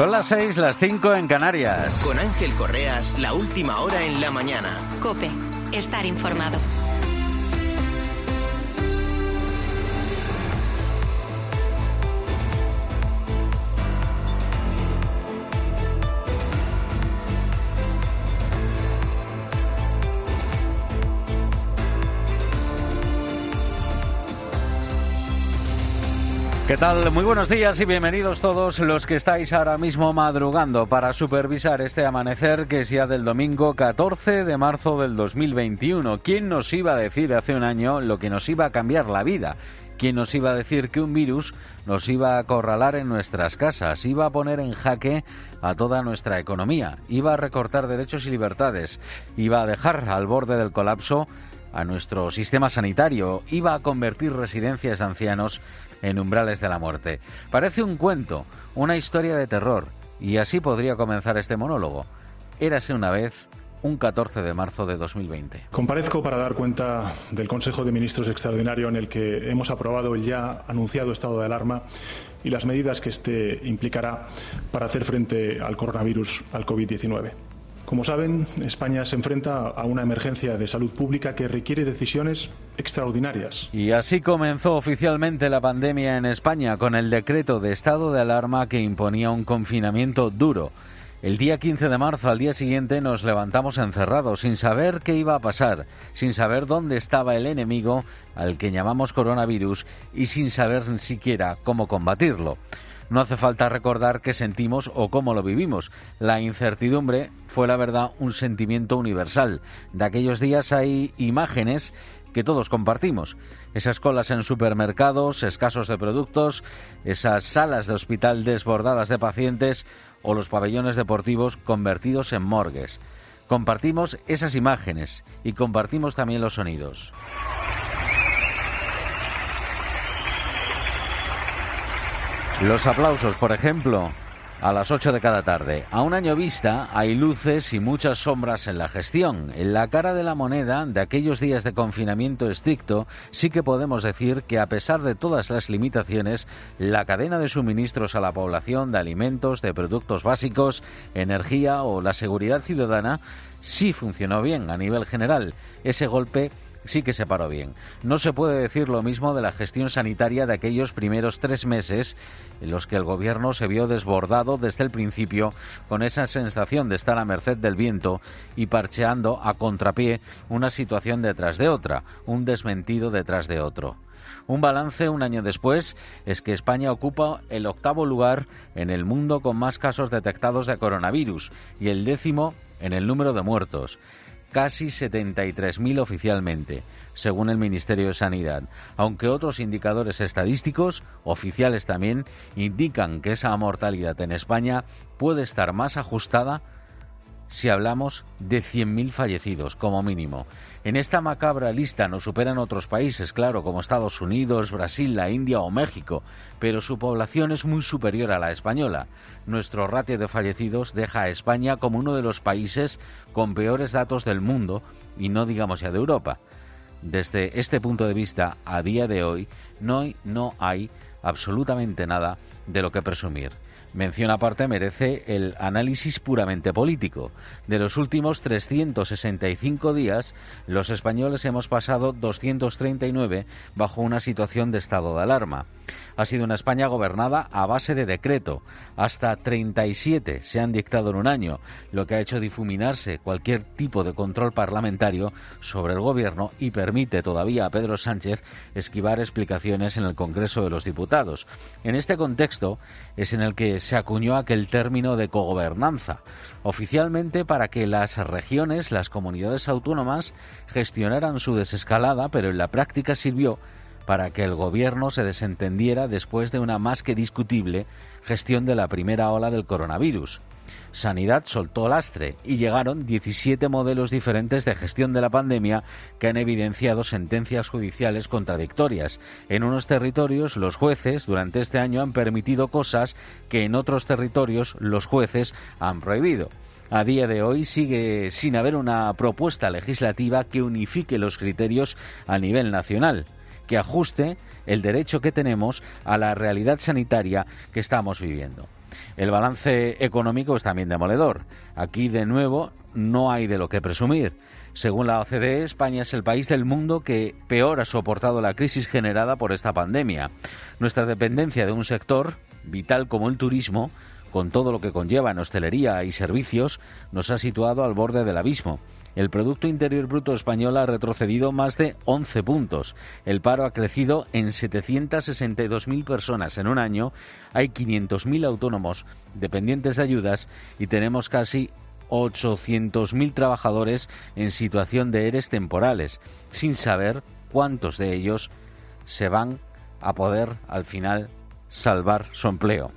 Son las 6, las 5 en Canarias. Con Ángel Correas, la última hora en la mañana. Cope, estar informado. ¿Qué tal? Muy buenos días y bienvenidos todos los que estáis ahora mismo madrugando para supervisar este amanecer que es ya del domingo 14 de marzo del 2021. ¿Quién nos iba a decir hace un año lo que nos iba a cambiar la vida? ¿Quién nos iba a decir que un virus nos iba a acorralar en nuestras casas, iba a poner en jaque a toda nuestra economía, iba a recortar derechos y libertades, iba a dejar al borde del colapso a nuestro sistema sanitario, iba a convertir residencias de ancianos en umbrales de la muerte. Parece un cuento, una historia de terror, y así podría comenzar este monólogo. Érase una vez un 14 de marzo de 2020. Comparezco para dar cuenta del Consejo de Ministros extraordinario en el que hemos aprobado el ya anunciado estado de alarma y las medidas que este implicará para hacer frente al coronavirus, al COVID-19. Como saben, España se enfrenta a una emergencia de salud pública que requiere decisiones extraordinarias. Y así comenzó oficialmente la pandemia en España con el decreto de estado de alarma que imponía un confinamiento duro. El día 15 de marzo, al día siguiente, nos levantamos encerrados, sin saber qué iba a pasar, sin saber dónde estaba el enemigo al que llamamos coronavirus y sin saber ni siquiera cómo combatirlo. No hace falta recordar qué sentimos o cómo lo vivimos. La incertidumbre fue, la verdad, un sentimiento universal. De aquellos días hay imágenes que todos compartimos. Esas colas en supermercados, escasos de productos, esas salas de hospital desbordadas de pacientes o los pabellones deportivos convertidos en morgues. Compartimos esas imágenes y compartimos también los sonidos. Los aplausos, por ejemplo, a las 8 de cada tarde. A un año vista hay luces y muchas sombras en la gestión. En la cara de la moneda de aquellos días de confinamiento estricto sí que podemos decir que a pesar de todas las limitaciones, la cadena de suministros a la población de alimentos, de productos básicos, energía o la seguridad ciudadana sí funcionó bien a nivel general. Ese golpe sí que se paró bien. No se puede decir lo mismo de la gestión sanitaria de aquellos primeros tres meses en los que el gobierno se vio desbordado desde el principio con esa sensación de estar a merced del viento y parcheando a contrapié una situación detrás de otra, un desmentido detrás de otro. Un balance un año después es que España ocupa el octavo lugar en el mundo con más casos detectados de coronavirus y el décimo en el número de muertos casi 73.000 oficialmente, según el Ministerio de Sanidad, aunque otros indicadores estadísticos, oficiales también, indican que esa mortalidad en España puede estar más ajustada si hablamos de 100.000 fallecidos como mínimo. En esta macabra lista nos superan otros países, claro, como Estados Unidos, Brasil, la India o México, pero su población es muy superior a la española. Nuestro ratio de fallecidos deja a España como uno de los países con peores datos del mundo y no digamos ya de Europa. Desde este punto de vista, a día de hoy, no hay, no hay absolutamente nada de lo que presumir. Mención aparte merece el análisis puramente político. De los últimos 365 días, los españoles hemos pasado 239 bajo una situación de estado de alarma. Ha sido una España gobernada a base de decreto. Hasta 37 se han dictado en un año, lo que ha hecho difuminarse cualquier tipo de control parlamentario sobre el gobierno y permite todavía a Pedro Sánchez esquivar explicaciones en el Congreso de los Diputados. En este contexto es en el que se acuñó aquel término de cogobernanza, oficialmente para que las regiones, las comunidades autónomas, gestionaran su desescalada, pero en la práctica sirvió para que el gobierno se desentendiera después de una más que discutible gestión de la primera ola del coronavirus. Sanidad soltó lastre y llegaron 17 modelos diferentes de gestión de la pandemia que han evidenciado sentencias judiciales contradictorias. En unos territorios los jueces durante este año han permitido cosas que en otros territorios los jueces han prohibido. A día de hoy sigue sin haber una propuesta legislativa que unifique los criterios a nivel nacional, que ajuste el derecho que tenemos a la realidad sanitaria que estamos viviendo. El balance económico es también demoledor. Aquí, de nuevo, no hay de lo que presumir. Según la OCDE, España es el país del mundo que peor ha soportado la crisis generada por esta pandemia. Nuestra dependencia de un sector vital como el turismo, con todo lo que conlleva en hostelería y servicios, nos ha situado al borde del abismo. El Producto Interior Bruto español ha retrocedido más de 11 puntos. El paro ha crecido en 762.000 personas en un año. Hay 500.000 autónomos dependientes de ayudas y tenemos casi 800.000 trabajadores en situación de ERES temporales, sin saber cuántos de ellos se van a poder al final salvar su empleo.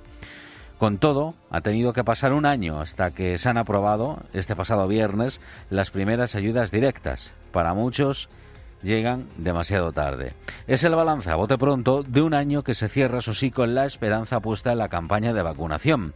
Con todo, ha tenido que pasar un año hasta que se han aprobado, este pasado viernes, las primeras ayudas directas. Para muchos llegan demasiado tarde. Es el balance a bote pronto de un año que se cierra, eso sí, con la esperanza puesta en la campaña de vacunación.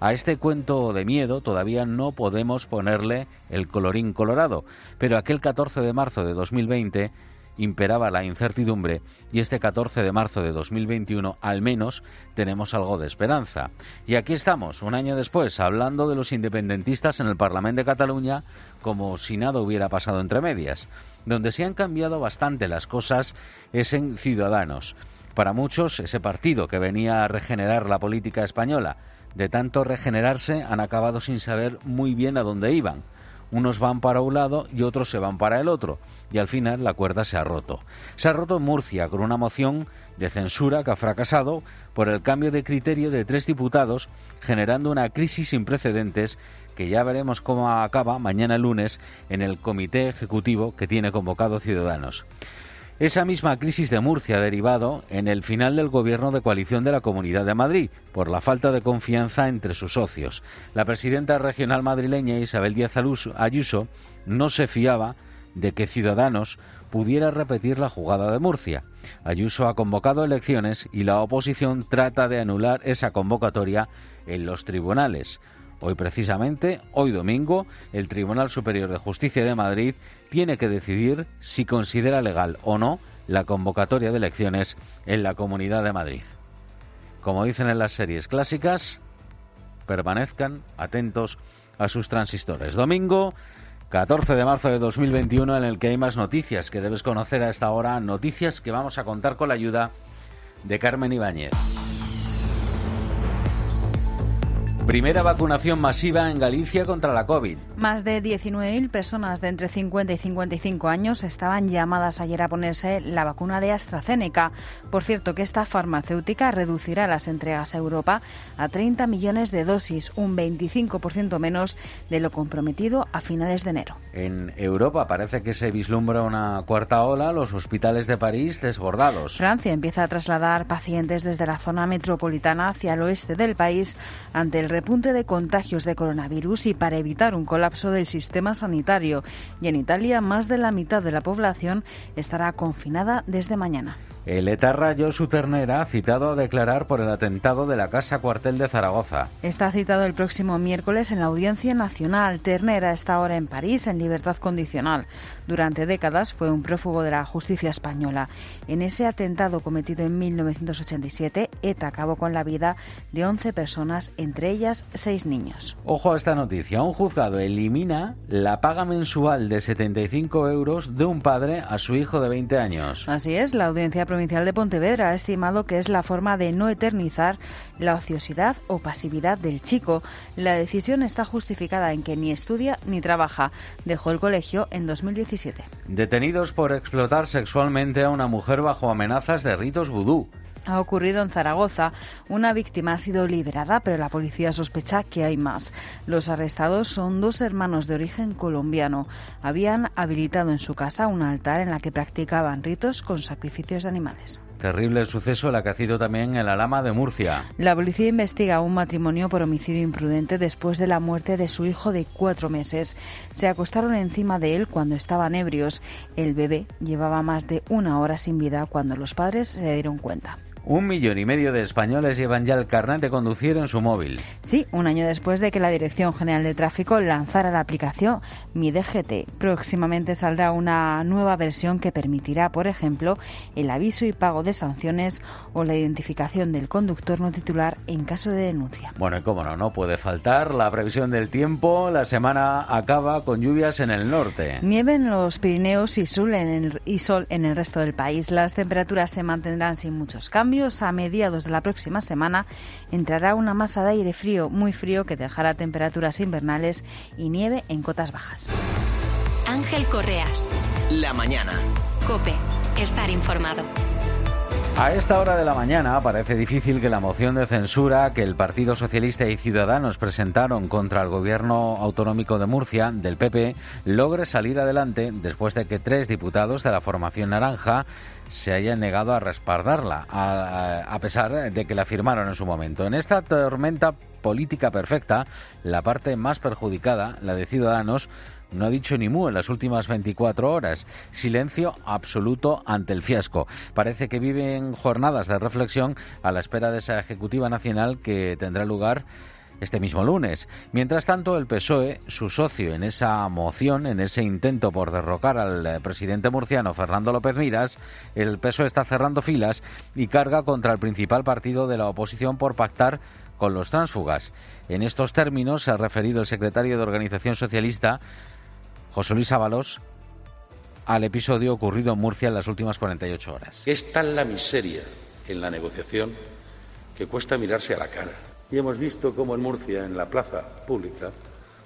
A este cuento de miedo todavía no podemos ponerle el colorín colorado, pero aquel 14 de marzo de 2020 imperaba la incertidumbre y este 14 de marzo de 2021 al menos tenemos algo de esperanza. Y aquí estamos, un año después, hablando de los independentistas en el Parlamento de Cataluña como si nada hubiera pasado entre medias. Donde se han cambiado bastante las cosas es en Ciudadanos. Para muchos, ese partido que venía a regenerar la política española de tanto regenerarse han acabado sin saber muy bien a dónde iban. Unos van para un lado y otros se van para el otro, y al final la cuerda se ha roto. Se ha roto en Murcia con una moción de censura que ha fracasado por el cambio de criterio de tres diputados, generando una crisis sin precedentes que ya veremos cómo acaba mañana lunes en el comité ejecutivo que tiene convocado Ciudadanos. Esa misma crisis de Murcia ha derivado en el final del gobierno de coalición de la Comunidad de Madrid, por la falta de confianza entre sus socios. La presidenta regional madrileña Isabel Díaz Ayuso no se fiaba de que Ciudadanos pudiera repetir la jugada de Murcia. Ayuso ha convocado elecciones y la oposición trata de anular esa convocatoria en los tribunales. Hoy precisamente, hoy domingo, el Tribunal Superior de Justicia de Madrid tiene que decidir si considera legal o no la convocatoria de elecciones en la Comunidad de Madrid. Como dicen en las series clásicas, permanezcan atentos a sus transistores. Domingo 14 de marzo de 2021 en el que hay más noticias que debes conocer a esta hora, noticias que vamos a contar con la ayuda de Carmen Ibáñez. Primera vacunación masiva en Galicia contra la COVID. Más de 19.000 personas de entre 50 y 55 años estaban llamadas ayer a ponerse la vacuna de AstraZeneca. Por cierto, que esta farmacéutica reducirá las entregas a Europa a 30 millones de dosis, un 25% menos de lo comprometido a finales de enero. En Europa parece que se vislumbra una cuarta ola, los hospitales de París desbordados. Francia empieza a trasladar pacientes desde la zona metropolitana hacia el oeste del país ante el repunte de contagios de coronavirus y para evitar un colapso del sistema sanitario. Y en Italia, más de la mitad de la población estará confinada desde mañana. El etarra Josu Ternera citado a declarar por el atentado de la Casa Cuartel de Zaragoza. Está citado el próximo miércoles en la Audiencia Nacional. Ternera está ahora en París en libertad condicional. Durante décadas fue un prófugo de la justicia española. En ese atentado cometido en 1987, ETA acabó con la vida de 11 personas, entre ellas 6 niños. Ojo a esta noticia. Un juzgado elimina la paga mensual de 75 euros de un padre a su hijo de 20 años. Así es, la Audiencia Provincial de Pontevedra ha estimado que es la forma de no eternizar la ociosidad o pasividad del chico. La decisión está justificada en que ni estudia ni trabaja. Dejó el colegio en 2017. Detenidos por explotar sexualmente a una mujer bajo amenazas de ritos vudú ha ocurrido en Zaragoza. Una víctima ha sido liberada, pero la policía sospecha que hay más. Los arrestados son dos hermanos de origen colombiano. Habían habilitado en su casa un altar en la que practicaban ritos con sacrificios de animales. Terrible suceso el sido también en la Lama de Murcia. La policía investiga un matrimonio por homicidio imprudente después de la muerte de su hijo de cuatro meses. Se acostaron encima de él cuando estaban ebrios. El bebé llevaba más de una hora sin vida cuando los padres se dieron cuenta. Un millón y medio de españoles llevan ya el carnet de conducir en su móvil. Sí, un año después de que la Dirección General de Tráfico lanzara la aplicación Mi DGT. Próximamente saldrá una nueva versión que permitirá, por ejemplo, el aviso y pago de sanciones o la identificación del conductor no titular en caso de denuncia. Bueno, y cómo no, no puede faltar la previsión del tiempo. La semana acaba con lluvias en el norte. Nieve en los Pirineos y sol en el, y sol en el resto del país. Las temperaturas se mantendrán sin muchos cambios. A mediados de la próxima semana entrará una masa de aire frío, muy frío, que dejará temperaturas invernales y nieve en cotas bajas. Ángel Correas. La mañana. Cope. Estar informado. A esta hora de la mañana parece difícil que la moción de censura que el Partido Socialista y Ciudadanos presentaron contra el gobierno autonómico de Murcia, del PP, logre salir adelante después de que tres diputados de la formación naranja se hayan negado a respaldarla, a, a, pesar de que la firmaron en su momento. En esta tormenta política perfecta, la parte más perjudicada, la de Ciudadanos, no ha dicho ni mu en las últimas 24 horas. Silencio absoluto ante el fiasco. Parece que viven jornadas de reflexión a la espera de esa Ejecutiva Nacional que tendrá lugar este mismo lunes. Mientras tanto, el PSOE, su socio en esa moción, en ese intento por derrocar al presidente murciano Fernando López Miras, el PSOE está cerrando filas y carga contra el principal partido de la oposición por pactar con los tránsfugas. En estos términos se ha referido el secretario de Organización Socialista, José Luis Ábalos, al episodio ocurrido en Murcia en las últimas 48 horas. Es tan la miseria en la negociación que cuesta mirarse a la cara. Y hemos visto cómo en Murcia, en la plaza pública,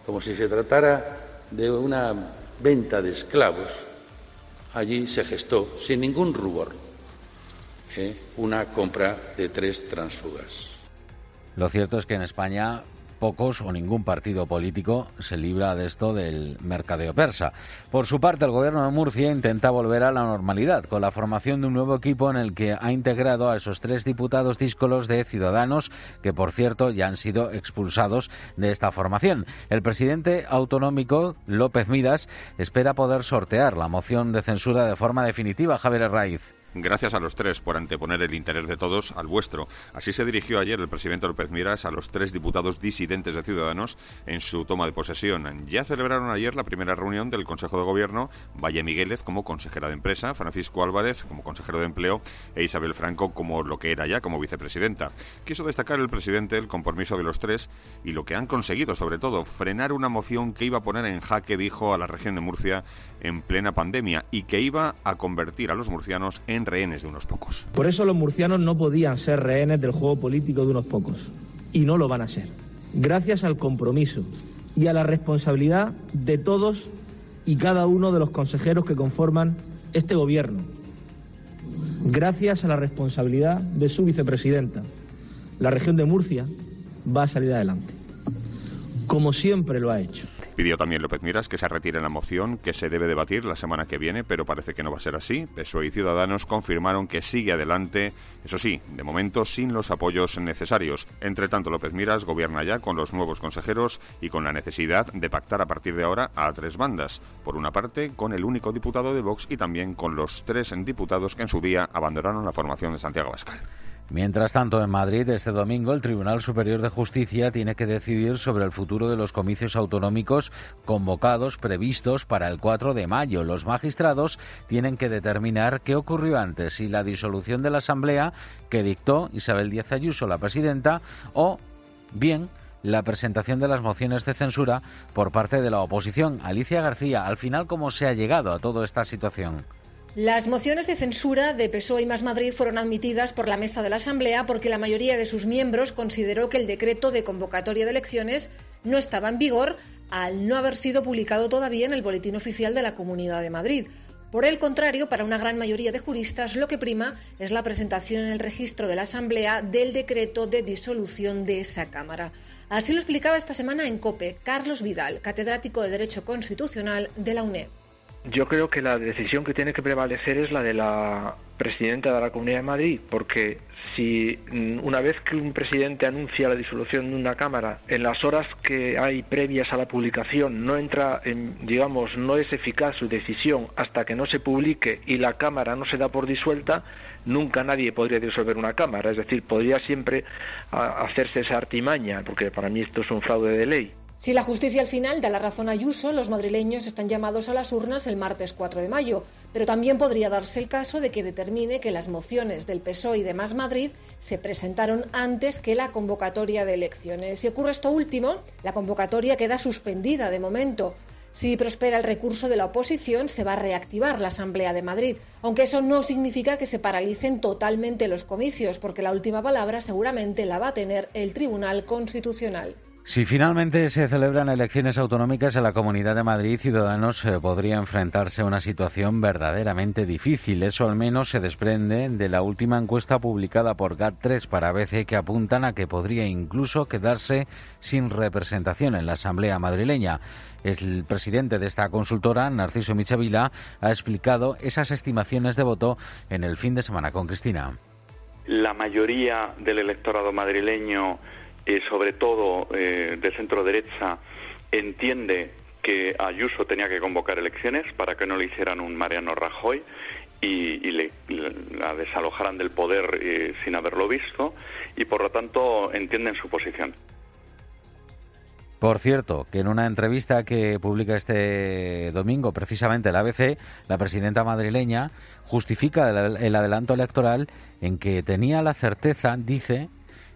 como si se tratara de una venta de esclavos, allí se gestó, sin ningún rubor, ¿eh? una compra de tres transfugas. Lo cierto es que en España pocos o ningún partido político se libra de esto del mercadeo persa. Por su parte, el gobierno de Murcia intenta volver a la normalidad con la formación de un nuevo equipo en el que ha integrado a esos tres diputados díscolos de Ciudadanos, que por cierto ya han sido expulsados de esta formación. El presidente autonómico, López Miras, espera poder sortear la moción de censura de forma definitiva. Javier Raiz. Gracias a los tres por anteponer el interés de todos al vuestro. Así se dirigió ayer el presidente López Miras a los tres diputados disidentes de Ciudadanos en su toma de posesión. Ya celebraron ayer la primera reunión del Consejo de Gobierno, Valle Migueles como consejera de Empresa, Francisco Álvarez como consejero de Empleo e Isabel Franco como lo que era ya como vicepresidenta. Quiso destacar el presidente el compromiso de los tres y lo que han conseguido, sobre todo, frenar una moción que iba a poner en jaque, dijo, a la región de Murcia en plena pandemia y que iba a convertir a los murcianos en rehenes de unos pocos. Por eso los murcianos no podían ser rehenes del juego político de unos pocos. Y no lo van a ser. Gracias al compromiso y a la responsabilidad de todos y cada uno de los consejeros que conforman este gobierno. Gracias a la responsabilidad de su vicepresidenta. La región de Murcia va a salir adelante. Como siempre lo ha hecho. Pidió también López Miras que se retire la moción que se debe debatir la semana que viene, pero parece que no va a ser así. PSOE y Ciudadanos confirmaron que sigue adelante, eso sí, de momento sin los apoyos necesarios. Entre tanto, López Miras gobierna ya con los nuevos consejeros y con la necesidad de pactar a partir de ahora a tres bandas. Por una parte, con el único diputado de Vox y también con los tres diputados que en su día abandonaron la formación de Santiago Bascal. Mientras tanto, en Madrid, este domingo, el Tribunal Superior de Justicia tiene que decidir sobre el futuro de los comicios autonómicos convocados, previstos para el 4 de mayo. Los magistrados tienen que determinar qué ocurrió antes, si la disolución de la Asamblea que dictó Isabel Díaz Ayuso, la presidenta, o bien la presentación de las mociones de censura por parte de la oposición. Alicia García, al final, ¿cómo se ha llegado a toda esta situación? Las mociones de censura de PSOE y Más Madrid fueron admitidas por la mesa de la Asamblea porque la mayoría de sus miembros consideró que el decreto de convocatoria de elecciones no estaba en vigor al no haber sido publicado todavía en el Boletín Oficial de la Comunidad de Madrid. Por el contrario, para una gran mayoría de juristas, lo que prima es la presentación en el registro de la Asamblea del decreto de disolución de esa Cámara. Así lo explicaba esta semana en COPE Carlos Vidal, catedrático de Derecho Constitucional de la UNED. Yo creo que la decisión que tiene que prevalecer es la de la presidenta de la Comunidad de Madrid, porque si una vez que un presidente anuncia la disolución de una Cámara, en las horas que hay previas a la publicación no entra, en, digamos, no es eficaz su decisión hasta que no se publique y la Cámara no se da por disuelta, nunca nadie podría disolver una Cámara. Es decir, podría siempre hacerse esa artimaña, porque para mí esto es un fraude de ley. Si la justicia al final da la razón a Ayuso, los madrileños están llamados a las urnas el martes 4 de mayo. pero también podría darse el caso de que determine que las mociones del PSOE y de Más Madrid se presentaron antes que la convocatoria de elecciones. Si ocurre esto último, la convocatoria queda suspendida de momento. Si prospera el recurso de la oposición, se va a reactivar la Asamblea de Madrid, aunque eso no significa que se paralicen totalmente los comicios, porque la última palabra seguramente la va a tener el Tribunal Constitucional. Si finalmente se celebran elecciones autonómicas en la Comunidad de Madrid, Ciudadanos eh, podría enfrentarse a una situación verdaderamente difícil. Eso al menos se desprende de la última encuesta publicada por GAT3 para ABC que apuntan a que podría incluso quedarse sin representación en la Asamblea madrileña. El presidente de esta consultora, Narciso Michavila, ha explicado esas estimaciones de voto en el fin de semana con Cristina. La mayoría del electorado madrileño eh, sobre todo eh, de centro derecha, entiende que Ayuso tenía que convocar elecciones para que no le hicieran un Mariano Rajoy y, le, la desalojaran del poder eh, sin haberlo visto y por lo tanto entienden su posición. Por cierto, que en una entrevista que publica este domingo precisamente la ABC, la presidenta madrileña justifica el adelanto electoral en que tenía la certeza, dice,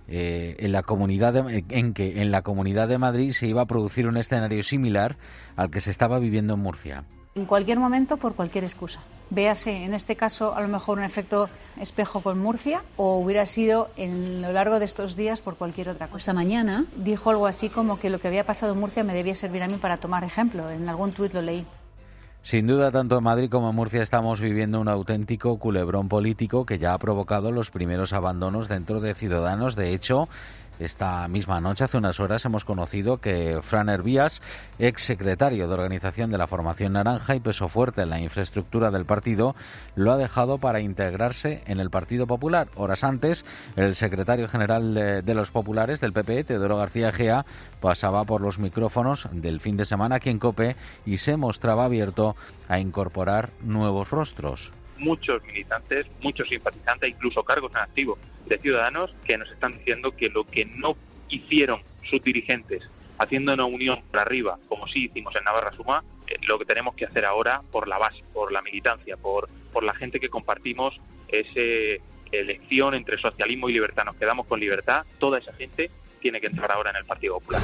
eh, en la comunidad en que en la comunidad de Madrid se iba a producir un escenario similar al que se estaba viviendo en Murcia. En cualquier momento, por cualquier excusa. Véase, en este caso, a lo mejor un efecto espejo con Murcia, o hubiera sido en lo largo de estos días por cualquier otra cosa. mañana dijo algo así como que lo que había pasado en Murcia me debía servir a mí para tomar ejemplo. En algún tuit lo leí. Sin duda, tanto en Madrid como en Murcia estamos viviendo un auténtico culebrón político que ya ha provocado los primeros abandonos dentro de Ciudadanos. De hecho, esta misma noche, hace unas horas, hemos conocido que Fran Hervías, ex secretario de organización de la Formación Naranja y peso fuerte en la infraestructura del partido, lo ha dejado para integrarse en el Partido Popular. Horas antes, el secretario general de, los populares del PP, Teodoro García Gea, pasaba por los micrófonos del fin de semana aquí en COPE y se mostraba abierto a incorporar nuevos rostros muchos militantes, muchos simpatizantes, incluso cargos en activo de ciudadanos que nos están diciendo que lo que no hicieron sus dirigentes haciendo una unión por arriba, como sí hicimos en Navarra Suma, eh, lo que tenemos que hacer ahora por la base, por la militancia, por, por la gente que compartimos esa elección entre socialismo y libertad. Nos quedamos con libertad, toda esa gente tiene que entrar ahora en el Partido Popular.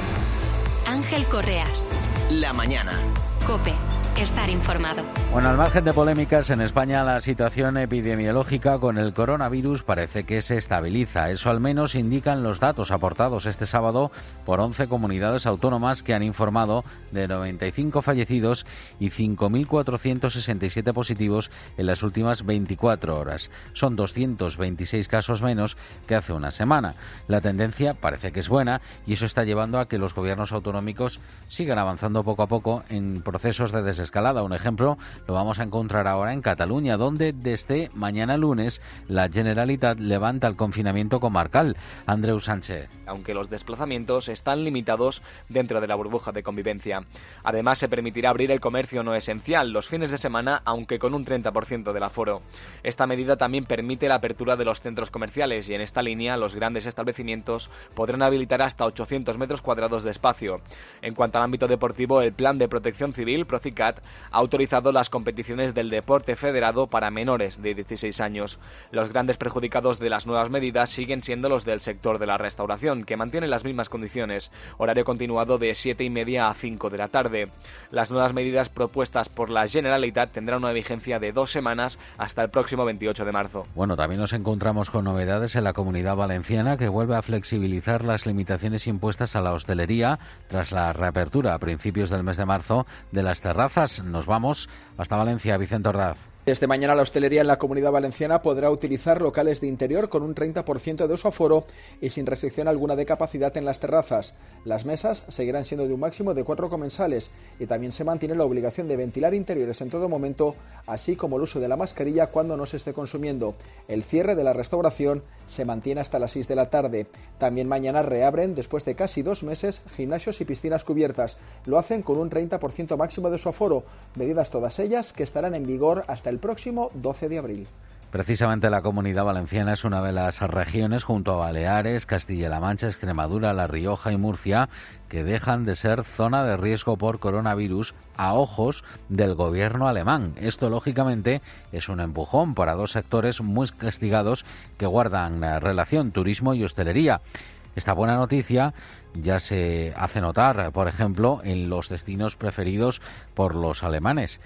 Ángel Correas. La mañana. Cope estar informado. Bueno, al margen de polémicas, en España la situación epidemiológica con el coronavirus parece que se estabiliza. Eso al menos indican los datos aportados este sábado por 11 comunidades autónomas que han informado de 95 fallecidos y 5.467 positivos en las últimas 24 horas. Son 226 casos menos que hace una semana. La tendencia parece que es buena y eso está llevando a que los gobiernos autonómicos sigan avanzando poco a poco en procesos de desescalada escalada. Un ejemplo lo vamos a encontrar ahora en Cataluña, donde desde mañana lunes la Generalitat levanta el confinamiento comarcal. Andreu Sánchez. Aunque los desplazamientos están limitados dentro de la burbuja de convivencia. Además, se permitirá abrir el comercio no esencial los fines de semana, aunque con un 30% del aforo. Esta medida también permite la apertura de los centros comerciales y en esta línea los grandes establecimientos podrán habilitar hasta 800 metros cuadrados de espacio. En cuanto al ámbito deportivo, el Plan de Protección Civil, Procicat, ha autorizado las competiciones del deporte federado para menores de 16 años. Los grandes perjudicados de las nuevas medidas siguen siendo los del sector de la restauración, que mantiene las mismas condiciones, horario continuado de 7 y media a 5 de la tarde. Las nuevas medidas propuestas por la Generalitat tendrán una vigencia de dos semanas hasta el próximo 28 de marzo. Bueno, también nos encontramos con novedades en la comunidad valenciana que vuelve a flexibilizar las limitaciones impuestas a la hostelería tras la reapertura a principios del mes de marzo de las terrazas nos vamos hasta Valencia, Vicente Ordaz. Desde mañana la hostelería en la comunidad valenciana podrá utilizar locales de interior con un 30% de su aforo y sin restricción alguna de capacidad en las terrazas. Las mesas seguirán siendo de un máximo de cuatro comensales y también se mantiene la obligación de ventilar interiores en todo momento, así como el uso de la mascarilla cuando no se esté consumiendo. El cierre de la restauración se mantiene hasta las 6 de la tarde. También mañana reabren, después de casi dos meses, gimnasios y piscinas cubiertas. Lo hacen con un 30% máximo de su aforo, medidas todas ellas que estarán en vigor hasta el próximo 12 de abril. Precisamente la comunidad valenciana es una de las regiones junto a Baleares, Castilla-La Mancha, Extremadura, La Rioja y Murcia que dejan de ser zona de riesgo por coronavirus a ojos del gobierno alemán. Esto, lógicamente, es un empujón para dos sectores muy castigados que guardan relación turismo y hostelería. Esta buena noticia ya se hace notar, por ejemplo, en los destinos preferidos por los alemanes.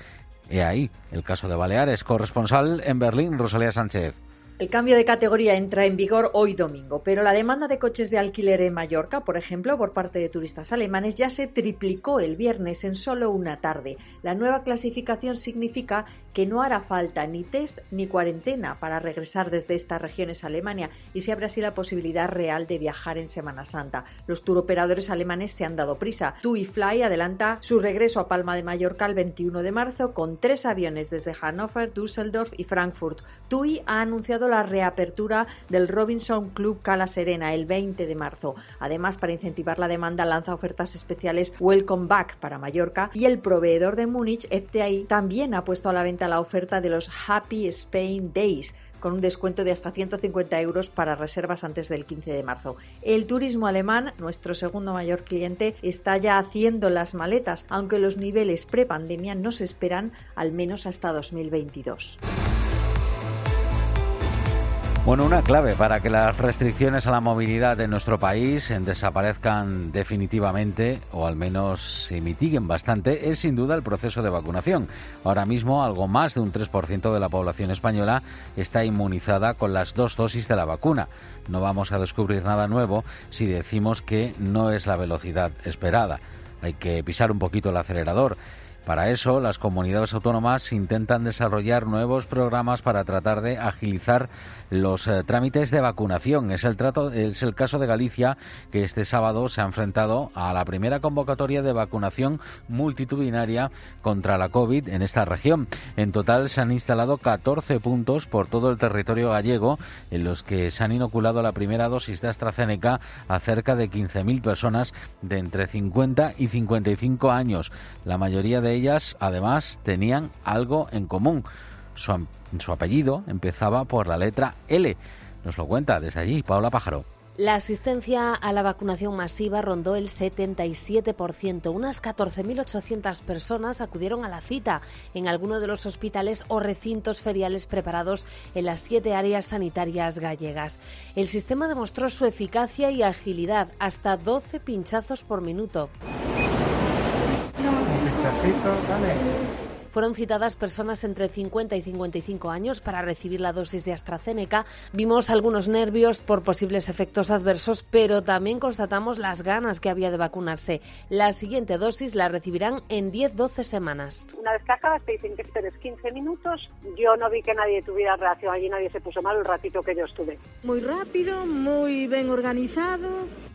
He ahí el caso de Baleares. Corresponsal en Berlín, Rosalía Sánchez. El cambio de categoría entra en vigor hoy domingo, pero la demanda de coches de alquiler en Mallorca, por ejemplo, por parte de turistas alemanes, ya se triplicó el viernes en solo una tarde. La nueva clasificación significa que no hará falta ni test ni cuarentena para regresar desde estas regiones a Alemania y se abre así la posibilidad real de viajar en Semana Santa. Los turoperadores alemanes se han dado prisa. TUI Fly adelanta su regreso a Palma de Mallorca el 21 de marzo con tres aviones desde Hannover, Düsseldorf y Frankfurt. TUI ha anunciado la reapertura del Robinson Club Cala Serena el 20 de marzo. Además, para incentivar la demanda, lanza ofertas especiales Welcome Back para Mallorca y el proveedor de Múnich, FTI, también ha puesto a la venta la oferta de los Happy Spain Days con un descuento de hasta 150 euros para reservas antes del 15 de marzo. El turismo alemán, nuestro segundo mayor cliente, está ya haciendo las maletas, aunque los niveles pre-pandemia no se esperan al menos hasta 2022. Bueno, una clave para que las restricciones a la movilidad en nuestro país desaparezcan definitivamente o al menos se mitiguen bastante es sin duda el proceso de vacunación. Ahora mismo algo más de un 3% de la población española está inmunizada con las dos dosis de la vacuna. No vamos a descubrir nada nuevo si decimos que no es la velocidad esperada. Hay que pisar un poquito el acelerador. Para eso, las comunidades autónomas intentan desarrollar nuevos programas para tratar de agilizar los eh, trámites de vacunación. Es el, es el caso de Galicia, que este sábado se ha enfrentado a la primera convocatoria de vacunación multitudinaria contra la COVID en esta región. En total se han instalado 14 puntos por todo el territorio gallego en los que se han inoculado la primera dosis de AstraZeneca a cerca de 15.000 personas de entre 50 y 55 años. La mayoría de ellas, además, tenían algo en común su, apellido empezaba por la letra L. Nos lo cuenta desde allí Paula Pájaro. La asistencia a la vacunación masiva rondó el 77%. Unas 14.800 personas acudieron a la cita en alguno de los hospitales o recintos feriales preparados en las siete áreas sanitarias gallegas. El sistema demostró su eficacia y agilidad, hasta 12 pinchazos por minuto. Un pinchacito, fueron citadas personas entre 50 y 55 años para recibir la dosis de AstraZeneca. Vimos algunos nervios por posibles efectos adversos, pero también constatamos las ganas que había de vacunarse. La siguiente dosis la recibirán en 10-12 semanas. Una vez que acabas te dicen que esperes 15 minutos. Yo no vi que nadie tuviera reacción allí, nadie se puso mal el ratito que yo estuve. Muy rápido, muy bien organizado.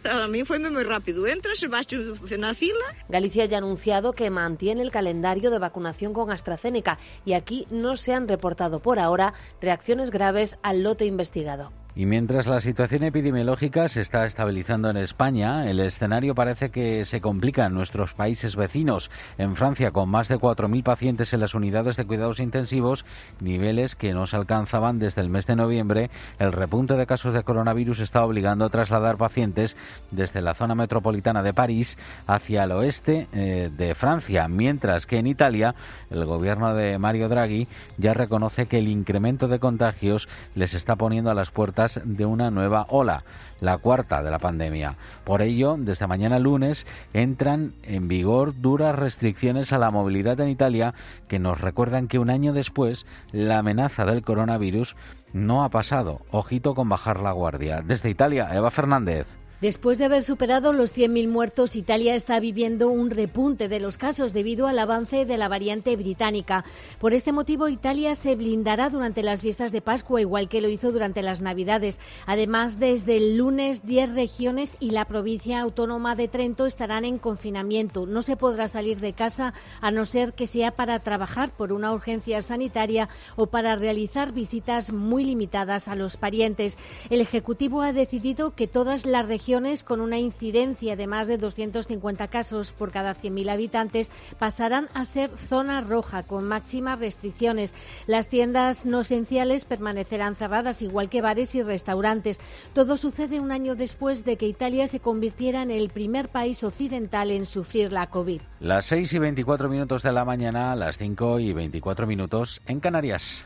A mí fue muy rápido. Entras, vas a una fila. Galicia ya ha anunciado que mantiene el calendario de vacunación con AstraZeneca y aquí no se han reportado por ahora reacciones graves al lote investigado. Y mientras la situación epidemiológica se está estabilizando en España, el escenario parece que se complica en nuestros países vecinos. En Francia, con más de 4.000 pacientes en las unidades de cuidados intensivos, niveles que no se alcanzaban desde el mes de noviembre, el repunte de casos de coronavirus está obligando a trasladar pacientes desde la zona metropolitana de París hacia el oeste eh, de Francia, mientras que en Italia el gobierno de Mario Draghi ya reconoce que el incremento de contagios les está poniendo a las puertas de una nueva ola, la cuarta de la pandemia. Por ello, desde mañana lunes entran en vigor duras restricciones a la movilidad en Italia que nos recuerdan que un año después la amenaza del coronavirus no ha pasado. Ojito con bajar la guardia. Desde Italia, Eva Fernández. Después de haber superado los 100.000 muertos, Italia está viviendo un repunte de los casos debido al avance de la variante británica. Por este motivo, Italia se blindará durante las fiestas de Pascua, igual que lo hizo durante las Navidades. Además, desde el lunes, 10 regiones y la provincia autónoma de Trento estarán en confinamiento. No se podrá salir de casa a no ser que sea para trabajar por una urgencia sanitaria o para realizar visitas muy limitadas a los parientes. El Ejecutivo ha decidido que todas las regiones regiones con una incidencia de más de 250 casos por cada 100.000 habitantes pasarán a ser zona roja con máximas restricciones. Las tiendas no esenciales permanecerán cerradas, igual que bares y restaurantes. Todo sucede un año después de que Italia se convirtiera en el primer país occidental en sufrir la COVID. Las 6 y 24 minutos de la mañana, las 5 y 24 minutos en Canarias.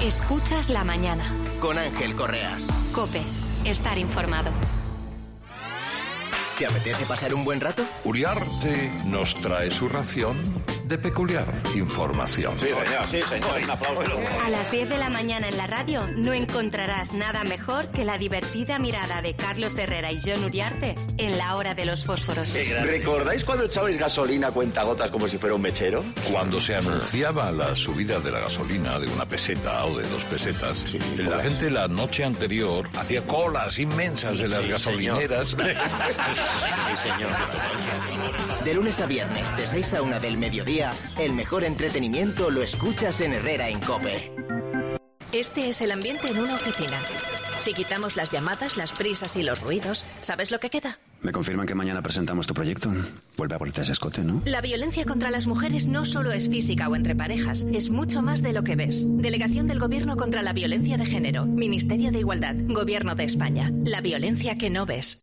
Escuchas la mañana. Con Ángel Correas. Cope, estar informado. ¿Te apetece pasar un buen rato? Uriarte nos trae su ración de peculiar información. Sí, señor, sí, señor. Un aplauso. A las 10 de la mañana en la radio no encontrarás nada mejor que la divertida mirada de Carlos Herrera y John Uriarte en la hora de los fósforos. ¿Recordáis cuando echabais gasolina a cuentagotas como si fuera un mechero? Cuando se anunciaba la subida de la gasolina de una peseta o de dos pesetas, la gente la noche anterior hacía colas inmensas de las sí, gasolineras. Sí, señor. De lunes a viernes, de 6 a 1 del mediodía, el mejor entretenimiento lo escuchas en Herrera en Cope. Este es el ambiente en una oficina. Si quitamos las llamadas, las prisas y los ruidos, ¿sabes lo que queda? Me confirman que mañana presentamos tu proyecto. Vuelve a ponerte ese escote, ¿no? La violencia contra las mujeres no solo es física o entre parejas, es mucho más de lo que ves. Delegación del Gobierno contra la Violencia de Género, Ministerio de Igualdad, Gobierno de España. La violencia que no ves.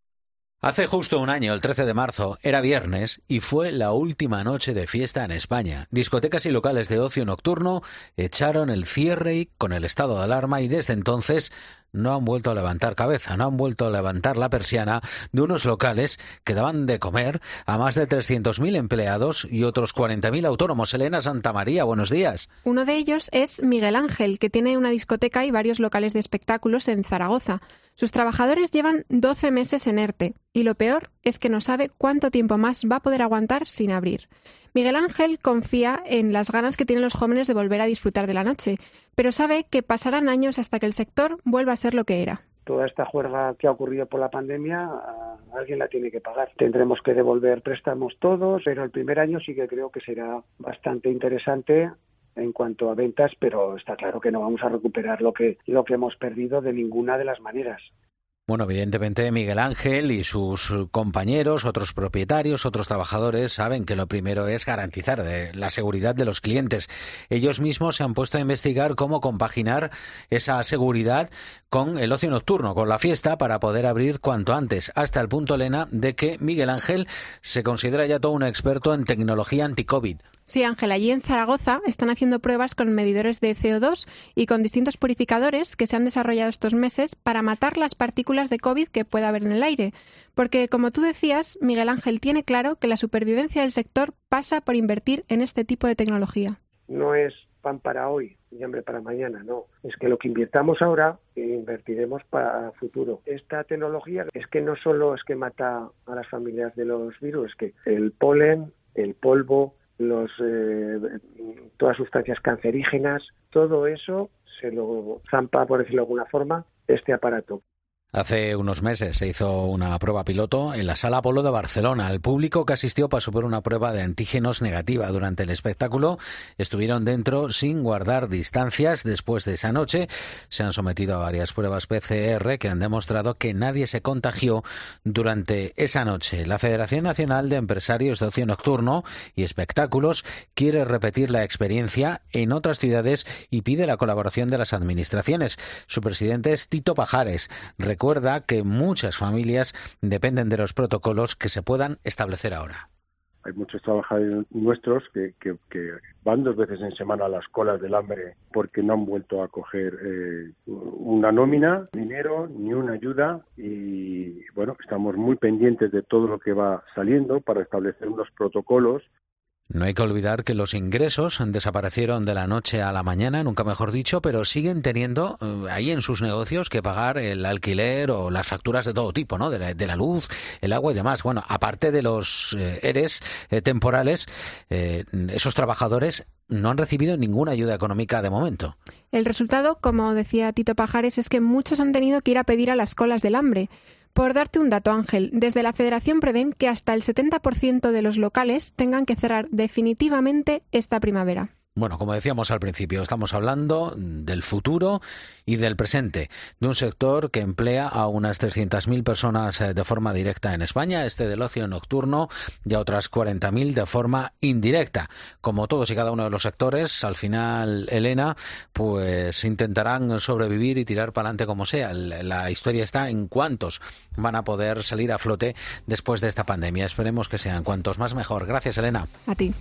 Hace justo un año, el 13 de marzo, era viernes y fue la última noche de fiesta en España. Discotecas y locales de ocio nocturno echaron el cierre con el estado de alarma y desde entonces no han vuelto a levantar cabeza, no han vuelto a levantar la persiana de unos locales que daban de comer a más de 300.000 empleados y otros 40.000 autónomos. Elena Santamaría, buenos días. Uno de ellos es Miguel Ángel, que tiene una discoteca y varios locales de espectáculos en Zaragoza. Sus trabajadores llevan 12 meses en ERTE y lo peor es que no sabe cuánto tiempo más va a poder aguantar sin abrir. Miguel Ángel confía en las ganas que tienen los jóvenes de volver a disfrutar de la noche, pero sabe que pasarán años hasta que el sector vuelva a ser lo que era. toda esta juerga que ha ocurrido por la pandemia, alguien la tiene que pagar. Tendremos que devolver préstamos todos, pero el primer año sí que creo que será bastante interesante en cuanto a ventas, pero está claro que no vamos a recuperar lo que lo que hemos perdido de ninguna de las maneras. Bueno, evidentemente Miguel Ángel y sus compañeros, otros propietarios, otros trabajadores saben que lo primero es garantizar eh, la seguridad de los clientes. Ellos mismos se han puesto a investigar cómo compaginar esa seguridad con el ocio nocturno, con la fiesta, para poder abrir cuanto antes, hasta el punto, Elena, de que Miguel Ángel se considera ya todo un experto en tecnología anti-COVID. Sí, Ángel, allí en Zaragoza están haciendo pruebas con medidores de CO2 y con distintos purificadores que se han desarrollado estos meses para matar las partículas de COVID que pueda haber en el aire. Porque, como tú decías, Miguel Ángel tiene claro que la supervivencia del sector pasa por invertir en este tipo de tecnología. No es pan para hoy y hambre para mañana, no. Es que lo que invirtamos ahora, eh, invertiremos para futuro. Esta tecnología es que no solo es que mata a las familias de los virus, es que el polen, el polvo, los, eh, todas sustancias cancerígenas, todo eso se lo zampa, por decirlo de alguna forma, este aparato. Hace unos meses se hizo una prueba piloto en la Sala Apolo de Barcelona. El público que asistió pasó por una prueba de antígenos negativa durante el espectáculo. Estuvieron dentro sin guardar distancias. Después de esa noche se han sometido a varias pruebas PCR que han demostrado que nadie se contagió durante esa noche. La Federación Nacional de Empresarios de Ocio Nocturno y Espectáculos quiere repetir la experiencia en otras ciudades y pide la colaboración de las administraciones. Su presidente es Tito Pajares. Recuerda que muchas familias dependen de los protocolos que se puedan establecer ahora. Hay muchos trabajadores nuestros que, van dos veces en semana a las colas del hambre porque no han vuelto a coger eh, una nómina, dinero, ni una ayuda y bueno, estamos muy pendientes de todo lo que va saliendo para establecer unos protocolos No hay que olvidar que los ingresos desaparecieron de la noche a la mañana, nunca mejor dicho, pero siguen teniendo eh, ahí en sus negocios que pagar el alquiler o las facturas de todo tipo, ¿no? De la, de la luz, el agua y demás. Bueno, aparte de los eh, ERES eh, temporales, eh, esos trabajadores no han recibido ninguna ayuda económica de momento. El resultado, como decía Tito Pajares, es que muchos han tenido que ir a pedir a las colas del hambre. Por darte un dato, Ángel, desde la Federación prevén que hasta el 70% de los locales tengan que cerrar definitivamente esta primavera. Bueno, como decíamos al principio, estamos hablando del futuro y del presente de un sector que emplea a unas 300.000 personas eh, de forma directa en España, este del ocio nocturno, y a otras 40.000 de forma indirecta. Como todos y cada uno de los sectores, al final, Elena, pues intentarán sobrevivir y tirar para adelante como sea. La historia está en cuántos van a poder salir a flote después de esta pandemia. Esperemos que sean cuantos más mejor. Gracias, Elena. A ti.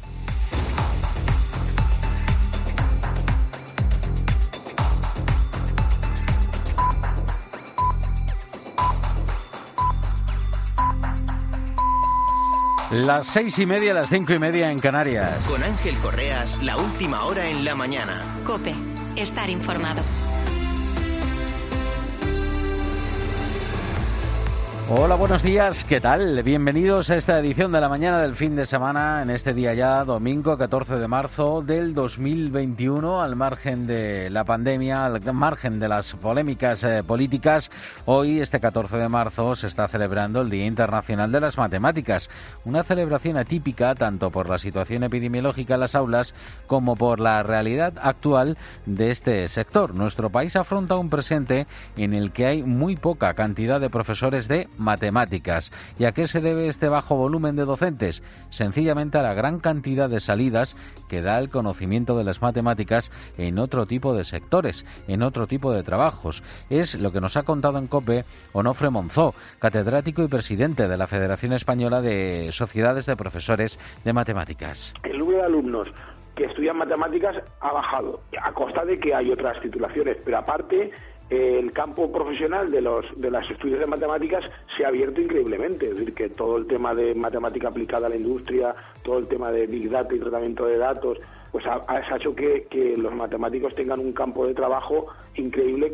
Las seis y media, las cinco y media en Canarias. Con Ángel Correas, la última hora en la mañana. Cope, estar informado. Hola, buenos días, ¿qué tal? Bienvenidos a esta edición de la mañana del fin de semana, en este día ya, domingo 14 de marzo del 2021, al margen de la pandemia, al margen de las polémicas eh, políticas. Hoy, este 14 de marzo, se está celebrando el Día Internacional de las Matemáticas, una celebración atípica tanto por la situación epidemiológica en las aulas como por la realidad actual de este sector. Nuestro país afronta un presente en el que hay muy poca cantidad de profesores de matemáticas. ¿Y a qué se debe este bajo volumen de docentes? Sencillamente a la gran cantidad de salidas que da el conocimiento de las matemáticas en otro tipo de sectores, en otro tipo de trabajos. Es lo que nos ha contado en COPE Onofre Monzó, catedrático y presidente de la Federación Española de Sociedades de Profesores de Matemáticas. El número de alumnos que estudian matemáticas ha bajado, a costa de que hay otras titulaciones, pero aparte el campo profesional de los de las estudios de matemáticas se ha abierto increíblemente, es decir, que todo el tema de matemática aplicada a la industria, todo el tema de big data y tratamiento de datos, pues ha, ha hecho que, que los matemáticos tengan un campo de trabajo increíble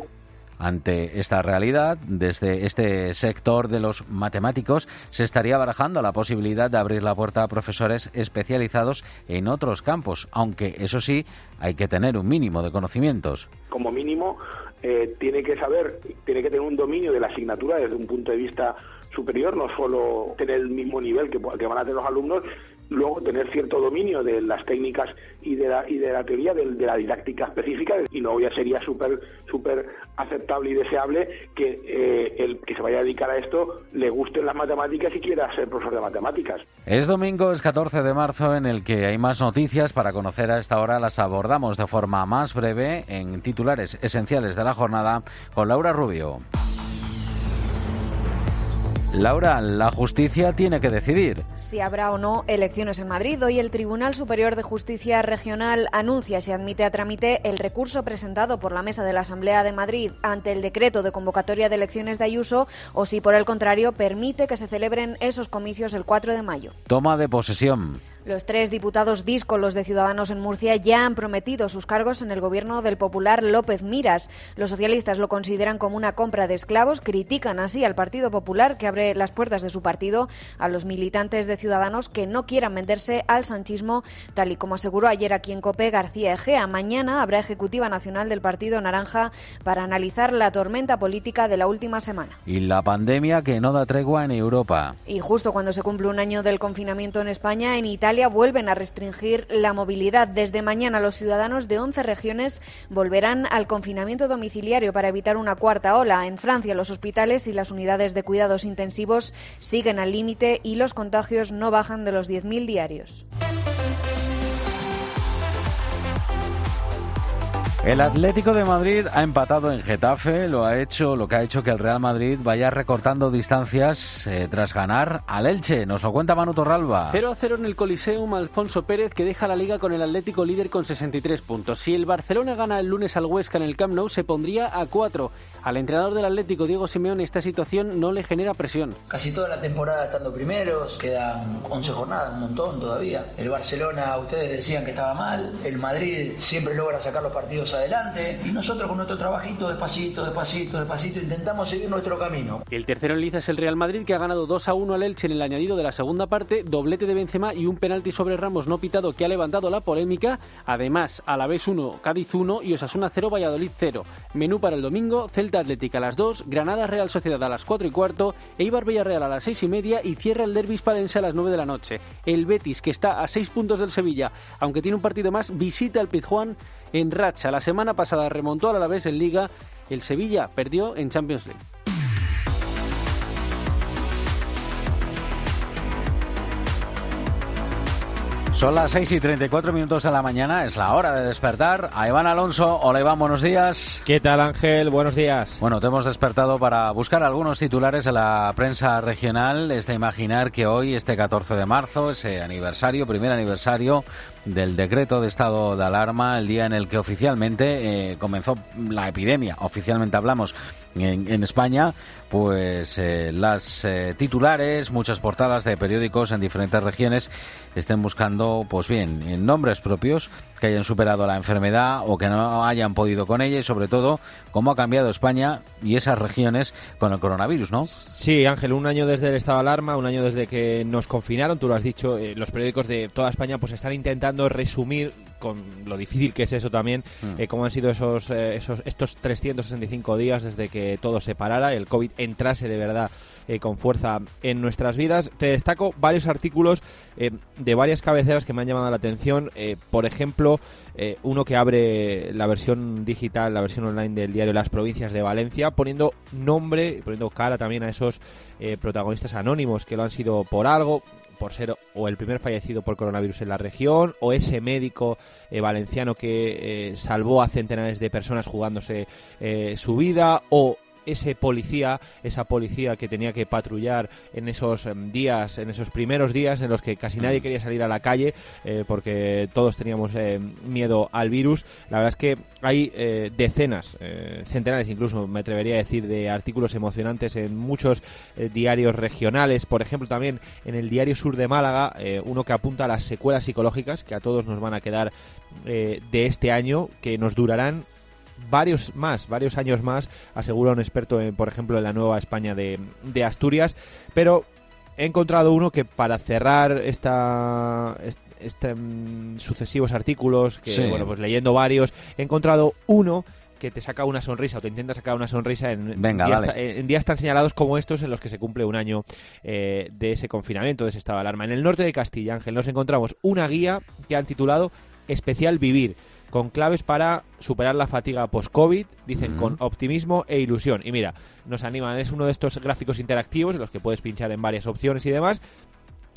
ante esta realidad, desde este sector de los matemáticos se estaría barajando la posibilidad de abrir la puerta a profesores especializados en otros campos, aunque eso sí, hay que tener un mínimo de conocimientos. Como mínimo, eh, tiene que saber, tiene que tener un dominio de la asignatura desde un punto de vista superior, no solo tener el mismo nivel que, que van a tener los alumnos, luego tener cierto dominio de las técnicas y de la, y de la teoría, de, la didáctica específica, y luego ya sería súper súper aceptable y deseable que eh, el que se vaya a dedicar a esto le gusten las matemáticas y quiera ser profesor de matemáticas. Es domingo, es 14 de marzo, en el que hay más noticias para conocer a esta hora. Las abordamos de forma más breve en titulares esenciales de la jornada con Laura Rubio. Laura, la justicia tiene que decidir. Si habrá o no elecciones en Madrid. Hoy el Tribunal Superior de Justicia Regional anuncia si admite a trámite el recurso presentado por la Mesa de la Asamblea de Madrid ante el decreto de convocatoria de elecciones de Ayuso o si por el contrario permite que se celebren esos comicios el 4 de mayo. Toma de posesión. Los tres diputados díscolos de Ciudadanos en Murcia ya han prometido sus cargos en el gobierno del popular López Miras. Los socialistas lo consideran como una compra de esclavos, critican así al Partido Popular que abre las puertas de su partido a los militantes de Ciudadanos que no quieran venderse al sanchismo, tal y como aseguró ayer aquí en COPE García Egea. Mañana habrá Ejecutiva Nacional del Partido Naranja para analizar la tormenta política de la última semana. Y la pandemia que no da tregua en Europa. Y justo cuando se cumple un año del confinamiento en España, en Italia, vuelven a restringir la movilidad. Desde mañana los ciudadanos de 11 regiones volverán al confinamiento domiciliario para evitar una cuarta ola. En Francia los hospitales y las unidades de cuidados intensivos siguen al límite y los contagios no bajan de los 10.000 diarios. El Atlético de Madrid ha empatado en Getafe, lo ha hecho, lo que ha hecho que el Real Madrid vaya recortando distancias eh, tras ganar al Elche. Nos lo cuenta Manu Torralba. 0 a 0 en el Coliseum, Alfonso Pérez que deja la liga con el Atlético líder con 63 puntos. Si el Barcelona gana el lunes al Huesca en el Camp Nou, se pondría a 4. Al entrenador del Atlético, Diego Simeone, esta situación no le genera presión. Casi toda la temporada estando primeros, quedan 11 jornadas, un montón todavía. El Barcelona, ustedes decían que estaba mal. El Madrid siempre logra sacar los partidos adelante y nosotros con nuestro trabajito despacito, despacito, despacito intentamos seguir nuestro camino. El tercero en liza es el Real Madrid que ha ganado 2 a 1 al Elche en el añadido de la segunda parte, doblete de Benzema y un penalti sobre Ramos no pitado que ha levantado la polémica. Además, a la vez 1, Cádiz 1 y Osasuna 0, Valladolid 0. Menú para el domingo, Celta Atlética a las 2, Granada Real Sociedad a las 4 y cuarto, Eibar Villarreal a las 6 y media y cierra el Derby Palense a las 9 de la noche. El Betis, que está a 6 puntos del Sevilla, aunque tiene un partido más, visita al Pizjuán en racha. La semana pasada remontó a la vez en Liga. El Sevilla perdió en Champions League. Son las 6 y 34 minutos de la mañana, es la hora de despertar. A Iván Alonso, hola Iván, buenos días. ¿Qué tal Ángel? Buenos días. Bueno, te hemos despertado para buscar algunos titulares en la prensa regional. Es de imaginar que hoy, este 14 de marzo, ese aniversario, primer aniversario del decreto de estado de alarma, el día en el que oficialmente eh, comenzó la epidemia, oficialmente hablamos en, España, pues eh, las eh, titulares, muchas portadas de periódicos en diferentes regiones estén buscando, pues bien, en nombres propios que hayan superado la enfermedad o que no hayan podido con ella y sobre todo cómo ha cambiado España y esas regiones con el coronavirus, ¿no? Sí, Ángel, un año desde el estado de alarma, un año desde que nos confinaron, tú lo has dicho, los periódicos de toda España pues están intentando resumir con lo difícil que es eso también, mm. cómo han sido esos, esos estos 365 días desde que todo se parara, el COVID entrase de verdad eh, con fuerza en nuestras vidas. Te destaco varios artículos eh, de varias cabeceras que me han llamado la atención. Eh, por ejemplo, uno que abre la versión digital, la versión online del diario Las Provincias de Valencia, poniendo nombre, poniendo cara también a esos protagonistas anónimos que lo han sido por algo por ser o el primer fallecido por coronavirus en la región, o ese médico valenciano que salvó a centenares de personas jugándose su vida, o ese policía, esa policía que tenía que patrullar en esos em, días, en esos primeros días en los que casi nadie mm. quería salir a la calle eh, porque todos teníamos eh, miedo al virus. La verdad es que hay eh, decenas, centenares incluso, me atrevería a decir, de artículos emocionantes en muchos diarios regionales. Por ejemplo, también en el Diario Sur de Málaga, uno que apunta a las secuelas psicológicas que a todos nos van a quedar de este año, que nos durarán varios más, varios años más, asegura un experto, en, por ejemplo, en la Nueva España de, Asturias. Pero he encontrado uno que para cerrar esta, este, sucesivos artículos, que bueno, pues leyendo varios, he encontrado uno que te saca una sonrisa o te intenta sacar una sonrisa en, días, en días, tan señalados como estos en los que se cumple un año eh, de ese confinamiento, de ese estado de alarma. En el norte de Castilla, Ángel, nos encontramos una guía que han titulado Especial Vivir con claves para superar la fatiga post-COVID, dicen con optimismo e ilusión. Y mira, nos animan, es uno de estos gráficos interactivos en los que puedes pinchar en varias opciones y demás,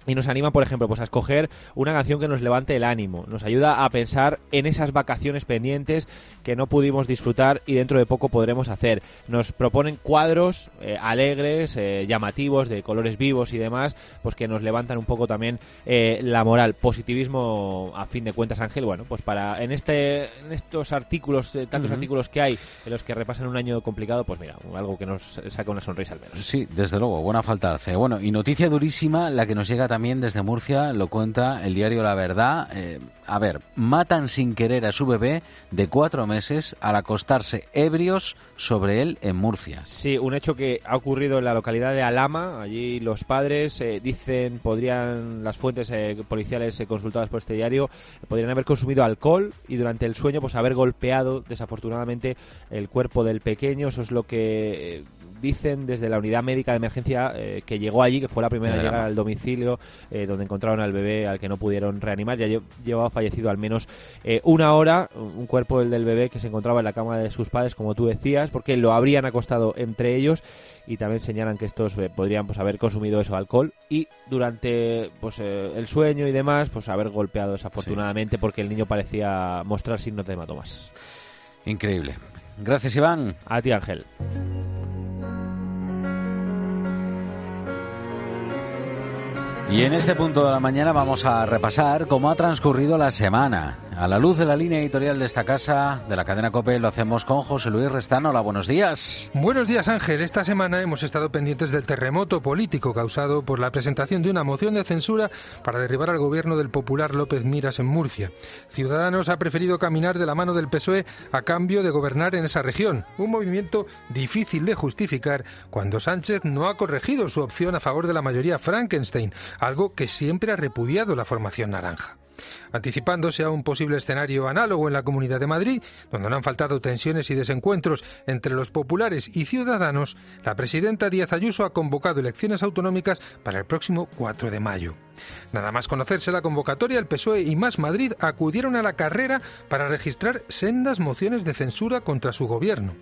y nos anima, por ejemplo, pues a escoger una canción que nos levante el ánimo, nos ayuda a pensar en esas vacaciones pendientes que no pudimos disfrutar y dentro de poco podremos hacer. Nos proponen cuadros eh, alegres, eh, llamativos, de colores vivos y demás, pues que nos levantan un poco también eh, la moral. Positivismo, a fin de cuentas, Ángel, bueno, pues para en este en estos artículos, tantos artículos que hay en los que repasan un año complicado, pues mira, algo que nos saca una sonrisa al menos. Sí, desde luego, buena falta. Bueno, y noticia durísima la que nos llega también desde Murcia, lo cuenta el diario La Verdad. Eh, a ver, matan sin querer a su bebé de cuatro meses al acostarse ebrios sobre él en Murcia. Sí, un hecho que ha ocurrido en la localidad de Alama. Allí los padres eh, dicen, podrían, las fuentes eh, policiales consultadas por este diario, podrían haber consumido alcohol y durante el sueño pues haber golpeado desafortunadamente el cuerpo del pequeño. Eso es lo que dicen desde la unidad médica de emergencia eh, que llegó allí, que fue la primera a llegar al domicilio eh, donde encontraron al bebé al que no pudieron reanimar. Ya llevaba fallecido al menos eh, una hora, un cuerpo el del bebé que se encontraba en la cama de sus padres, como tú decías, porque lo habrían acostado entre ellos y también señalan que estos podrían pues haber consumido eso alcohol y durante pues el sueño y demás pues haber golpeado desafortunadamente porque el niño parecía mostrar signos de hematomas. Increíble. Gracias Iván. A ti Ángel. Y en este punto de la mañana vamos a repasar cómo ha transcurrido la semana. A la luz de la línea editorial de esta casa, de la cadena COPE, lo hacemos con José Luis Restano. Hola, buenos días. Buenos días, Ángel. Esta semana hemos estado pendientes del terremoto político causado por la presentación de una moción de censura para derribar al gobierno del popular López Miras en Murcia. Ciudadanos ha preferido caminar de la mano del PSOE a cambio de gobernar en esa región. Un movimiento difícil de justificar cuando Sánchez no ha corregido su opción a favor de la mayoría Frankenstein, algo que siempre ha repudiado la formación naranja anticipándose a un posible escenario análogo en la Comunidad de Madrid, donde no han faltado tensiones y desencuentros entre los populares y ciudadanos, la presidenta Díaz Ayuso ha convocado elecciones autonómicas para el próximo 4 de mayo. Nada más conocerse la convocatoria, el PSOE y Más Madrid acudieron a la carrera para registrar sendas mociones de censura contra su gobierno.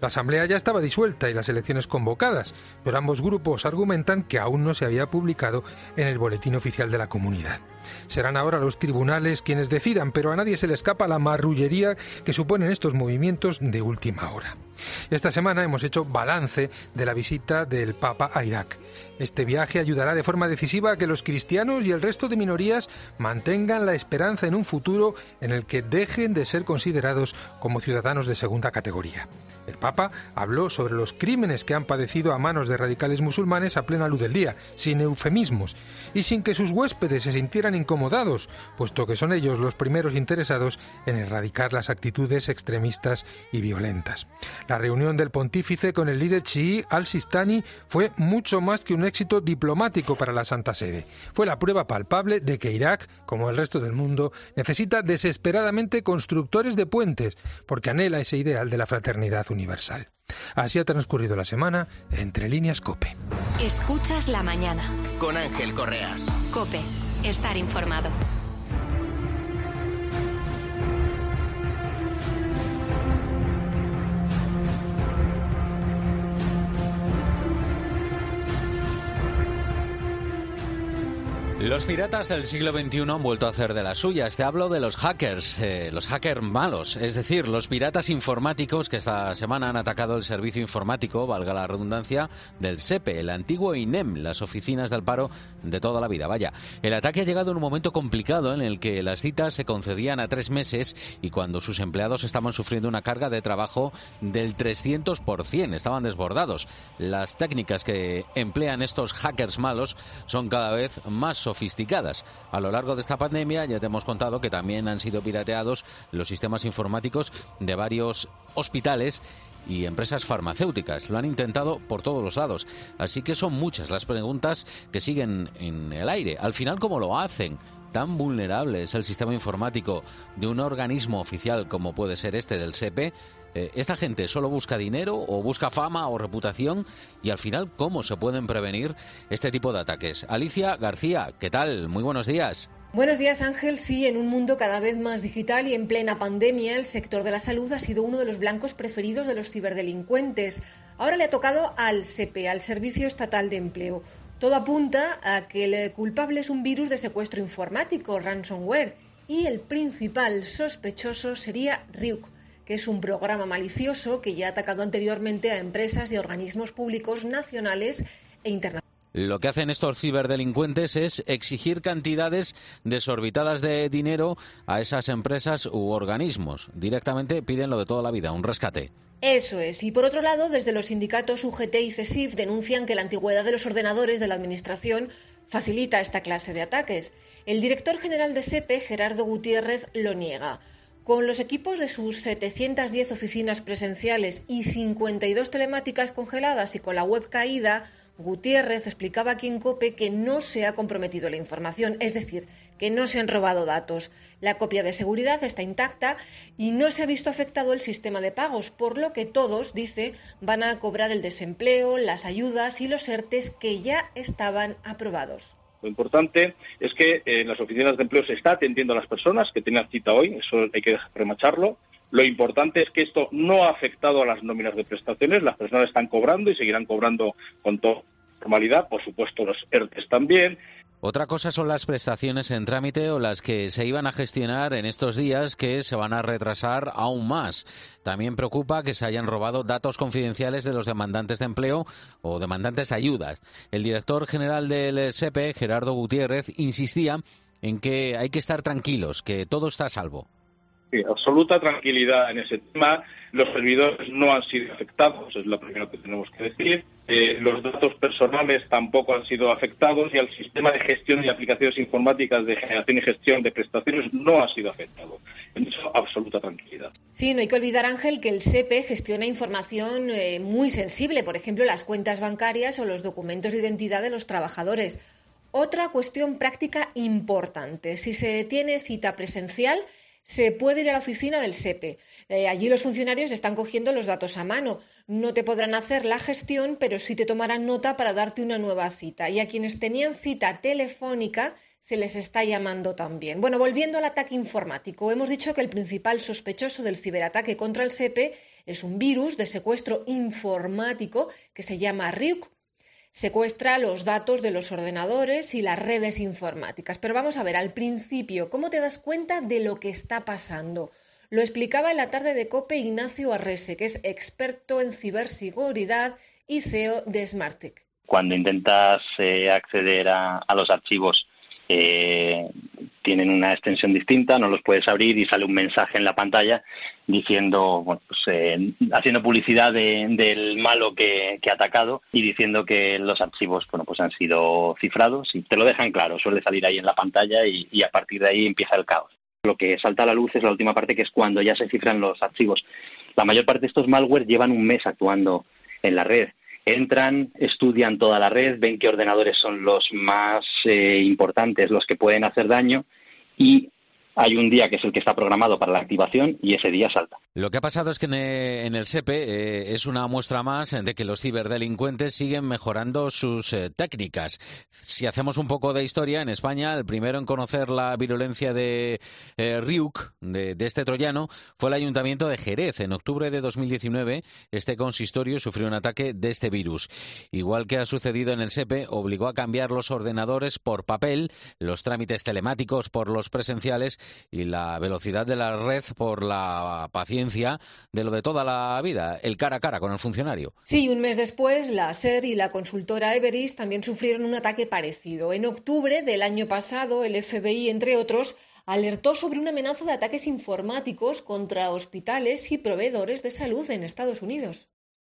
La Asamblea ya estaba disuelta y las elecciones convocadas, pero ambos grupos argumentan que aún no se había publicado en el boletín oficial de la comunidad. Serán ahora los tribunales quienes decidan, pero a nadie se le escapa la marrullería que suponen estos movimientos de última hora. Esta semana hemos hecho balance de la visita del Papa a Irak. Este viaje ayudará de forma decisiva a que los cristianos y el resto de minorías mantengan la esperanza en un futuro en el que dejen de ser considerados como ciudadanos de segunda categoría. El Papa habló sobre los crímenes que han padecido a manos de radicales musulmanes a plena luz del día, sin eufemismos, y sin que sus huéspedes se sintieran incomodados, puesto que son ellos los primeros interesados en erradicar las actitudes extremistas y violentas. La reunión del pontífice con el líder chií al-Sistani fue mucho más que un éxito diplomático para la Santa Sede. Fue la prueba palpable de que Irak, como el resto del mundo, necesita desesperadamente constructores de puentes, porque anhela ese ideal de la fraternidad universal. Así ha transcurrido la semana entre líneas Cope. Escuchas la mañana. Con Ángel Correas. Cope, estar informado. Los piratas del siglo XXI han vuelto a hacer de las suyas. Te hablo de los hackers, eh, los hackers malos, es decir, los piratas informáticos que esta semana han atacado el servicio informático, valga la redundancia, del SEPE, el antiguo INEM, las oficinas del paro de toda la vida. Vaya, el ataque ha llegado en un momento complicado en el que las citas se concedían a tres meses y cuando sus empleados estaban sufriendo una carga de trabajo del 300%, estaban desbordados. Las técnicas que emplean estos hackers malos son cada vez más sofisticadas. A lo largo de esta pandemia ya te hemos contado que también han sido pirateados los sistemas informáticos de varios hospitales y empresas farmacéuticas. Lo han intentado por todos los lados. Así que son muchas las preguntas que siguen en el aire. Al final, ¿cómo lo hacen? Tan vulnerable es el sistema informático de un organismo oficial como puede ser este del SEPE eh, ¿Esta gente solo busca dinero o busca fama o reputación? Y al final, ¿cómo se pueden prevenir este tipo de ataques? Alicia García, ¿qué tal? Muy buenos días. Buenos días Ángel. Sí, en un mundo cada vez más digital y en plena pandemia, el sector de la salud ha sido uno de los blancos preferidos de los ciberdelincuentes. Ahora le ha tocado al SEPE, al Servicio Estatal de Empleo. Todo apunta a que el culpable es un virus de secuestro informático, ransomware, y el principal sospechoso sería Ryuk que es un programa malicioso que ya ha atacado anteriormente a empresas y organismos públicos nacionales e internacionales. Lo que hacen estos ciberdelincuentes es exigir cantidades desorbitadas de dinero a esas empresas u organismos. Directamente piden lo de toda la vida, un rescate. Eso es. Y por otro lado, desde los sindicatos UGT y CESIF denuncian que la antigüedad de los ordenadores de la Administración facilita esta clase de ataques. El director general de SEPE, Gerardo Gutiérrez, lo niega. Con los equipos de sus 710 oficinas presenciales y 52 telemáticas congeladas y con la web caída, Gutiérrez explicaba aquí en COPE que no se ha comprometido la información, es decir, que no se han robado datos. La copia de seguridad está intacta y no se ha visto afectado el sistema de pagos, por lo que todos, dice, van a cobrar el desempleo, las ayudas y los ERTES que ya estaban aprobados. Lo importante es que en las oficinas de empleo se está atendiendo a las personas que tenían cita hoy, eso hay que remacharlo. Lo importante es que esto no ha afectado a las nóminas de prestaciones, las personas están cobrando y seguirán cobrando con toda normalidad, por supuesto los ERTES también, otra cosa son las prestaciones en trámite o las que se iban a gestionar en estos días que se van a retrasar aún más. También preocupa que se hayan robado datos confidenciales de los demandantes de empleo o demandantes de ayudas. El director general del SEPE, Gerardo Gutiérrez, insistía en que hay que estar tranquilos, que todo está a salvo. Absoluta tranquilidad en ese tema. Los servidores no han sido afectados, es lo primero que tenemos que decir. Eh, los datos personales tampoco han sido afectados y el sistema de gestión y aplicaciones informáticas de generación y gestión de prestaciones no ha sido afectado. En eso, absoluta tranquilidad. Sí, no hay que olvidar, Ángel, que el SEPE gestiona información eh, muy sensible, por ejemplo, las cuentas bancarias o los documentos de identidad de los trabajadores. Otra cuestión práctica importante. Si se tiene cita presencial, se puede ir a la oficina del SEPE. Eh, allí los funcionarios están cogiendo los datos a mano. No te podrán hacer la gestión, pero sí te tomarán nota para darte una nueva cita. Y a quienes tenían cita telefónica se les está llamando también. Bueno, volviendo al ataque informático, hemos dicho que el principal sospechoso del ciberataque contra el SEPE es un virus de secuestro informático que se llama Ryuk secuestra los datos de los ordenadores y las redes informáticas. Pero vamos a ver, al principio, ¿cómo te das cuenta de lo que está pasando? Lo explicaba en la tarde de COPE Ignacio Arrese, que es experto en ciberseguridad y CEO de Smartec. Cuando intentas eh, acceder a, los archivos eh, tienen una extensión distinta, no los puedes abrir y sale un mensaje en la pantalla diciendo, bueno, pues, eh, haciendo publicidad del malo que, ha atacado y diciendo que los archivos, bueno, pues han sido cifrados y te lo dejan claro, suele salir ahí en la pantalla y a partir de ahí empieza el caos. Lo que salta a la luz es la última parte que es cuando ya se cifran los archivos. La mayor parte de estos malware llevan un mes actuando en la red entran, estudian toda la red, ven qué ordenadores son los más eh, importantes, los que pueden hacer daño y hay un día que es el que está programado para la activación y ese día salta. Lo que ha pasado es que en el SEPE eh, es una muestra más de que los ciberdelincuentes siguen mejorando sus eh, técnicas. Si hacemos un poco de historia, en España el primero en conocer la virulencia de eh, Ryuk, de, este troyano, fue el Ayuntamiento de Jerez. En octubre de 2019, este consistorio sufrió un ataque de este virus. Igual que ha sucedido en el SEPE, obligó a cambiar los ordenadores por papel, los trámites telemáticos por los presenciales y la velocidad de la red por la paciencia de lo de toda la vida, el cara a cara con el funcionario. Sí, un mes después, la SER y la consultora Everest también sufrieron un ataque parecido. En octubre del año pasado, el FBI, entre otros, alertó sobre una amenaza de ataques informáticos contra hospitales y proveedores de salud en Estados Unidos.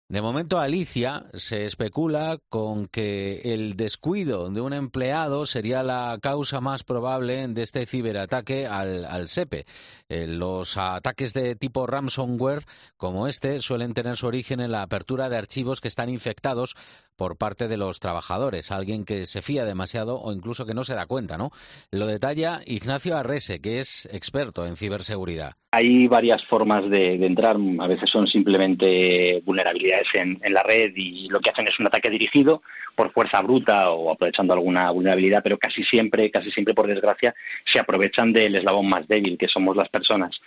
De momento, Alicia se especula con que el descuido de un empleado sería la causa más probable de este ciberataque al, SEPE. Eh, los ataques de tipo ransomware como este suelen tener su origen en la apertura de archivos que están infectados por parte de los trabajadores, alguien que se fía demasiado o incluso que no se da cuenta, ¿no? Lo detalla Ignacio Arrese, que es experto en ciberseguridad. Hay varias formas de, entrar, a veces son simplemente vulnerabilidades en, la red y lo que hacen es un ataque dirigido por fuerza bruta o aprovechando alguna vulnerabilidad, pero casi siempre, casi siempre por desgracia, se aprovechan del eslabón más débil, que somos las personas,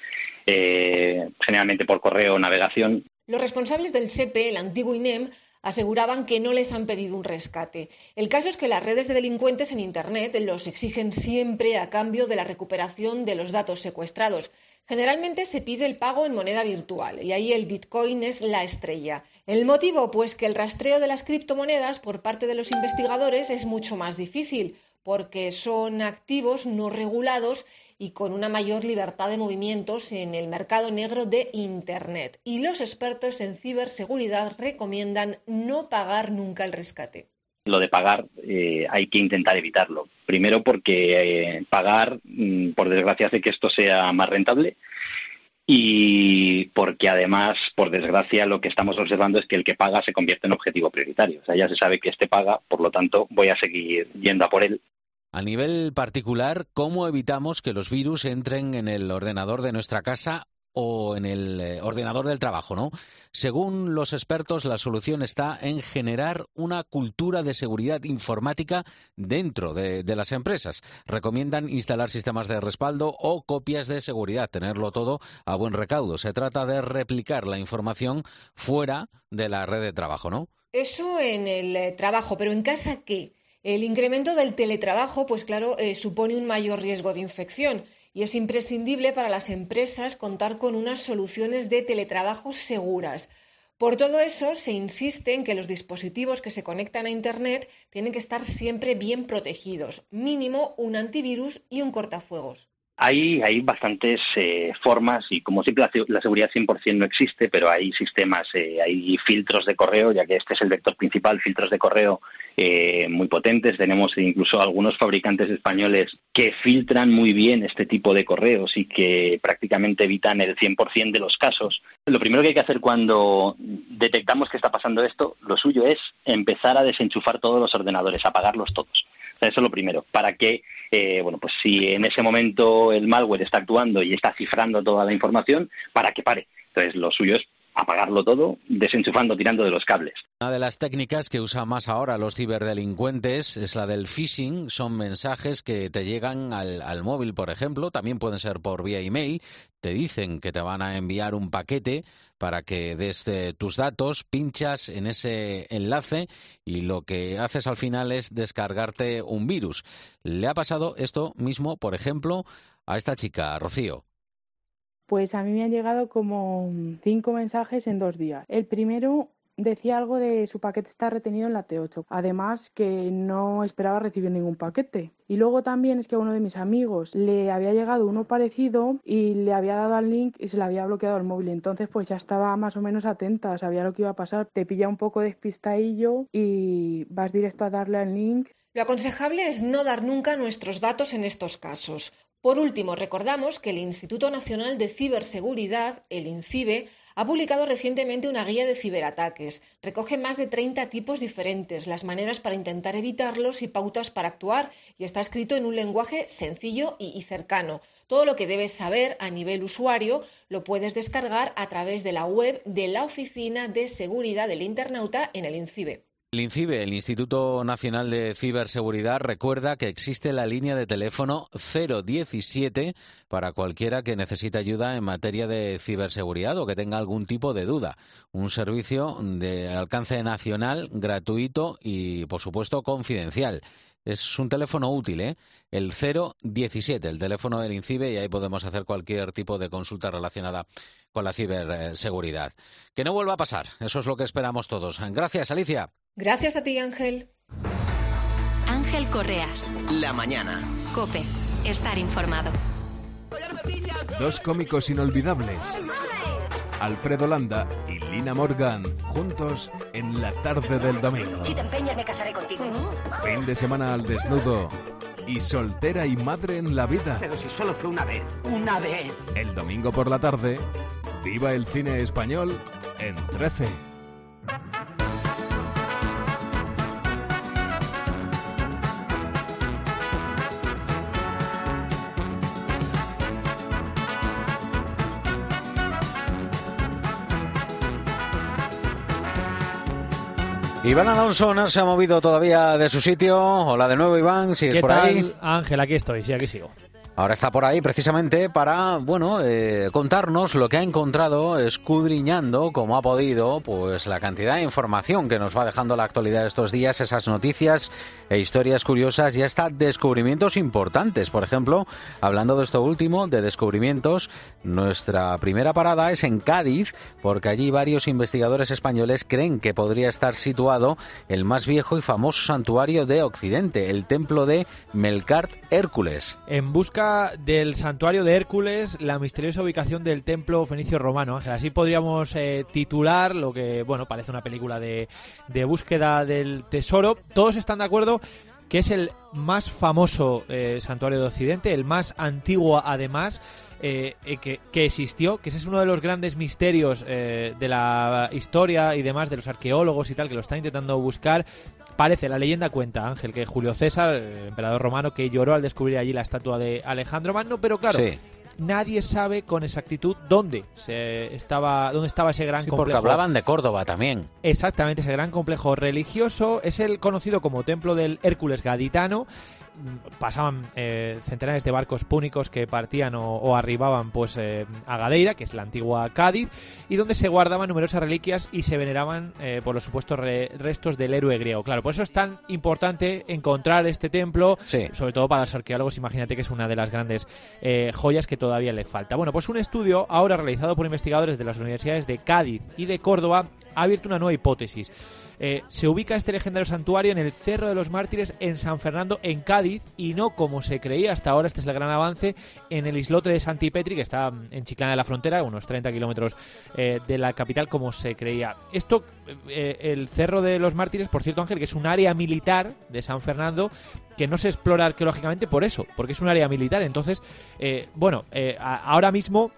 eh, generalmente por correo o navegación. Los responsables del SEPE, el antiguo INEM, aseguraban que no les han pedido un rescate. El caso es que las redes de delincuentes en Internet los exigen siempre a cambio de la recuperación de los datos secuestrados. Generalmente se pide el pago en moneda virtual y ahí el Bitcoin es la estrella. ¿El motivo? Pues que el rastreo de las criptomonedas por parte de los investigadores es mucho más difícil porque son activos no regulados y con una mayor libertad de movimientos en el mercado negro de Internet. Y los expertos en ciberseguridad recomiendan no pagar nunca el rescate. Lo de pagar eh, hay que intentar evitarlo. Primero porque eh, pagar, mm, por desgracia, hace que esto sea más rentable y porque además, por desgracia, lo que estamos observando es que el que paga se convierte en objetivo prioritario. O sea, ya se sabe que este paga, por lo tanto, voy a seguir yendo a por él a nivel particular, ¿cómo evitamos que los virus entren en el ordenador de nuestra casa o en el eh, ordenador del trabajo, ¿no? Según los expertos, la solución está en generar una cultura de seguridad informática dentro de, las empresas. Recomiendan instalar sistemas de respaldo o copias de seguridad, tenerlo todo a buen recaudo. Se trata de replicar la información fuera de la red de trabajo, ¿no? Eso en el eh, trabajo, pero en casa, ¿qué? El incremento del teletrabajo, pues claro, eh, supone un mayor riesgo de infección y es imprescindible para las empresas contar con unas soluciones de teletrabajo seguras. Por todo eso, se insiste en que los dispositivos que se conectan a Internet tienen que estar siempre bien protegidos, mínimo un antivirus y un cortafuegos. Hay, hay bastantes eh, formas y como siempre la, la seguridad 100% no existe, pero hay sistemas, eh, hay filtros de correo, ya que este es el vector principal, filtros de correo eh, muy potentes. Tenemos incluso algunos fabricantes españoles que filtran muy bien este tipo de correos y que prácticamente evitan el 100% de los casos. Lo primero que hay que hacer cuando detectamos que está pasando esto, lo suyo es empezar a desenchufar todos los ordenadores, apagarlos todos. eso es lo primero, para que, eh, bueno, pues si en ese momento el malware está actuando y está cifrando toda la información, para que pare. Entonces, lo suyo es apagarlo todo, desenchufando, tirando de los cables. Una de las técnicas que usan más ahora los ciberdelincuentes es la del phishing. Son mensajes que te llegan al, móvil, por ejemplo, también pueden ser por vía email. Te dicen que te van a enviar un paquete para que des eh, tus datos, pinchas en ese enlace y lo que haces al final es descargarte un virus. Le ha pasado esto mismo, por ejemplo, a esta chica, Rocío. Pues a mí me han llegado como cinco mensajes en dos días. El primero decía algo de su paquete está retenido en la T8. Además que no esperaba recibir ningún paquete. Y luego también es que a uno de mis amigos le había llegado uno parecido y le había dado al link y se le había bloqueado el móvil. Entonces pues ya estaba más o menos atenta, sabía lo que iba a pasar. Te pilla un poco despistadillo y vas directo a darle al link. Lo aconsejable es no dar nunca nuestros datos en estos casos. Por último, recordamos que el Instituto Nacional de Ciberseguridad, el INCIBE, ha publicado recientemente una guía de ciberataques. Recoge más de 30 tipos diferentes, las maneras para intentar evitarlos y pautas para actuar, y está escrito en un lenguaje sencillo y, cercano. Todo lo que debes saber a nivel usuario lo puedes descargar a través de la web de la Oficina de Seguridad del Internauta en el INCIBE. El INCIBE, el Instituto Nacional de Ciberseguridad, recuerda que existe la línea de teléfono 017 para cualquiera que necesite ayuda en materia de ciberseguridad o que tenga algún tipo de duda. Un servicio de alcance nacional, gratuito y, por supuesto, confidencial. Es un teléfono útil, ¿eh? El 017, el teléfono del INCIBE, y ahí podemos hacer cualquier tipo de consulta relacionada con la ciberseguridad. Que no vuelva a pasar, eso es lo que esperamos todos. Gracias, Alicia. Gracias a ti, Ángel. Ángel Correas. La mañana. Cope. Estar informado. Dos cómicos inolvidables. Alfredo Landa y Lina Morgan, juntos en la tarde del domingo. Si te empeñas, me casaré contigo. Fin de semana al desnudo y soltera y madre en la vida. Pero si solo fue una vez, una vez. El domingo por la tarde, viva el cine español en 13. Iván Alonso no se ha movido todavía de su sitio. Hola de nuevo, Iván, ¿sigues ¿Qué por tal, ahí? Ángel, aquí estoy, sí, aquí sigo. Ahora está por ahí precisamente para, bueno, eh, contarnos lo que ha encontrado escudriñando como ha podido, pues la cantidad de información que nos va dejando la actualidad estos días, esas noticias e historias curiosas y hasta descubrimientos importantes. Por ejemplo, hablando de esto último, de descubrimientos, nuestra primera parada es en Cádiz, porque allí varios investigadores españoles creen que podría estar situado el más viejo y famoso santuario de Occidente, el templo de Melkart Hércules. En busca del santuario de Hércules, la misteriosa ubicación del templo fenicio romano. Así podríamos eh, titular lo que, bueno, parece una película de, de búsqueda del tesoro. Todos están de acuerdo que es el más famoso eh, santuario de Occidente, el más antiguo además. Eh, que, que, existió, que ese es uno de los grandes misterios de la historia y demás de los arqueólogos y tal, que lo están intentando buscar. Parece, la leyenda cuenta, Ángel, que Julio César, el emperador romano, que lloró al descubrir allí la estatua de Alejandro Magno, pero claro, nadie sabe con exactitud dónde se estaba dónde estaba ese gran sí, complejo. Porque hablaban de Córdoba también. Exactamente, ese gran complejo religioso es el conocido como Templo del Hércules Gaditano pasaban eh, centenares de barcos púnicos que partían o, arribaban pues eh, a Gadeira, que es la antigua Cádiz, y donde se guardaban numerosas reliquias y se veneraban eh, por los supuestos restos del héroe griego. Claro, por eso es tan importante encontrar este templo, sobre todo para los arqueólogos, imagínate que es una de las grandes joyas que todavía le falta. Bueno, pues un estudio ahora realizado por investigadores de las universidades de Cádiz y de Córdoba ha abierto una nueva hipótesis. Eh, se ubica este legendario santuario en el Cerro de los Mártires en San Fernando, en Cádiz, y no como se creía hasta ahora, este es el gran avance, en el islote de Santipetri, que está en Chiclana de la Frontera, unos 30 kilómetros eh, de la capital, como se creía. Esto, eh, el Cerro de los Mártires, por cierto, Ángel, que es un área militar de San Fernando, que no se explora arqueológicamente por eso, porque es un área militar. Entonces, bueno, ahora mismo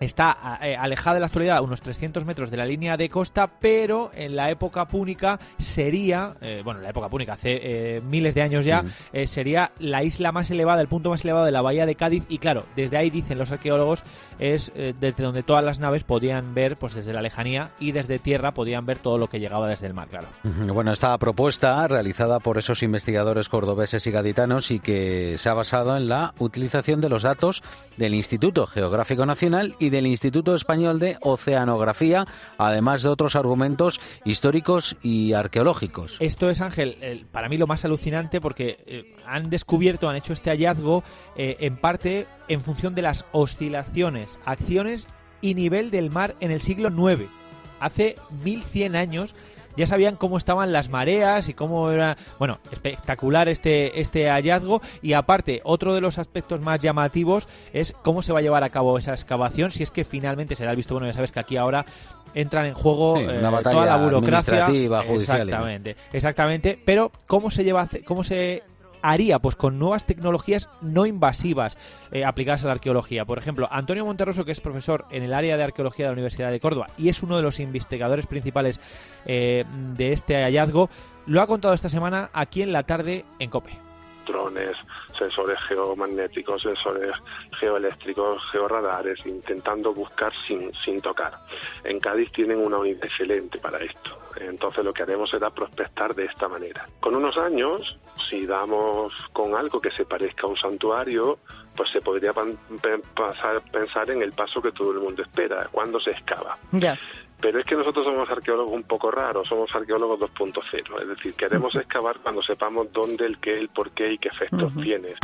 Está eh, alejada de la actualidad unos 300 metros de la línea de costa, pero en la época púnica sería, eh, bueno, en la época púnica, hace eh, miles de años ya, sería la isla más elevada, el punto más elevado de la bahía de Cádiz. Y claro, desde ahí dicen los arqueólogos, es desde donde todas las naves podían ver, pues desde la lejanía y desde tierra podían ver todo lo que llegaba desde el mar, claro. Bueno, esta propuesta realizada por esos investigadores cordobeses y gaditanos y que se ha basado en la utilización de los datos del Instituto Geográfico Nacional y del Instituto Español de Oceanografía, además de otros argumentos históricos y arqueológicos. Esto es, Ángel, para mí lo más alucinante porque eh, han descubierto, han hecho este hallazgo eh, en parte en función de las oscilaciones, acciones y nivel del mar en el siglo IX. Hace 1100 años ya sabían cómo estaban las mareas y cómo era, bueno, espectacular este, este hallazgo. Y aparte otro de los aspectos más llamativos es cómo se va a llevar a cabo esa excavación si es que finalmente se da el visto. Bueno, ya sabes que aquí ahora entran en juego eh, toda la burocracia. exactamente, exactamente, pero cómo se lleva cómo se haría? Pues con nuevas tecnologías no invasivas eh, aplicadas a la arqueología. Por ejemplo, Antonio Monterroso, que es profesor en el área de arqueología de la Universidad de Córdoba y es uno de los investigadores principales eh, de este hallazgo, lo ha contado esta semana aquí en la tarde en COPE. Drones, sensores geomagnéticos, sensores geoeléctricos, georradares, intentando buscar sin, sin tocar. En Cádiz tienen una unidad excelente para esto. Entonces lo que haremos será prospectar de esta manera. Con unos años, si damos con algo que se parezca a un santuario, pues se podría pasar, pensar en el paso que todo el mundo espera, cuando se excava. Pero es que nosotros somos arqueólogos un poco raros, somos arqueólogos 2.0, es decir, queremos excavar cuando sepamos dónde, el qué, el por qué y qué efectos tiene.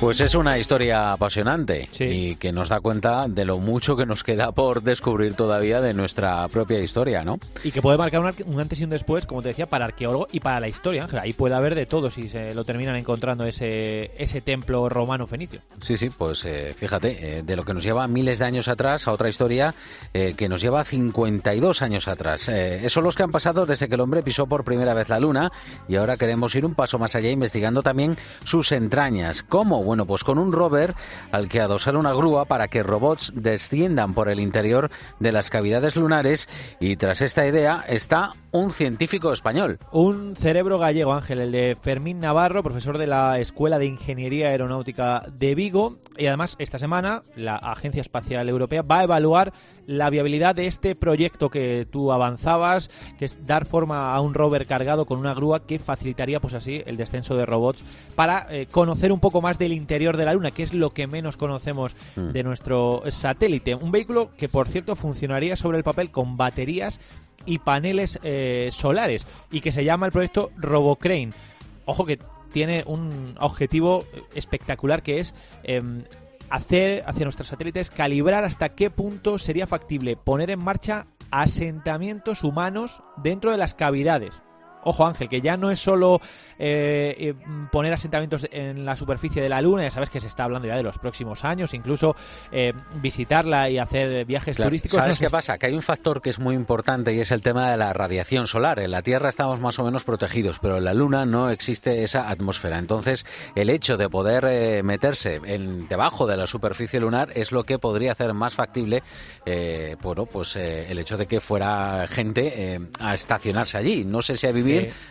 Pues es una historia apasionante y que nos da cuenta de lo mucho que nos queda por descubrir todavía de nuestra propia historia, ¿no? Y que puede marcar un antes y un después, como te decía, para arqueólogo y para la historia, Ángel. Ahí puede haber de todo si se lo terminan encontrando ese, ese templo romano fenicio. Sí, sí, pues eh, fíjate, eh, de lo que nos lleva miles de años atrás a otra historia eh, que nos lleva 52 años atrás. esos son los que han pasado desde que el hombre pisó por primera vez la luna y ahora queremos ir un paso más allá investigando también sus entrañas. ¿Cómo? Bueno, pues con un rover al que adosar una grúa para que robots desciendan por el interior de las cavidades lunares y tras esta idea está un científico español. Un cerebro gallego, Ángel, el de Fermín Navarro, profesor de la Escuela de Ingeniería Aeronáutica de Vigo. Y además, esta semana, la Agencia Espacial Europea va a evaluar la viabilidad de este proyecto que tú avanzabas, que es dar forma a un rover cargado con una grúa que facilitaría, pues así, el descenso de robots para eh, conocer un poco más del interior de la Luna, que es lo que menos conocemos mm. de nuestro satélite. Un vehículo que, por cierto, funcionaría sobre el papel con baterías y paneles eh, solares y que se llama el proyecto RoboCrane. Ojo que tiene un objetivo espectacular que es em, hacer hacia nuestros satélites, calibrar hasta qué punto sería factible poner en marcha asentamientos humanos dentro de las cavidades. Ojo Ángel, que ya no es solo eh, eh, poner asentamientos en la superficie de la Luna, ya sabes que se está hablando ya de los próximos años, incluso eh, visitarla y hacer viajes turísticos. ¿Sabes qué pasa? Que hay un factor que es muy importante y es el tema de la radiación solar. En la Tierra estamos más o menos protegidos, pero en la Luna no existe esa atmósfera. Entonces, el hecho de poder meterse en, debajo de la superficie lunar es lo que podría hacer más factible, bueno, pues el hecho de que fuera gente a estacionarse allí. No sé si ha vivido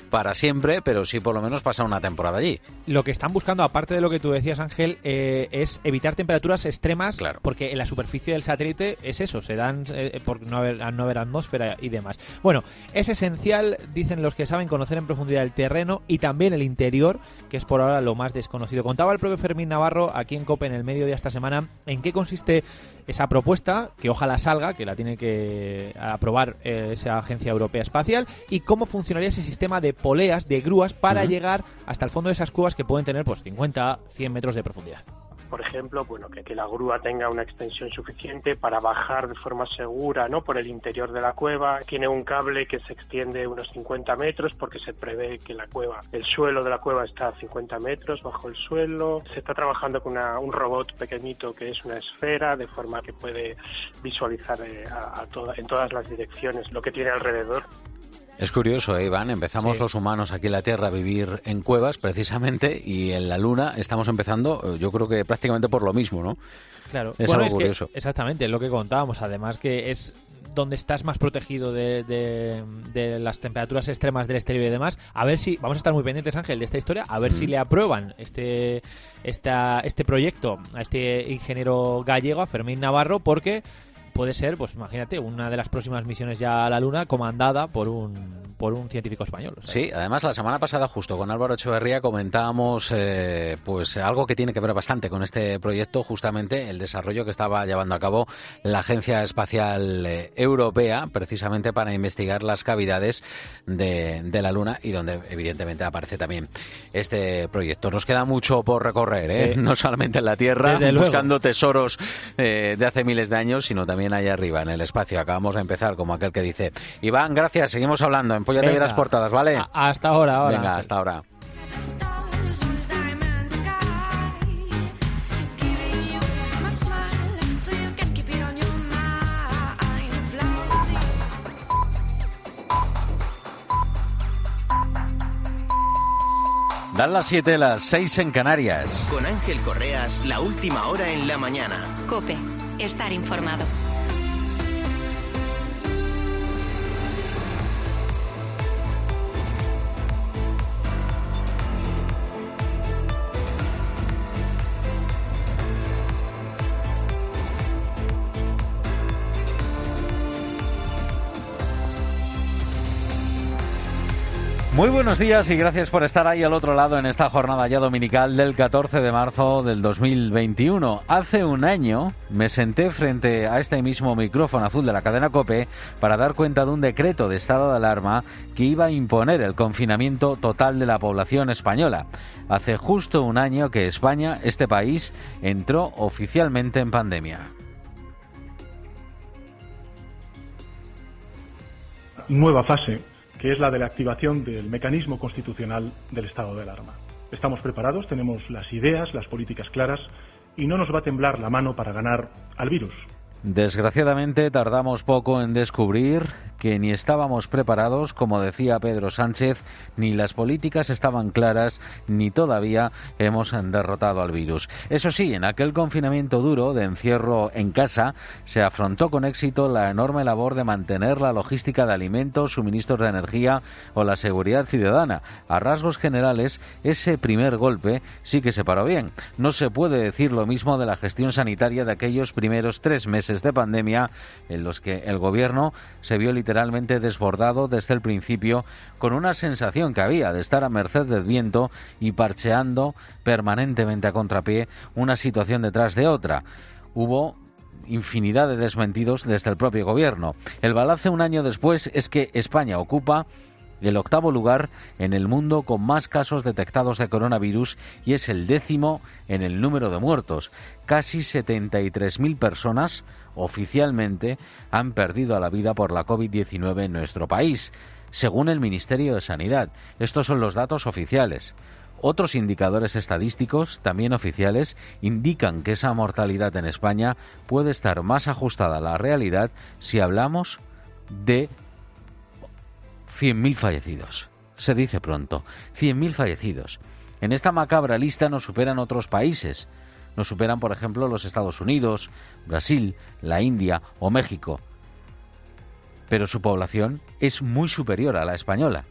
para siempre, pero sí por lo menos pasar una temporada allí. Lo que están buscando, aparte de lo que tú decías, Ángel, eh, es evitar temperaturas extremas, claro. porque en la superficie del satélite es eso, se dan eh, por no haber, no haber atmósfera y demás. Bueno, es esencial, dicen los que saben, conocer en profundidad el terreno y también el interior, que es por ahora lo más desconocido. Contaba el propio Fermín Navarro aquí en COPE en el medio de esta semana en qué consiste esa propuesta, que ojalá salga, que la tiene que aprobar eh, esa agencia europea espacial, y cómo funcionaría ese sistema de poleas, de grúas, para llegar hasta el fondo de esas cuevas que pueden tener pues 50, 100 metros de profundidad. Por ejemplo, bueno, que, que la grúa tenga una extensión suficiente para bajar de forma segura, ¿no? Por el interior de la cueva. Tiene un cable que se extiende unos 50 metros porque se prevé que la cueva, el suelo de la cueva está a 50 metros bajo el suelo. Se está trabajando con un robot pequeñito que es una esfera de forma que puede visualizar eh, a, en todas las direcciones lo que tiene alrededor. Es curioso, ¿eh, Iván. Empezamos los humanos aquí en la Tierra a vivir en cuevas, precisamente, y en la Luna estamos empezando, yo creo que prácticamente por lo mismo, ¿no? Claro, es algo curioso. exactamente, es lo que contábamos. Además, que es donde estás más protegido de, de, las temperaturas extremas del exterior y demás. A ver si, vamos a estar muy pendientes, Ángel, de esta historia, a ver si le aprueban este, esta, este proyecto a este ingeniero gallego, a Fermín Navarro, porque puede ser, pues imagínate, una de las próximas misiones ya a la Luna comandada por un, por un científico español. Sí, además la semana pasada justo con Álvaro Echeverría comentábamos eh, pues algo que tiene que ver bastante con este proyecto, justamente el desarrollo que estaba llevando a cabo la Agencia Espacial eh, Europea, precisamente para investigar las cavidades de, de, la Luna y donde evidentemente aparece también este proyecto. Nos queda mucho por recorrer, ¿eh? no solamente en la Tierra, buscando tesoros de hace miles de años, sino también allá arriba, en el espacio. Acabamos de empezar como aquel que dice, Iván, gracias, seguimos hablando. Empóllate bien las portadas, ¿vale? hasta ahora, ahora. Venga, hasta ahora. Dan las 7, las 6 en Canarias. Con Ángel Correas, la última hora en la mañana. Cope, estar informado. Muy buenos días y gracias por estar ahí al otro lado en esta jornada ya dominical del 14 de marzo del 2021. Hace un año me senté frente a este mismo micrófono azul de la cadena Cope para dar cuenta de un decreto de estado de alarma que iba a imponer el confinamiento total de la población española. Hace justo un año que España, este país, entró oficialmente en pandemia. Nueva fase que es la de la activación del mecanismo constitucional del estado de alarma. Estamos preparados, tenemos las ideas, las políticas claras y no nos va a temblar la mano para ganar al virus. Desgraciadamente tardamos poco en descubrir que ni estábamos preparados, como decía Pedro Sánchez, ni las políticas estaban claras, ni todavía hemos derrotado al virus. Eso sí, en aquel confinamiento duro de encierro en casa, se afrontó con éxito la enorme labor de mantener la logística de alimentos, suministros de energía o la seguridad ciudadana. A rasgos generales, ese primer golpe sí que se paró bien. No se puede decir lo mismo de la gestión sanitaria de aquellos primeros tres meses de pandemia en los que el gobierno se vio literalmente desbordado desde el principio con una sensación que había de estar a merced del viento y parcheando permanentemente a contrapié una situación detrás de otra. Hubo infinidad de desmentidos desde el propio gobierno. El balance un año después es que España ocupa el octavo lugar en el mundo con más casos detectados de coronavirus y es el décimo en el número de muertos. Casi 73.000 personas oficialmente han perdido la vida por la COVID-19 en nuestro país, según el Ministerio de Sanidad. Estos son los datos oficiales. Otros indicadores estadísticos, también oficiales, indican que esa mortalidad en España puede estar más ajustada a la realidad si hablamos de 100.000 fallecidos. Se dice pronto, 100.000 fallecidos. En esta macabra lista nos superan otros países. Nos superan, por ejemplo, los Estados Unidos, Brasil, la India o México. Pero su población es muy superior a la española.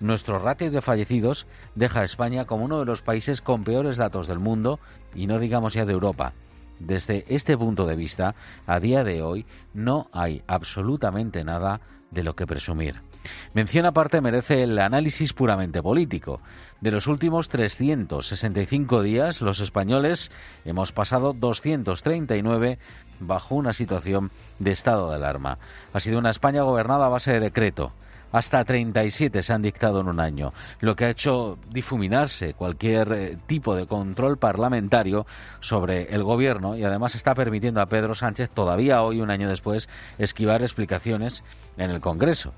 Nuestro ratio de fallecidos deja a España como uno de los países con peores datos del mundo y no digamos ya de Europa. Desde este punto de vista, a día de hoy no hay absolutamente nada de lo que presumir. Mención aparte merece el análisis puramente político. De los últimos 365 días, los españoles hemos pasado 239 bajo una situación de estado de alarma. Ha sido una España gobernada a base de decreto. Hasta 37 se han dictado en un año, lo que ha hecho difuminarse cualquier eh, tipo de control parlamentario sobre el gobierno y además está permitiendo a Pedro Sánchez, todavía hoy, un año después, esquivar explicaciones en el Congreso.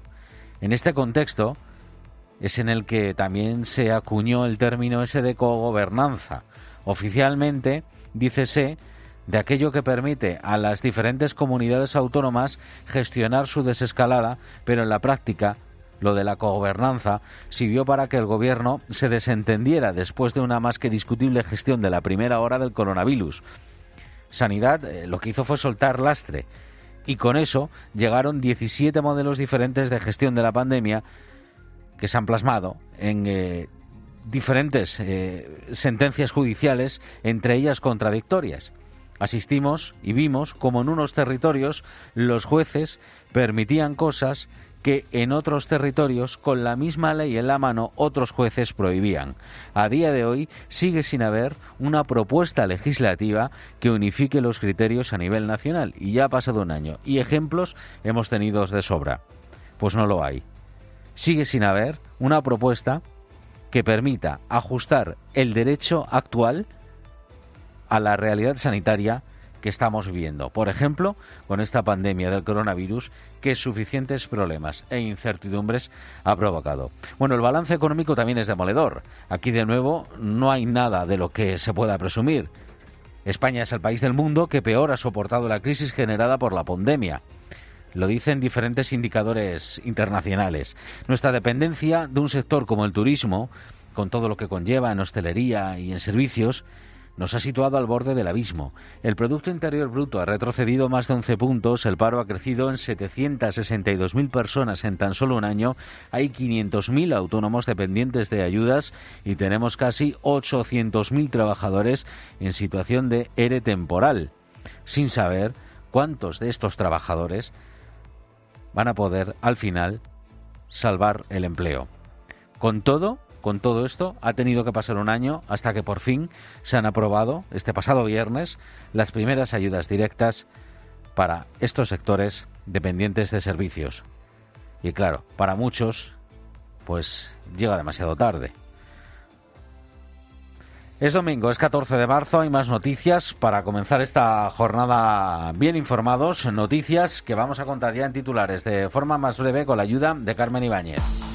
En este contexto es en el que también se acuñó el término ese de cogobernanza. Oficialmente, dícese de aquello que permite a las diferentes comunidades autónomas gestionar su desescalada, pero en la práctica lo de la cogobernanza sirvió para que el gobierno se desentendiera después de una más que discutible gestión de la primera hora del coronavirus. Sanidad eh, lo que hizo fue soltar lastre y con eso llegaron 17 modelos diferentes de gestión de la pandemia que se han plasmado en eh, diferentes eh, sentencias judiciales, entre ellas contradictorias. Asistimos y vimos como en unos territorios los jueces permitían cosas que en otros territorios, con la misma ley en la mano, otros jueces prohibían. A día de hoy sigue sin haber una propuesta legislativa que unifique los criterios a nivel nacional, y ya ha pasado un año, y ejemplos hemos tenido de sobra. Pues no lo hay. Sigue sin haber una propuesta que permita ajustar el derecho actual a la realidad sanitaria que estamos viviendo. Por ejemplo, con esta pandemia del coronavirus que suficientes problemas e incertidumbres ha provocado. Bueno, el balance económico también es demoledor. Aquí de nuevo no hay nada de lo que se pueda presumir. España es el país del mundo que peor ha soportado la crisis generada por la pandemia. Lo dicen diferentes indicadores internacionales. Nuestra dependencia de un sector como el turismo, con todo lo que conlleva en hostelería y en servicios, nos ha situado al borde del abismo. El Producto Interior Bruto ha retrocedido más de 11 puntos, el paro ha crecido en 762.000 personas en tan solo un año, hay 500.000 autónomos dependientes de ayudas y tenemos casi 800.000 trabajadores en situación de ERE temporal, sin saber cuántos de estos trabajadores van a poder al final salvar el empleo. Con todo, con todo esto, ha tenido que pasar un año hasta que por fin se han aprobado, este pasado viernes, las primeras ayudas directas para estos sectores dependientes de servicios. Y claro, para muchos, pues llega demasiado tarde. Es domingo, es 14 de marzo, hay más noticias para comenzar esta jornada bien informados, noticias que vamos a contar ya en titulares de forma más breve con la ayuda de Carmen Ibáñez.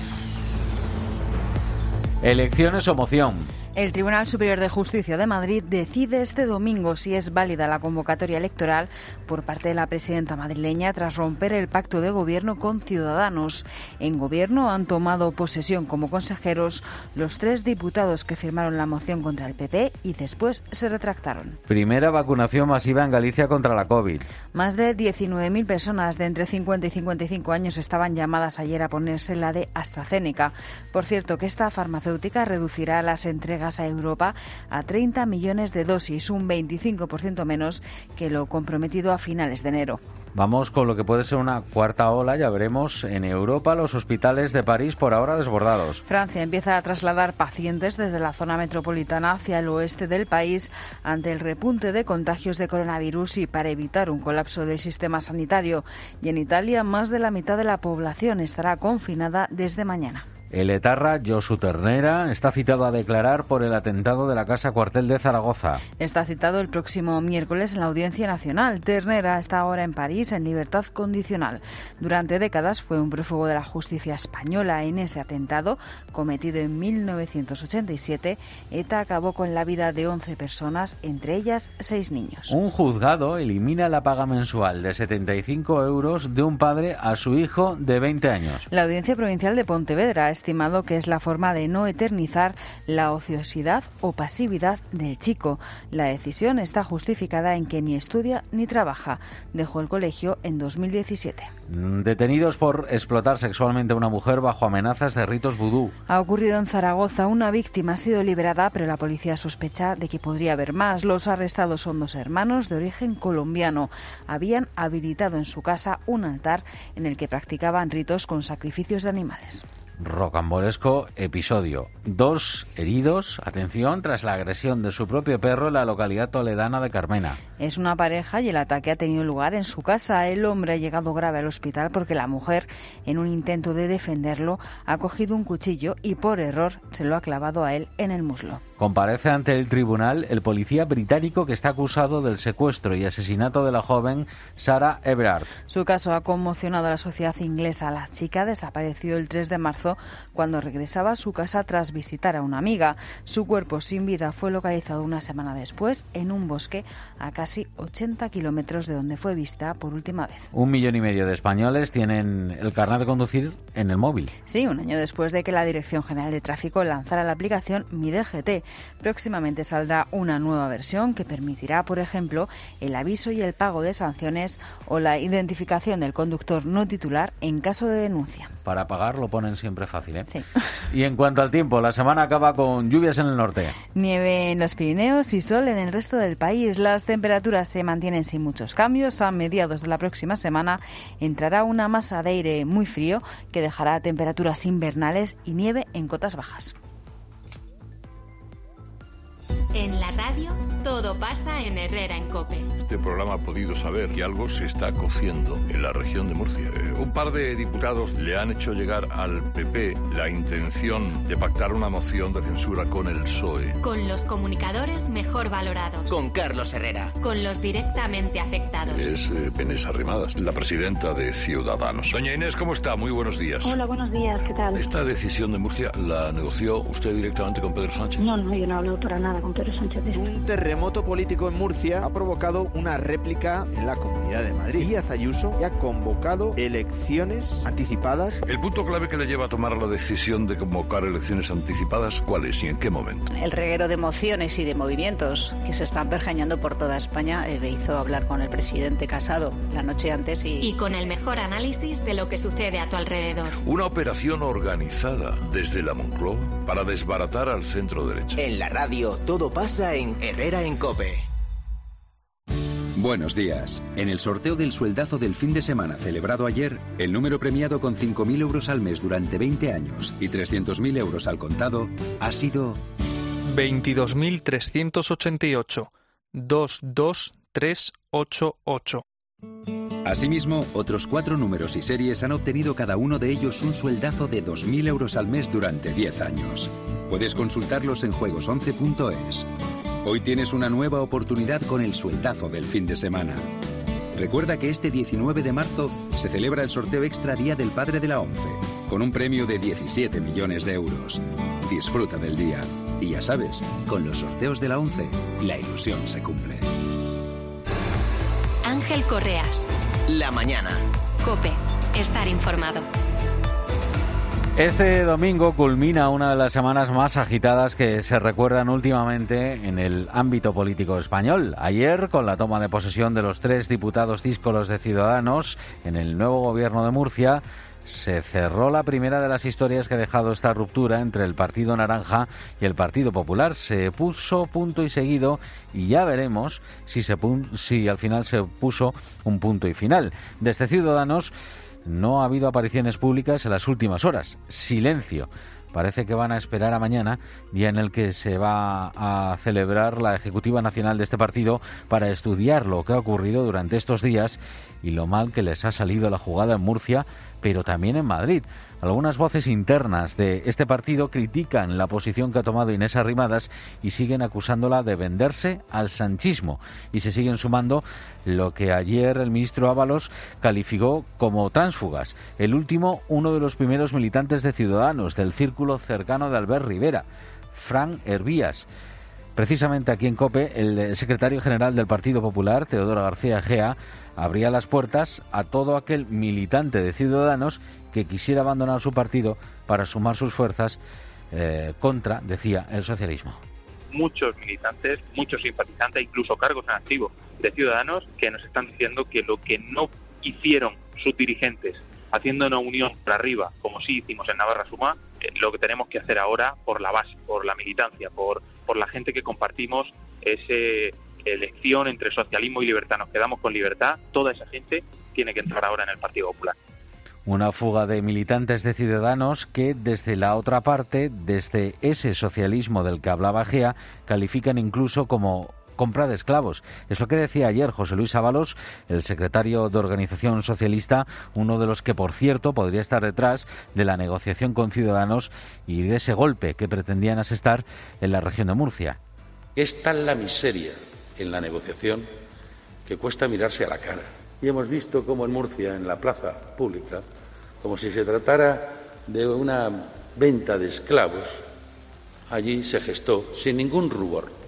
Elecciones o moción. El Tribunal Superior de Justicia de Madrid decide este domingo si es válida la convocatoria electoral por parte de la presidenta madrileña tras romper el pacto de gobierno con Ciudadanos. En gobierno han tomado posesión como consejeros los tres diputados que firmaron la moción contra el PP y después se retractaron. Primera vacunación masiva en Galicia contra la COVID. Más de 19.000 personas de entre 50 y 55 años estaban llamadas ayer a ponerse la de AstraZeneca. Por cierto, que esta farmacéutica reducirá las entregas a Europa a 30 millones de dosis, un 25% menos que lo comprometido a finales de enero. Vamos con lo que puede ser una cuarta ola, ya veremos, en Europa los hospitales de París por ahora desbordados. Francia empieza a trasladar pacientes desde la zona metropolitana hacia el oeste del país ante el repunte de contagios de coronavirus y para evitar un colapso del sistema sanitario. Y en Italia más de la mitad de la población estará confinada desde mañana. El etarra Josu Ternera está citado a declarar por el atentado de la Casa Cuartel de Zaragoza. Está citado el próximo miércoles en la Audiencia Nacional. Ternera está ahora en París en libertad condicional. Durante décadas fue un prófugo de la justicia española. En ese atentado, cometido en 1987, ETA acabó con la vida de 11 personas, entre ellas 6 niños. Un juzgado elimina la paga mensual de 75 euros de un padre a su hijo de 20 años. La Audiencia Provincial de Pontevedra estimado que es la forma de no eternizar la ociosidad o pasividad del chico. La decisión está justificada en que ni estudia ni trabaja. Dejó el colegio en 2017. Detenidos por explotar sexualmente a una mujer bajo amenazas de ritos vudú. Ha ocurrido en Zaragoza. Una víctima ha sido liberada, pero la policía sospecha de que podría haber más. Los arrestados son dos hermanos de origen colombiano. Habían habilitado en su casa un altar en el que practicaban ritos con sacrificios de animales. Rocambolesco episodio. Dos heridos, atención, tras la agresión de su propio perro en la localidad toledana de Carmena. Es una pareja y el ataque ha tenido lugar en su casa. El hombre ha llegado grave al hospital porque la mujer, en un intento de defenderlo, ha cogido un cuchillo y por error se lo ha clavado a él en el muslo. Comparece ante el tribunal el policía británico que está acusado del secuestro y asesinato de la joven Sarah Everard. Su caso ha conmocionado a la sociedad inglesa. La chica desapareció el 3 de marzo cuando regresaba a su casa tras visitar a una amiga. Su cuerpo sin vida fue localizado una semana después en un bosque a casi 80 kilómetros de donde fue vista por última vez. Un millón y medio de españoles tienen el carnet de conducir en el móvil. Sí, un año después de que la Dirección General de Tráfico lanzara la aplicación Mi DGT. Próximamente saldrá una nueva versión que permitirá, por ejemplo, el aviso y el pago de sanciones o la identificación del conductor no titular en caso de denuncia. Para pagar lo ponen siempre fácil, ¿eh? Sí. Y en cuanto al tiempo, la semana acaba con lluvias en el norte. Nieve en los Pirineos y sol en el resto del país. Las temperaturas se mantienen sin muchos cambios. A mediados de la próxima semana entrará una masa de aire muy frío que dejará temperaturas invernales y nieve en cotas bajas. En la radio, todo pasa en Herrera en Cope. Este programa ha podido saber que algo se está cociendo en la región de Murcia. Eh, un par de diputados le han hecho llegar al PP la intención de pactar una moción de censura con el PSOE. Con los comunicadores mejor valorados. Con Carlos Herrera. Con los directamente afectados. Es eh, Penes Arrimadas, la presidenta de Ciudadanos. Doña Inés, ¿cómo está? Muy buenos días. Hola, buenos días. ¿Qué tal? ¿Esta decisión de Murcia la negoció usted directamente con Pedro Sánchez? No, no, yo no he hablado para nada con Pedro Sánchez. de. Un terremoto político en Murcia ha provocado una réplica en la Comunidad de Madrid. Díaz Ayuso ya ha convocado elecciones anticipadas. El punto clave que le lleva a tomar la decisión de convocar elecciones anticipadas, ¿cuál es y en qué momento? El reguero de emociones y de movimientos que se están pergeñando por toda España eh, me hizo hablar con el presidente Casado la noche antes y... Y con el mejor análisis de lo que sucede a tu alrededor. Una operación organizada desde la Moncloa para desbaratar al centro derecha. En la radio, todo pasa en Herrera en Cope. Buenos días. En el sorteo del sueldazo del fin de semana celebrado ayer, el número premiado con 5.000 euros al mes durante 20 años y 300.000 euros al contado ha sido 22.388. 22388. Asimismo, otros cuatro números y series han obtenido cada uno de ellos un sueldazo de 2.000 euros al mes durante 10 años. Puedes consultarlos en juegos11.es. Hoy tienes una nueva oportunidad con el sueldazo del fin de semana. Recuerda que este 19 de marzo se celebra el sorteo extra Día del Padre de la ONCE, con un premio de 17 millones de euros. Disfruta del día. Y ya sabes, con los sorteos de la ONCE, la ilusión se cumple. Ángel Correas. La mañana. Cope. Estar informado. Este domingo culmina una de las semanas más agitadas que se recuerdan últimamente en el ámbito político español. Ayer, con la toma de posesión de los tres diputados díscolos de Ciudadanos en el nuevo gobierno de Murcia, se cerró la primera de las historias que ha dejado esta ruptura entre el Partido Naranja y el Partido Popular. Se puso punto y seguido y ya veremos si, se si al final se puso un punto y final. Desde Ciudadanos no ha habido apariciones públicas en las últimas horas. Silencio. Parece que van a esperar a mañana, día en el que se va a celebrar la Ejecutiva Nacional de este partido para estudiar lo que ha ocurrido durante estos días y lo mal que les ha salido la jugada en Murcia, pero también en Madrid. Algunas voces internas de este partido critican la posición que ha tomado Inés Arrimadas y siguen acusándola de venderse al sanchismo. Y se siguen sumando lo que ayer el ministro Ábalos calificó como tránsfugas. El último, uno de los primeros militantes de Ciudadanos del círculo cercano de Albert Rivera, Fran Hervías. Precisamente aquí en COPE, el secretario general del Partido Popular, Teodoro García Gea, abría las puertas a todo aquel militante de Ciudadanos que quisiera abandonar su partido para sumar sus fuerzas eh, contra, decía, el socialismo. muchos militantes, muchos simpatizantes, incluso cargos en activo de ciudadanos que nos están diciendo que lo que no hicieron sus dirigentes haciendo una unión para arriba, como sí hicimos en Navarra Suma, lo que tenemos que hacer ahora por la base, por la militancia, por, por la gente que compartimos ese elección entre socialismo y libertad, nos quedamos con libertad, toda esa gente tiene que entrar ahora en el Partido Popular. Una fuga de militantes de Ciudadanos que desde la otra parte, desde ese socialismo del que hablaba Gea, califican incluso como compra de esclavos. Es lo que decía ayer José Luis Ábalos, el secretario de Organización Socialista, uno de los que, por cierto, podría estar detrás de la negociación con Ciudadanos y de ese golpe que pretendían asestar en la región de Murcia. Es tal la miseria en la negociación que cuesta mirarse a la cara. Y hemos visto cómo en Murcia, en la plaza pública, como si se tratara de una venta de esclavos, allí se gestó, sin ningún rubor,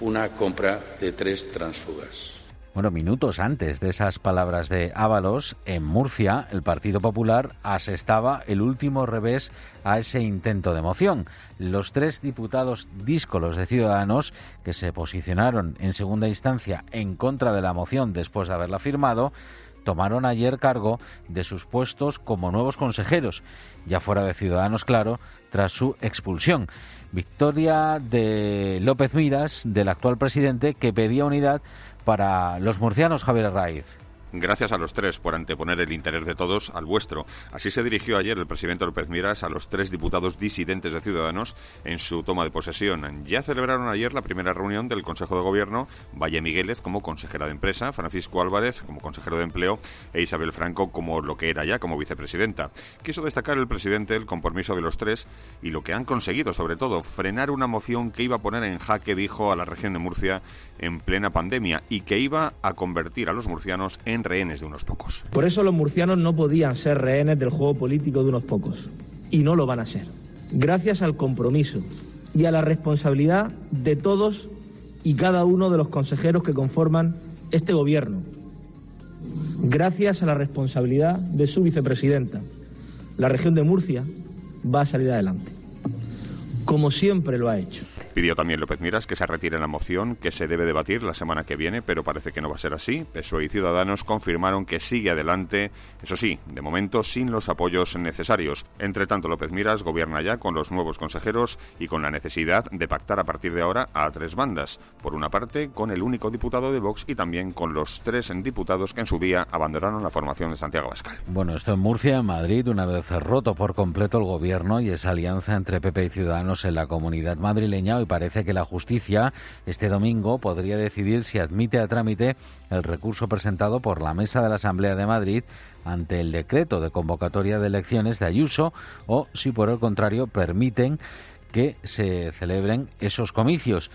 una compra de tres transfugas. Bueno, minutos antes de esas palabras de Ábalos, en Murcia, el Partido Popular asestaba el último revés a ese intento de moción. Los tres diputados díscolos de Ciudadanos, que se posicionaron en segunda instancia en contra de la moción después de haberla firmado, tomaron ayer cargo de sus puestos como nuevos consejeros, ya fuera de Ciudadanos, claro, tras su expulsión. Victoria de López Miras, del actual presidente, que pedía unidad para los murcianos, Javier Raiz. Gracias a los tres por anteponer el interés de todos al vuestro. Así se dirigió ayer el presidente López Miras a los tres diputados disidentes de Ciudadanos en su toma de posesión. Ya celebraron ayer la primera reunión del Consejo de Gobierno, Valle Migueles como consejera de empresa, Francisco Álvarez como consejero de empleo e Isabel Franco como lo que era ya como vicepresidenta. Quiso destacar el presidente el compromiso de los tres y lo que han conseguido, sobre todo, frenar una moción que iba a poner en jaque, dijo, a la región de Murcia en plena pandemia y que iba a convertir a los murcianos en rehenes de unos pocos. Por eso los murcianos no podían ser rehenes del juego político de unos pocos. Y no lo van a ser. Gracias al compromiso y a la responsabilidad de todos y cada uno de los consejeros que conforman este gobierno. Gracias a la responsabilidad de su vicepresidenta. La región de Murcia va a salir adelante. Como siempre lo ha hecho. Pidió también López Miras que se retire la moción que se debe debatir la semana que viene, pero parece que no va a ser así. PSOE y Ciudadanos confirmaron que sigue adelante, eso sí, de momento sin los apoyos necesarios. Entre tanto, López Miras gobierna ya con los nuevos consejeros y con la necesidad de pactar a partir de ahora a tres bandas. Por una parte, con el único diputado de Vox y también con los tres diputados que en su día abandonaron la formación de Santiago Bascal. Bueno, esto en Murcia, en Madrid, una vez roto por completo el gobierno y esa alianza entre PP y Ciudadanos en la comunidad madrileña, parece que la justicia este domingo podría decidir si admite a trámite el recurso presentado por la Mesa de la Asamblea de Madrid ante el decreto de convocatoria de elecciones de Ayuso o si por el contrario permiten que se celebren esos comicios.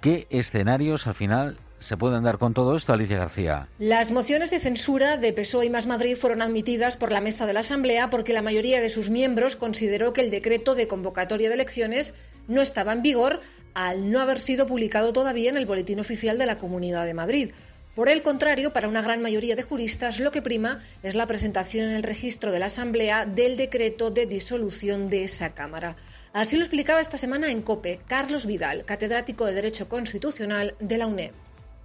¿Qué escenarios al final se pueden dar con todo esto, Alicia García? Las mociones de censura de PSOE y Más Madrid fueron admitidas por la mesa de la Asamblea porque la mayoría de sus miembros consideró que el decreto de convocatoria de elecciones no estaba en vigor al no haber sido publicado todavía en el Boletín Oficial de la Comunidad de Madrid. Por el contrario, para una gran mayoría de juristas, lo que prima es la presentación en el registro de la Asamblea del decreto de disolución de esa Cámara. Así lo explicaba esta semana en COPE Carlos Vidal, catedrático de Derecho Constitucional de la UNED.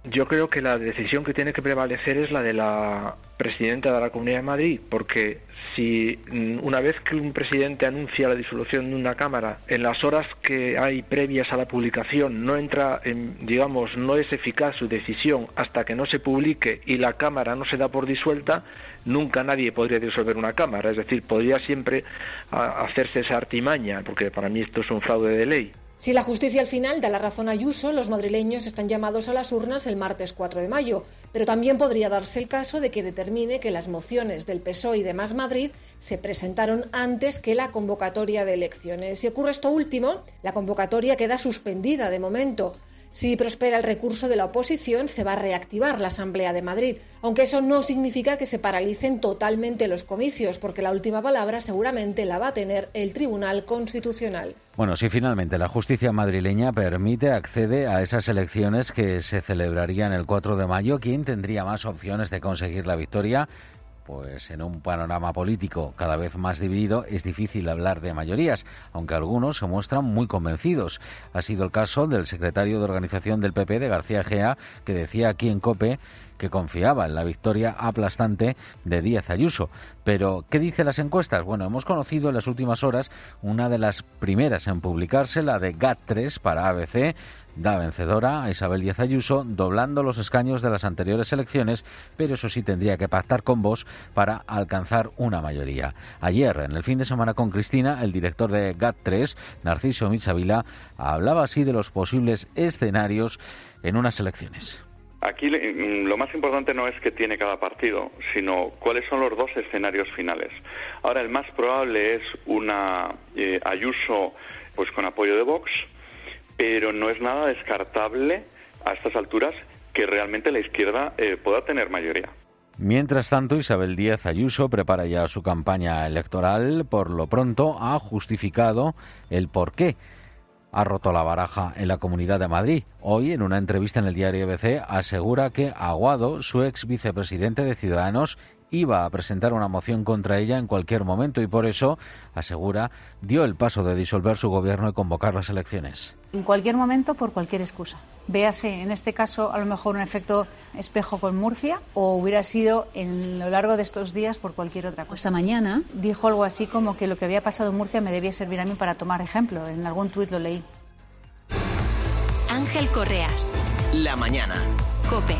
Yo creo que la decisión que tiene que prevalecer es la de la presidenta de la Comunidad de Madrid, porque si mm, una vez que un presidente anuncia la disolución de una Cámara, en las horas que hay previas a la publicación no entra, en, digamos, no es eficaz su decisión hasta que no se publique y la Cámara no se da por disuelta, nunca nadie podría disolver una Cámara. Es decir, podría siempre hacerse esa artimaña, porque para mí esto es un fraude de ley. Si la justicia al final da la razón a Ayuso, los madrileños están llamados a las urnas el martes 4 de mayo, pero también podría darse el caso de que determine que las mociones del PSOE y de Más Madrid se presentaron antes que la convocatoria de elecciones. Si ocurre esto último, la convocatoria queda suspendida de momento. Si prospera el recurso de la oposición, se va a reactivar la Asamblea de Madrid, aunque eso no significa que se paralicen totalmente los comicios, porque la última palabra seguramente la va a tener el Tribunal Constitucional. Bueno, si finalmente la justicia madrileña permite, accede a esas elecciones que se celebrarían el 4 de mayo, ¿quién tendría más opciones de conseguir la victoria? Pues en un panorama político cada vez más dividido es difícil hablar de mayorías, aunque algunos se muestran muy convencidos. Ha sido el caso del secretario de organización del PP, de García Gea, que decía aquí en COPE que confiaba en la victoria aplastante de Díaz Ayuso. Pero, ¿qué dicen las encuestas? Bueno, hemos conocido en las últimas horas una de las primeras en publicarse, la de GAT3 para ABC, da vencedora a Isabel Díaz Ayuso, doblando los escaños de las anteriores elecciones, pero eso sí tendría que pactar con vos para alcanzar una mayoría. Ayer, en el fin de semana con Cristina, el director de GAT3, Narciso Michavila, hablaba así de los posibles escenarios en unas elecciones. Aquí mm, lo más importante no es que tiene cada partido, sino cuáles son los dos escenarios finales. Ahora, el más probable es una eh, Ayuso pues con apoyo de Vox, pero no es nada descartable a estas alturas que realmente la izquierda eh, pueda tener mayoría. Mientras tanto, Isabel Díaz Ayuso prepara ya su campaña electoral. Por lo pronto, ha justificado el por qué ha roto la baraja en la Comunidad de Madrid. Hoy, en una entrevista en el diario ABC, asegura que Aguado, su ex vicepresidente de Ciudadanos, iba a presentar una moción contra ella en cualquier momento y por eso, asegura, dio el paso de disolver su gobierno y convocar las elecciones. En cualquier momento, por cualquier excusa. Véase, en este caso, a lo mejor un efecto espejo con Murcia o hubiera sido en lo largo de estos días por cualquier otra cosa. Esta mañana dijo algo así como que lo que había pasado en Murcia me debía servir a mí para tomar ejemplo. En algún tuit lo leí. Ángel Correas. La mañana. Cope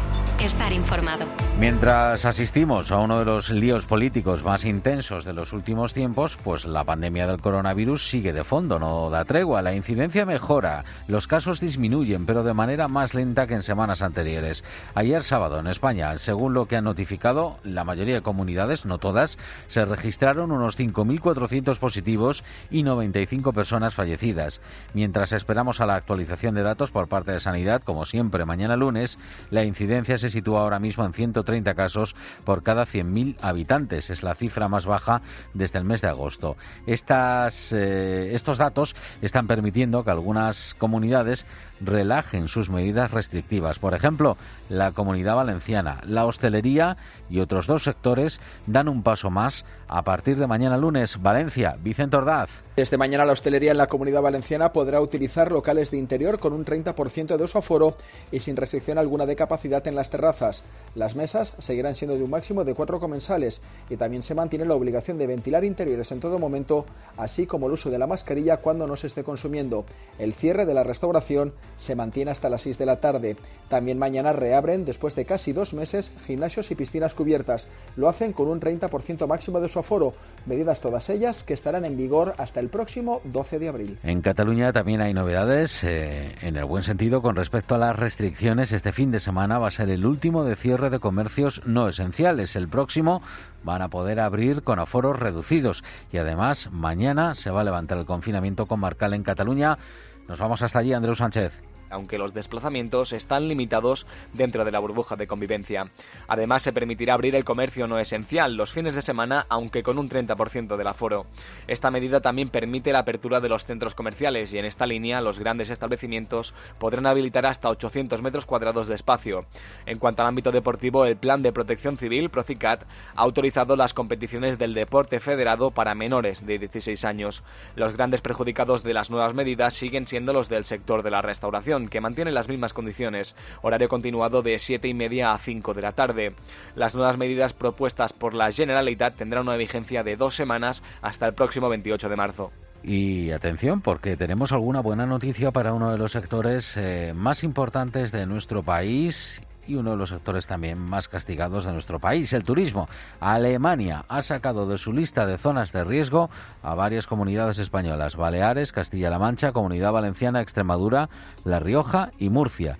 estar informado. Mientras asistimos a uno de los líos políticos más intensos de los últimos tiempos, pues la pandemia del coronavirus sigue de fondo, no da tregua. La incidencia mejora, los casos disminuyen, pero de manera más lenta que en semanas anteriores. Ayer sábado en España, según lo que han notificado la mayoría de comunidades, no todas, se registraron unos 5.400 positivos y 95 personas fallecidas. Mientras esperamos a la actualización de datos por parte de Sanidad, como siempre mañana lunes, la incidencia se sitúa ahora mismo en 130 casos por cada 100.000 habitantes. Es la cifra más baja desde el mes de agosto. Eh, estos datos están permitiendo que algunas comunidades relajen sus medidas restrictivas. Por ejemplo, la comunidad valenciana, la hostelería y otros dos sectores dan un paso más a partir de mañana lunes. Valencia, Vicente Ordaz. Desde mañana la hostelería en la comunidad valenciana podrá utilizar locales de interior con un 30% de su aforo y sin restricción alguna de capacidad en las terrazas. Las mesas seguirán siendo de un máximo de cuatro comensales y también se mantiene la obligación de ventilar interiores en todo momento, así como el uso de la mascarilla cuando no se esté consumiendo. El cierre de la restauración se mantiene hasta las 6 de la tarde. También mañana reabren, después de casi dos meses, gimnasios y piscinas cubiertas. Lo hacen con un 30% máximo de su aforo, medidas todas ellas que estarán en vigor hasta el próximo 12 de abril. En Cataluña también hay novedades, eh, en el buen sentido, con respecto a las restricciones. Este fin de semana va a ser el último de cierre de comercios no esenciales. El próximo van a poder abrir con aforos reducidos y además mañana se va a levantar el confinamiento comarcal en Cataluña. Nos vamos hasta allí, Andreu Sánchez aunque los desplazamientos están limitados dentro de la burbuja de convivencia. Además, se permitirá abrir el comercio no esencial los fines de semana, aunque con un 30% del aforo. Esta medida también permite la apertura de los centros comerciales y en esta línea los grandes establecimientos podrán habilitar hasta 800 metros cuadrados de espacio. En cuanto al ámbito deportivo, el Plan de Protección Civil, Procicat, ha autorizado las competiciones del deporte federado para menores de 16 años. Los grandes perjudicados de las nuevas medidas siguen siendo los del sector de la restauración que mantiene las mismas condiciones, horario continuado de 7 y media a 5 de la tarde. Las nuevas medidas propuestas por la Generalitat tendrán una vigencia de dos semanas hasta el próximo 28 de marzo. Y atención, porque tenemos alguna buena noticia para uno de los sectores eh, más importantes de nuestro país y uno de los sectores también más castigados de nuestro país, el turismo. Alemania ha sacado de su lista de zonas de riesgo a varias comunidades españolas, Baleares, Castilla-La Mancha, Comunidad Valenciana, Extremadura, La Rioja y Murcia.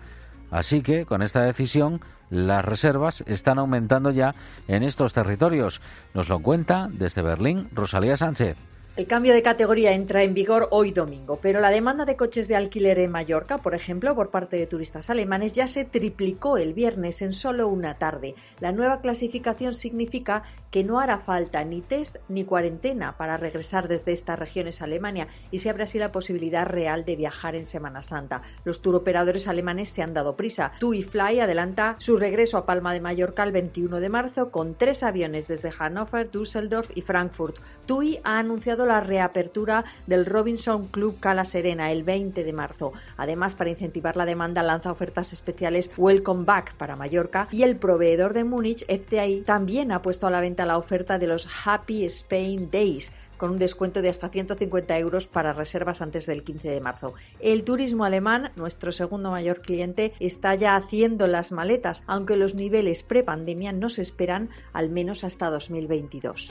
Así que, con esta decisión, las reservas están aumentando ya en estos territorios. Nos lo cuenta desde Berlín Rosalía Sánchez. El cambio de categoría entra en vigor hoy domingo, pero la demanda de coches de alquiler en Mallorca, por ejemplo, por parte de turistas alemanes, ya se triplicó el viernes en solo una tarde. La nueva clasificación significa que no hará falta ni test ni cuarentena para regresar desde estas regiones a Alemania y se abre así la posibilidad real de viajar en Semana Santa. Los turoperadores alemanes se han dado prisa. TUI Fly adelanta su regreso a Palma de Mallorca el 21 de marzo con tres aviones desde Hannover, Düsseldorf y Frankfurt. TUI ha anunciado anunciado la reapertura del Robinson Club Cala Serena el 20 de marzo. Además, para incentivar la demanda, lanza ofertas especiales Welcome Back para Mallorca y el proveedor de Múnich, FTI, también ha puesto a la venta la oferta de los Happy Spain Days con un descuento de hasta 150 euros para reservas antes del 15 de marzo. El turismo alemán, nuestro segundo mayor cliente, está ya haciendo las maletas, aunque los niveles prepandemia no se esperan al menos hasta 2022.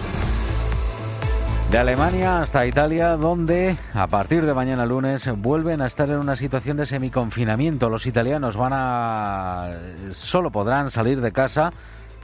De Alemania hasta Italia, donde a partir de mañana lunes vuelven a estar en una situación de semiconfinamiento. Los italianos van a solo podrán salir de casa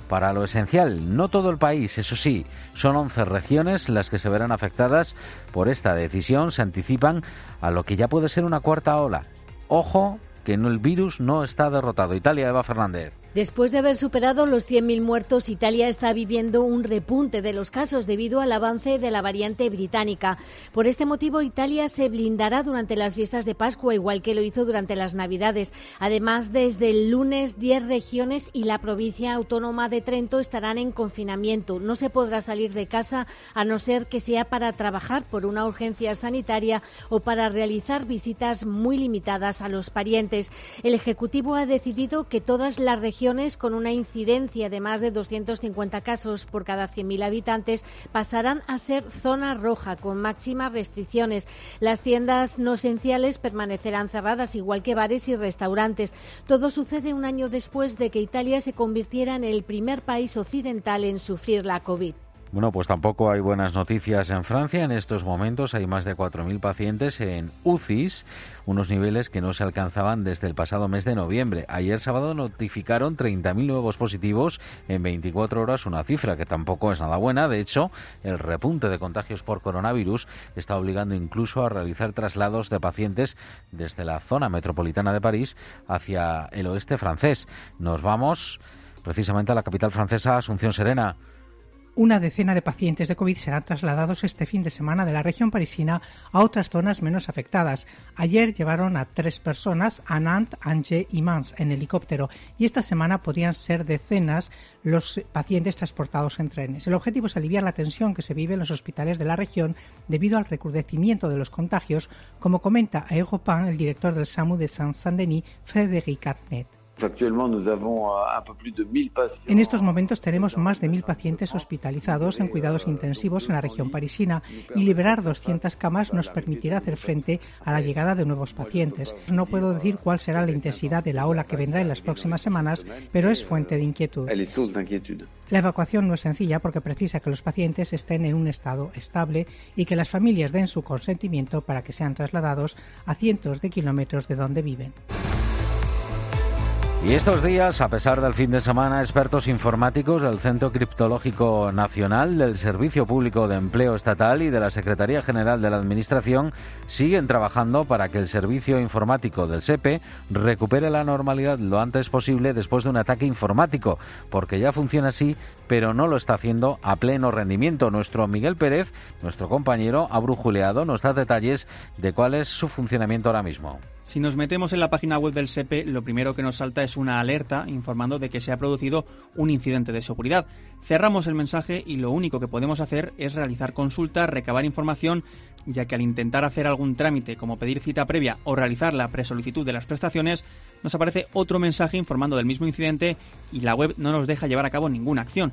para lo esencial. No todo el país, eso sí, son 11 regiones las que se verán afectadas por esta decisión. Se anticipan a lo que ya puede ser una cuarta ola. Ojo, que el virus no está derrotado. Italia, Eva Fernández. Después de haber superado los 100.000 muertos, Italia está viviendo un repunte de los casos debido al avance de la variante británica. Por este motivo, Italia se blindará durante las fiestas de Pascua, igual que lo hizo durante las Navidades. Además, desde el lunes, 10 regiones y la provincia autónoma de Trento estarán en confinamiento. No se podrá salir de casa a no ser que sea para trabajar por una urgencia sanitaria o para realizar visitas muy limitadas a los parientes. El Ejecutivo ha decidido que todas las regiones con una incidencia de más de 250 casos por cada 100.000 habitantes pasarán a ser zona roja con máximas restricciones. Las tiendas no esenciales permanecerán cerradas, igual que bares y restaurantes. Todo sucede un año después de que Italia se convirtiera en el primer país occidental en sufrir la COVID. Bueno, pues tampoco hay buenas noticias en Francia. En estos momentos hay más de 4.000 pacientes en UCIs, unos niveles que no se alcanzaban desde el pasado mes de noviembre. Ayer sábado notificaron 30.000 nuevos positivos en 24 horas, una cifra que tampoco es nada buena. De hecho, el repunte de contagios por coronavirus está obligando incluso a realizar traslados de pacientes desde la zona metropolitana de París hacia el oeste francés. Nos vamos precisamente a la capital francesa, Asunción Serena. Una decena de pacientes de COVID serán trasladados este fin de semana de la región parisina a otras zonas menos afectadas. Ayer llevaron a tres personas a Nantes, Angers y Mans en helicóptero y esta semana podrían ser decenas los pacientes transportados en trenes. El objetivo es aliviar la tensión que se vive en los hospitales de la región debido al recrudecimiento de los contagios, como comenta a Europan el director del SAMU de Saint-Saint-Denis, Frédéric Atnet. En estos momentos tenemos más de mil pacientes hospitalizados en cuidados intensivos en la región parisina y liberar 200 camas nos permitirá hacer frente a la llegada de nuevos pacientes. No puedo decir cuál será la intensidad de la ola que vendrá en las próximas semanas, pero es fuente de inquietud. La evacuación no es sencilla porque precisa que los pacientes estén en un estado estable y que las familias den su consentimiento para que sean trasladados a cientos de kilómetros de donde viven. Y estos días, a pesar del fin de semana, expertos informáticos del Centro Criptológico Nacional, del Servicio Público de Empleo Estatal y de la Secretaría General de la Administración siguen trabajando para que el servicio informático del SEPE recupere la normalidad lo antes posible después de un ataque informático, porque ya funciona así, pero no lo está haciendo a pleno rendimiento. Nuestro Miguel Pérez, nuestro compañero, ha brujuleado, nos da detalles de cuál es su funcionamiento ahora mismo. Si nos metemos en la página web del SEPE, lo primero que nos salta es una alerta informando de que se ha producido un incidente de seguridad. Cerramos el mensaje y lo único que podemos hacer es realizar consultas, recabar información, ya que al intentar hacer algún trámite como pedir cita previa o realizar la presolicitud de las prestaciones, nos aparece otro mensaje informando del mismo incidente y la web no nos deja llevar a cabo ninguna acción.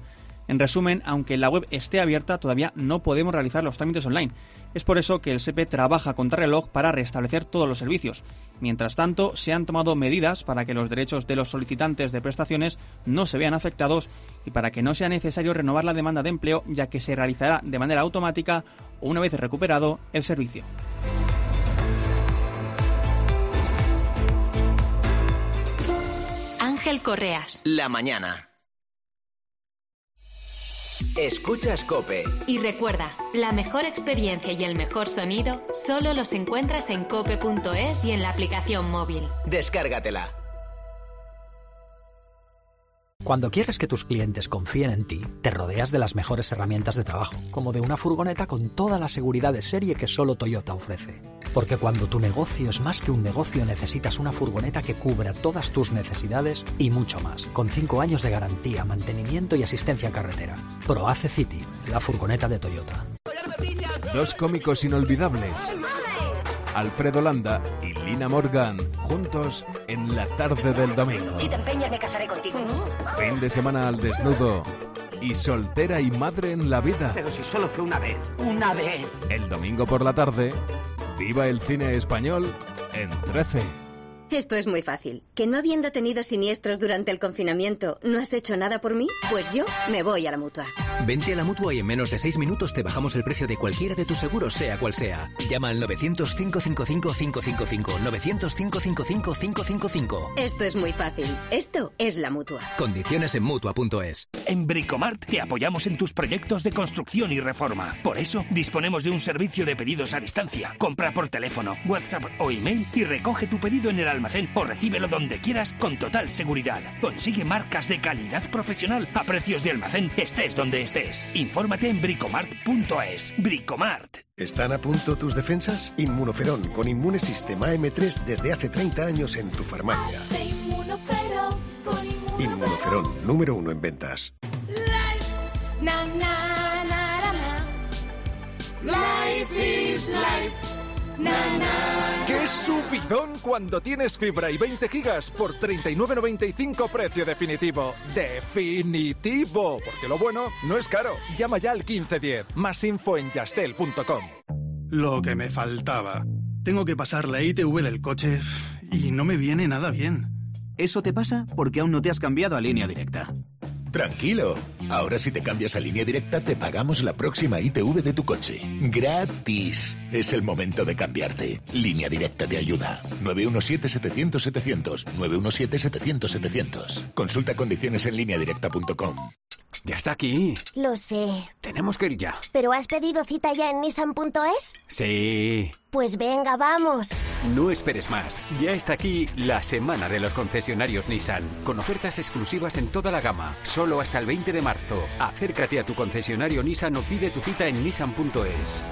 En resumen, aunque la web esté abierta, todavía no podemos realizar los trámites online. Es por eso que el SEPE trabaja contra reloj para restablecer todos los servicios. Mientras tanto, se han tomado medidas para que los derechos de los solicitantes de prestaciones no se vean afectados y para que no sea necesario renovar la demanda de empleo, ya que se realizará de manera automática o una vez recuperado el servicio. Ángel Correas. La mañana. Escuchas Cope. Y recuerda, la mejor experiencia y el mejor sonido solo los encuentras en cope.es y en la aplicación móvil. Descárgatela. Cuando quieres que tus clientes confíen en ti, te rodeas de las mejores herramientas de trabajo, como de una furgoneta con toda la seguridad de serie que solo Toyota ofrece. Porque cuando tu negocio es más que un negocio, necesitas una furgoneta que cubra todas tus necesidades y mucho más, con 5 años de garantía, mantenimiento y asistencia en carretera. ProAce City, la furgoneta de Toyota. Dos cómicos inolvidables. Alfredo Landa y Lina Morgan, juntos en la tarde del domingo. Si te empeñas, me casaré contigo. Fin de semana al desnudo y soltera y madre en la vida. Pero si solo fue una vez, una vez. El domingo por la tarde, viva el cine español en 13. Esto es muy fácil. ¿Que no habiendo tenido siniestros durante el confinamiento, no has hecho nada por mí? Pues yo me voy a la mutua. Vente a la mutua y en menos de seis minutos te bajamos el precio de cualquiera de tus seguros, sea cual sea. Llama al 900-555-555. 900-555-555. Esto es muy fácil. Esto es la mutua. Condiciones en mutua.es. En Bricomart te apoyamos en tus proyectos de construcción y reforma. Por eso disponemos de un servicio de pedidos a distancia. Compra por teléfono, WhatsApp o email y recoge tu pedido en el almacén o recíbelo donde quieras con total seguridad. Consigue marcas de calidad profesional a precios de almacén, estés donde estés. Infórmate en bricomart.es. Bricomart. ¿Están a punto tus defensas? Inmunoferón con Inmunesystem AM3 desde hace 30 años en tu farmacia. Inmunoferón, número uno en ventas. Life is life. ¡Qué subidón cuando tienes fibra y 20 gigas por 39.95 precio definitivo! ¡Definitivo! Porque lo bueno no es caro. Llama ya al 1510. Más info en yastel.com. Lo que me faltaba. Tengo que pasar la ITV del coche y no me viene nada bien. Eso te pasa porque aún no te has cambiado a línea directa. Tranquilo. Ahora si te cambias a línea directa te pagamos la próxima ITV de tu coche. Gratis. Es el momento de cambiarte. Línea directa te ayuda. 917-700-700. 917-700-700. Consulta condiciones en lineadirecta.com. Ya está aquí. Lo sé. Tenemos que ir ya. ¿Pero has pedido cita ya en nissan.es? Sí. Pues venga, vamos. No esperes más. Ya está aquí la semana de los concesionarios Nissan, con ofertas exclusivas en toda la gama, solo hasta el 20 de marzo. Acércate a tu concesionario Nissan o pide tu cita en nissan.es.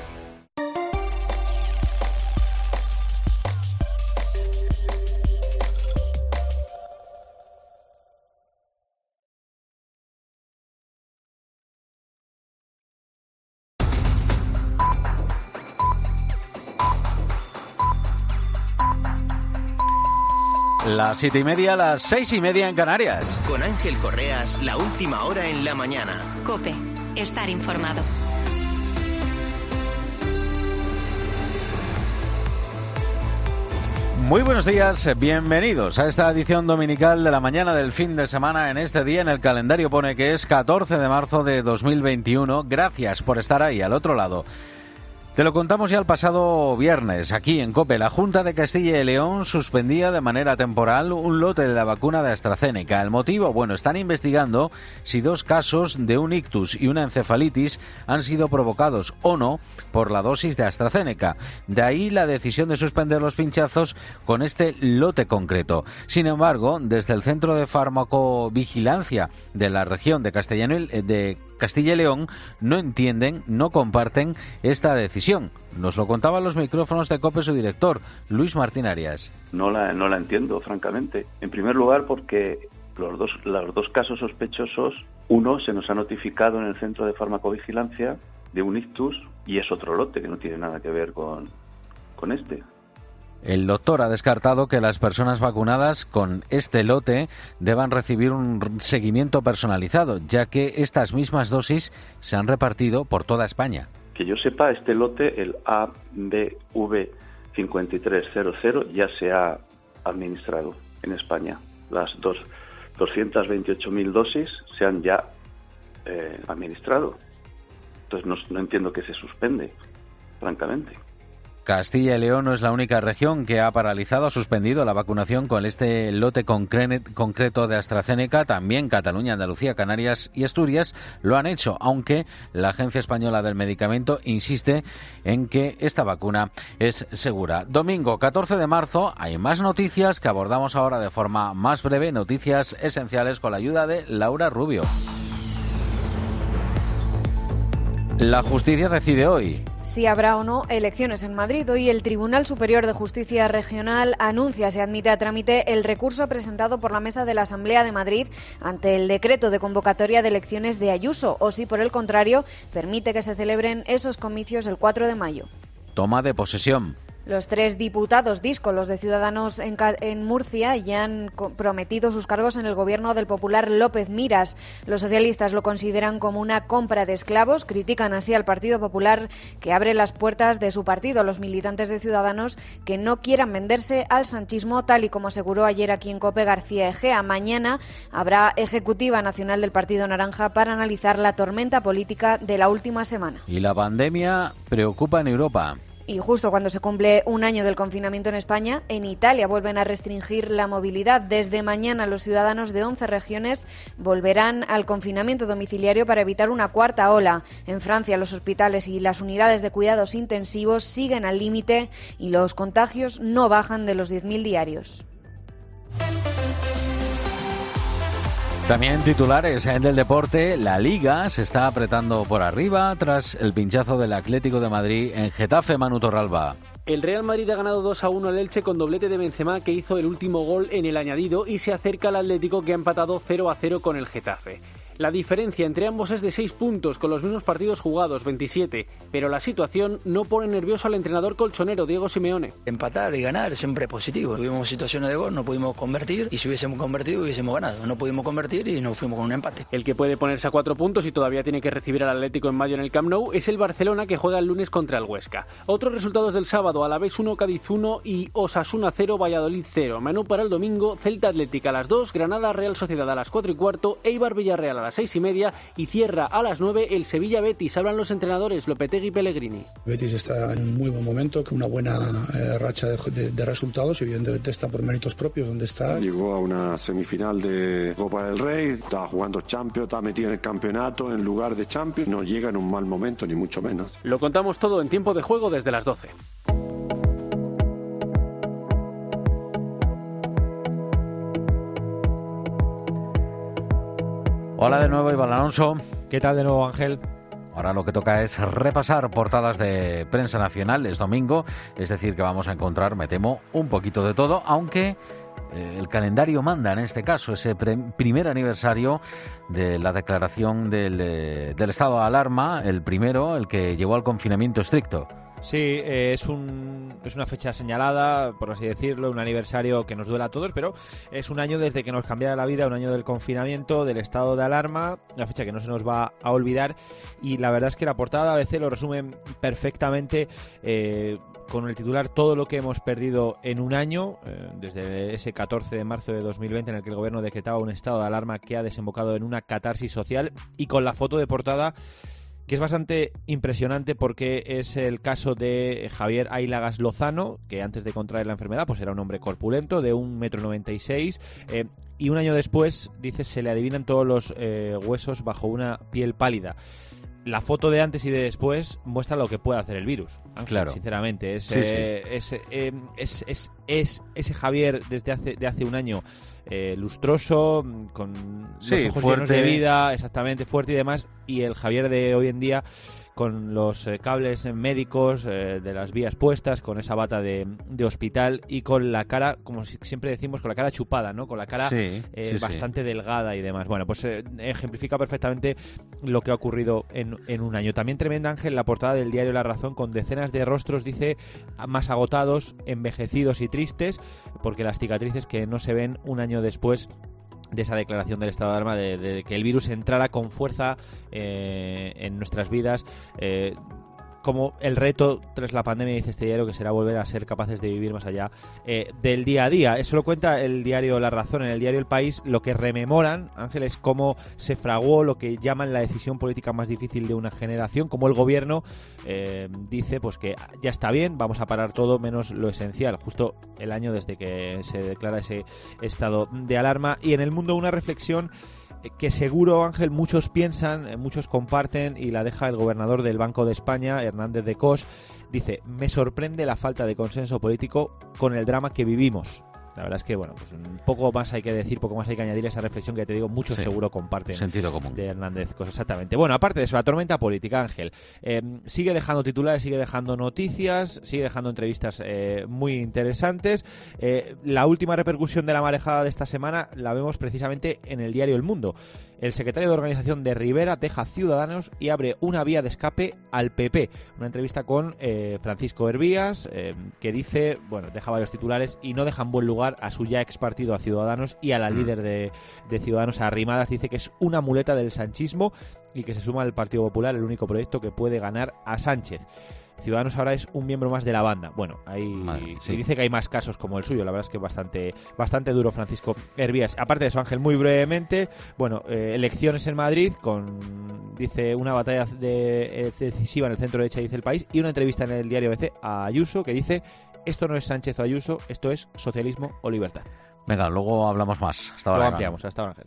Las siete y media, las seis y media en Canarias. Con Ángel Correas, la última hora en la mañana. Cope, estar informado. Muy buenos días, bienvenidos a esta edición dominical de la mañana del fin de semana. En este día en el calendario pone que es 14 de marzo de 2021. Gracias por estar ahí al otro lado. Te lo contamos ya el pasado viernes, aquí en COPE. La Junta de Castilla y León suspendía de manera temporal un lote de la vacuna de AstraZeneca. El motivo, bueno, están investigando si dos casos de un ictus y una encefalitis han sido provocados o no por la dosis de AstraZeneca. De ahí la decisión de suspender los pinchazos con este lote concreto. Sin embargo, desde el Centro de Farmacovigilancia de la región de Castilla, de Castilla y León no entienden, no comparten esta decisión. Nos lo contaba los micrófonos de COPE su director, Luis Martín Arias. No la, no la entiendo, francamente. En primer lugar, porque los dos, los dos casos sospechosos, uno se nos ha notificado en el Centro de Farmacovigilancia de un ictus y es otro lote que no tiene nada que ver con, con este. El doctor ha descartado que las personas vacunadas con este lote deban recibir un seguimiento personalizado, ya que estas mismas dosis se han repartido por toda España. Que yo sepa, este lote, el ABV5300, ya se ha administrado en España. Las dos, 228.000 dosis se han ya eh, administrado. Entonces no entiendo que se suspende, francamente. Castilla y León no es la única región que ha paralizado, ha suspendido la vacunación con este lote concreto de AstraZeneca. También Cataluña, Andalucía, Canarias y Asturias lo han hecho, aunque la Agencia Española del Medicamento insiste en que esta vacuna es segura. Domingo 14 de marzo hay más noticias que abordamos ahora de forma más breve, noticias esenciales con la ayuda de Laura Rubio. La justicia decide hoy si habrá o no elecciones en Madrid. Hoy el Tribunal Superior de Justicia Regional anuncia se admite a trámite el recurso presentado por la Mesa de la Asamblea de Madrid ante el decreto de convocatoria de elecciones de Ayuso o si por el contrario permite que se celebren esos comicios el 4 de mayo. Toma de posesión. Los tres diputados díscolos de Ciudadanos en, Murcia ya han prometido sus cargos en el gobierno del popular López Miras. Los socialistas lo consideran como una compra de esclavos. Critican así al Partido Popular que abre las puertas de su partido a los militantes de Ciudadanos que no quieran venderse al sanchismo, tal y como aseguró ayer aquí en Cope García Egea. Mañana habrá Ejecutiva Nacional del Partido Naranja para analizar la tormenta política de la última semana. Y la pandemia preocupa en Europa. Y justo cuando se cumple un año del confinamiento en España, en Italia vuelven a restringir la movilidad. Desde mañana los ciudadanos de 11 regiones volverán al confinamiento domiciliario para evitar una cuarta ola. En Francia los hospitales y las unidades de cuidados intensivos siguen al límite y los contagios no bajan de los 10.000 diarios. También titulares en del deporte, la liga se está apretando por arriba tras el pinchazo del Atlético de Madrid en Getafe Manu Torralba. El Real Madrid ha ganado 2 a 1 al Elche con doblete de Benzema que hizo el último gol en el añadido y se acerca al Atlético que ha empatado 0 a 0 con el Getafe. La diferencia entre ambos es de 6 puntos, con los mismos partidos jugados, 27, pero la situación no pone nervioso al entrenador colchonero Diego Simeone. Empatar y ganar siempre es positivo. Tuvimos situaciones de gol, no pudimos convertir, y si hubiésemos convertido hubiésemos ganado. No pudimos convertir y nos fuimos con un empate. El que puede ponerse a 4 puntos y todavía tiene que recibir al Atlético en mayo en el Camp Nou es el Barcelona que juega el lunes contra el Huesca. Otros resultados del sábado, a la vez 1, Cádiz 1 y Osasuna 0, Valladolid 0. Menú para el domingo, Celta Atlética a las 2, Granada Real Sociedad a las 4 y cuarto, Eibar Villarreal a las 6 y media y cierra a las 9 el Sevilla Betis. Hablan los entrenadores Lopetegui y Pellegrini. Betis está en un muy buen momento, con una buena eh, racha de, de, resultados. Evidentemente está por méritos propios donde está. Llegó a una semifinal de Copa del Rey, está jugando Champions, está metido en el campeonato en lugar de Champions. No llega en un mal momento, ni mucho menos. Lo contamos todo en tiempo de juego desde las 12. Hola de nuevo, Iván Alonso. ¿Qué tal de nuevo, Ángel? Ahora lo que toca es repasar portadas de prensa nacional. Es domingo, es decir, que vamos a encontrar, me temo, un poquito de todo, aunque eh, el calendario manda en este caso, ese primer aniversario de la declaración del, eh, del estado de alarma, el primero, el que llevó al confinamiento estricto. Sí, eh, es, un, es una fecha señalada, por así decirlo, un aniversario que nos duela a todos, pero es un año desde que nos cambiara la vida, un año del confinamiento, del estado de alarma, una fecha que no se nos va a olvidar. Y la verdad es que la portada a veces lo resume perfectamente eh, con el titular todo lo que hemos perdido en un año, eh, desde ese 14 de marzo de 2020 en el que el gobierno decretaba un estado de alarma que ha desembocado en una catarsis social. Y con la foto de portada que es bastante impresionante porque es el caso de Javier Ailagas Lozano, que antes de contraer la enfermedad pues era un hombre corpulento de 1,96 m eh, y un año después, dice, se le adivinan todos los eh, huesos bajo una piel pálida la foto de antes y de después muestra lo que puede hacer el virus. claro. Sinceramente, es, eh, es, es, es, ese Javier desde hace, de hace un año eh, lustroso, con los ojos llenos de vida, exactamente, fuerte y demás, y el Javier de hoy en día con los eh, cables médicos eh, de las vías puestas, con esa bata de, hospital y con la cara, como siempre decimos, con la cara chupada, ¿no? Con la cara eh, bastante delgada y demás. Bueno, pues ejemplifica perfectamente lo que ha ocurrido en, en, un año. También tremenda, Ángel, la portada del diario La Razón, con decenas de rostros, dice, más agotados, envejecidos y tristes, porque las cicatrices que no se ven un año después de esa declaración del estado de alarma, de, que el virus entrara con fuerza eh, en nuestras vidas. Eh, como el reto tras la pandemia, dice este diario, que será volver a ser capaces de vivir más allá eh, del día a día. Eso lo cuenta el diario La Razón, en el diario El País, lo que rememoran, Ángel, es cómo se fraguó lo que llaman la decisión política más difícil de una generación, como el gobierno eh, dice pues que ya está bien, vamos a parar todo menos lo esencial, justo el año desde que se declara ese estado de alarma. Y en el mundo una reflexión que seguro, Ángel, muchos piensan, eh, muchos comparten y la deja el gobernador del Banco de España, Hernández de Cos. Dice, me sorprende la falta de consenso político con el drama que vivimos. La verdad es que, bueno, pues un poco más hay que decir, poco más hay que añadir esa reflexión que te digo, muchos Sí. seguro comparten. Sentido común. De Hernández Cosas, exactamente. Bueno, aparte de eso, la tormenta política, Ángel, eh, sigue dejando titulares, sigue dejando noticias, sigue dejando entrevistas eh, muy interesantes. Eh, la última repercusión de la marejada de esta semana la vemos precisamente en el diario El Mundo. El secretario de organización de Rivera deja Ciudadanos y abre una vía de escape al PP. Una entrevista con eh, Francisco Hervías, eh, que dice, bueno, deja varios titulares y no deja en buen lugar a su ya ex partido a Ciudadanos y a la líder de, de Ciudadanos, a Arrimadas. Dice que es una muleta del sanchismo y que se suma al Partido Popular, el único proyecto que puede ganar a Sánchez. Ciudadanos ahora es un miembro más de la banda. Bueno, ahí sí. dice que hay más casos como el suyo. La verdad es que bastante, bastante duro Francisco Hervías. Aparte de eso, Ángel, muy brevemente, bueno, eh, elecciones en Madrid con, dice, una batalla de- eh, decisiva en el centro derecha, dice el país, y una entrevista en el diario BC a Ayuso que dice, esto no es Sánchez o Ayuso, esto es socialismo o libertad. Venga, luego hablamos más. Hasta Lo ahora. ampliamos. Hasta ahora, Ángel.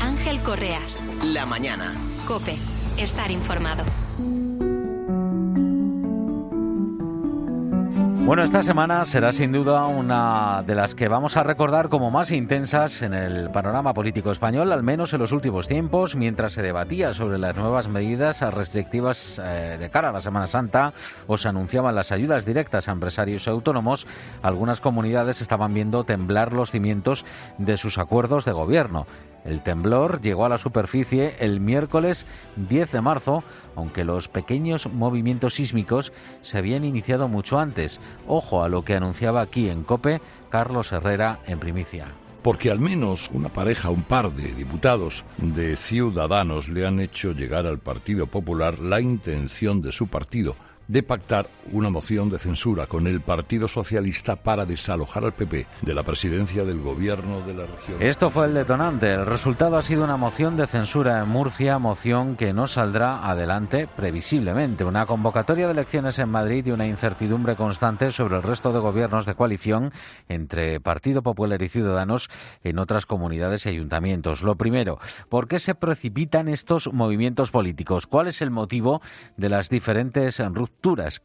Ángel Correas. La mañana. Cope. Estar informado. Bueno, esta semana será sin duda una de las que vamos a recordar como más intensas en el panorama político español, al menos en los últimos tiempos, mientras se debatía sobre las nuevas medidas restrictivas eh, de cara a la Semana Santa o se anunciaban las ayudas directas a empresarios autónomos, algunas comunidades estaban viendo temblar los cimientos de sus acuerdos de gobierno. El temblor llegó a la superficie el miércoles 10 de marzo, aunque los pequeños movimientos sísmicos se habían iniciado mucho antes. Ojo a lo que anunciaba aquí en COPE Carlos Herrera en primicia. Porque al menos una pareja, un par de diputados de Ciudadanos le han hecho llegar al Partido Popular la intención de su partido de pactar una moción de censura con el Partido Socialista para desalojar al PP de la presidencia del gobierno de la región. Esto fue el detonante. El resultado ha sido una moción de censura en Murcia, moción que no saldrá adelante previsiblemente. Una convocatoria de elecciones en Madrid y una incertidumbre constante sobre el resto de gobiernos de coalición entre Partido Popular y Ciudadanos en otras comunidades y ayuntamientos. Lo primero, ¿por qué se precipitan estos movimientos políticos? ¿Cuál es el motivo de las diferentes?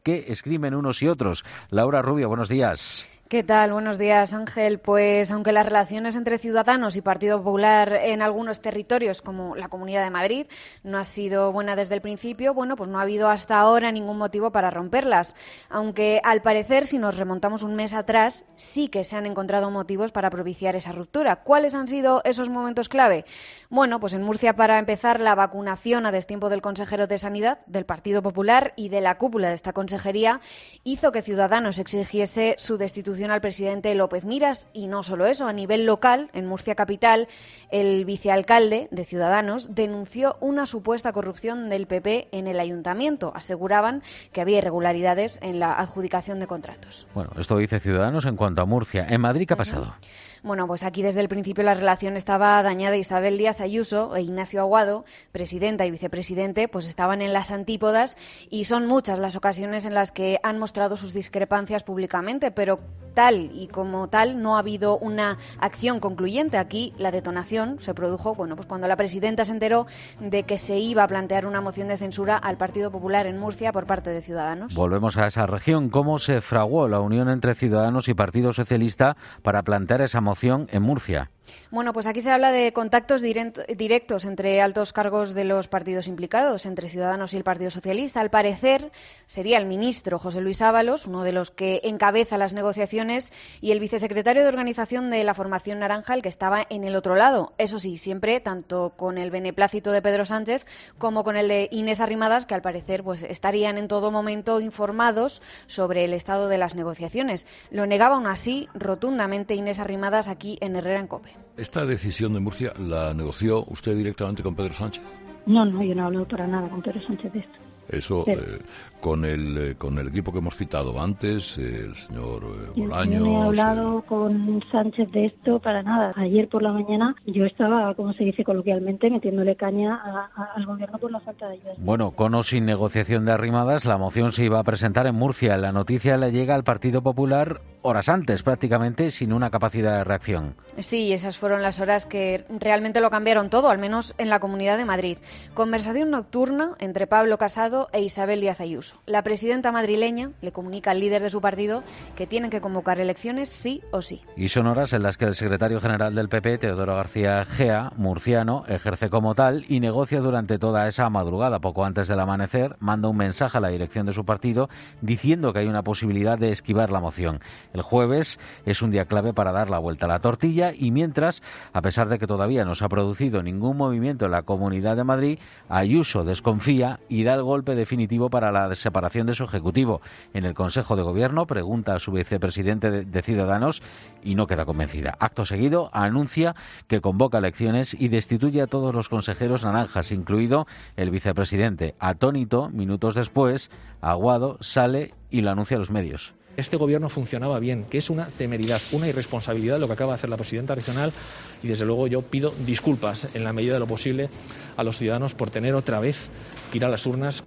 ¿Qué escriben unos y otros? Laura Rubio, buenos días. ¿Qué tal? Buenos días, Ángel. Pues aunque las relaciones entre Ciudadanos y Partido Popular en algunos territorios, como la Comunidad de Madrid, no ha sido buena desde el principio, bueno, pues no ha habido hasta ahora ningún motivo para romperlas. Aunque al parecer, si nos remontamos un mes atrás, sí que se han encontrado motivos para propiciar esa ruptura. ¿Cuáles han sido esos momentos clave? Bueno, pues en Murcia, para empezar, la vacunación a destiempo del consejero de Sanidad del Partido Popular y de la cúpula de esta consejería hizo que Ciudadanos exigiese su destitución al presidente López Miras y no solo eso, a nivel local, en Murcia capital, el vicealcalde de Ciudadanos denunció una supuesta corrupción del PP en el ayuntamiento. Aseguraban que había irregularidades en la adjudicación de contratos. Bueno, esto dice Ciudadanos en cuanto a Murcia. ¿En Madrid qué ha pasado? Bueno, pues aquí desde el principio la relación estaba dañada. Isabel Díaz Ayuso e Ignacio Aguado, presidenta y vicepresidente, pues estaban en las antípodas y son muchas las ocasiones en las que han mostrado sus discrepancias públicamente, pero tal y como tal no ha habido una acción concluyente. Aquí la detonación se produjo, bueno, pues cuando la presidenta se enteró de que se iba a plantear una moción de censura al Partido Popular en Murcia por parte de Ciudadanos. Volvemos a esa región. ¿Cómo se fraguó la unión entre Ciudadanos y Partido Socialista para plantear esa moción en Murcia? Bueno, pues aquí se habla de contactos direct- directos entre altos cargos de los partidos implicados, entre Ciudadanos y el Partido Socialista. Al parecer, sería el ministro José Luis Ábalos, uno de los que encabeza las negociaciones, y el vicesecretario de Organización de la Formación Naranja, el que estaba en el otro lado. Eso sí, siempre tanto con el beneplácito de Pedro Sánchez como con el de Inés Arrimadas, que al parecer pues, estarían en todo momento informados sobre el estado de las negociaciones. Lo negaba aún así rotundamente Inés Arrimadas aquí en Herrera en Cope. ¿Esta decisión de Murcia la negoció usted directamente con Pedro Sánchez? No, no, yo no he hablado para nada con Pedro Sánchez de esto. Eso eh, con el eh, con el equipo que hemos citado antes, eh, el señor eh, Bolaños. no he eh, hablado con Sánchez de esto para nada. Ayer por la mañana yo estaba, como se dice coloquialmente, metiéndole caña a- a- al gobierno por la falta de ayuda. Bueno, con o sin negociación de arrimadas, la moción se iba a presentar en Murcia. La noticia le llega al Partido Popular horas antes, prácticamente sin una capacidad de reacción. Sí, esas fueron las horas que realmente lo cambiaron todo, al menos en la Comunidad de Madrid. Conversación nocturna entre Pablo Casado E Isabel Díaz Ayuso. La presidenta madrileña le comunica al líder de su partido que tienen que convocar elecciones sí o sí. Y son horas en las que el secretario general del PP, Teodoro García Gea, murciano, ejerce como tal y negocia durante toda esa madrugada. Poco antes del amanecer, manda un mensaje a la dirección de su partido diciendo que hay una posibilidad de esquivar la moción. El jueves es un día clave para dar la vuelta a la tortilla y mientras, a pesar de que todavía no se ha producido ningún movimiento en la Comunidad de Madrid, Ayuso desconfía y da el golpe definitivo para la separación de su Ejecutivo. En el Consejo de Gobierno pregunta a su vicepresidente de Ciudadanos y no queda convencida. Acto seguido anuncia que convoca elecciones y destituye a todos los consejeros naranjas, incluido el vicepresidente. Atónito, minutos después, Aguado sale y lo anuncia a los medios este gobierno funcionaba bien, que es una temeridad, una irresponsabilidad lo que acaba de hacer la presidenta regional y desde luego yo pido disculpas en la medida de lo posible a los ciudadanos por tener otra vez que ir a las urnas.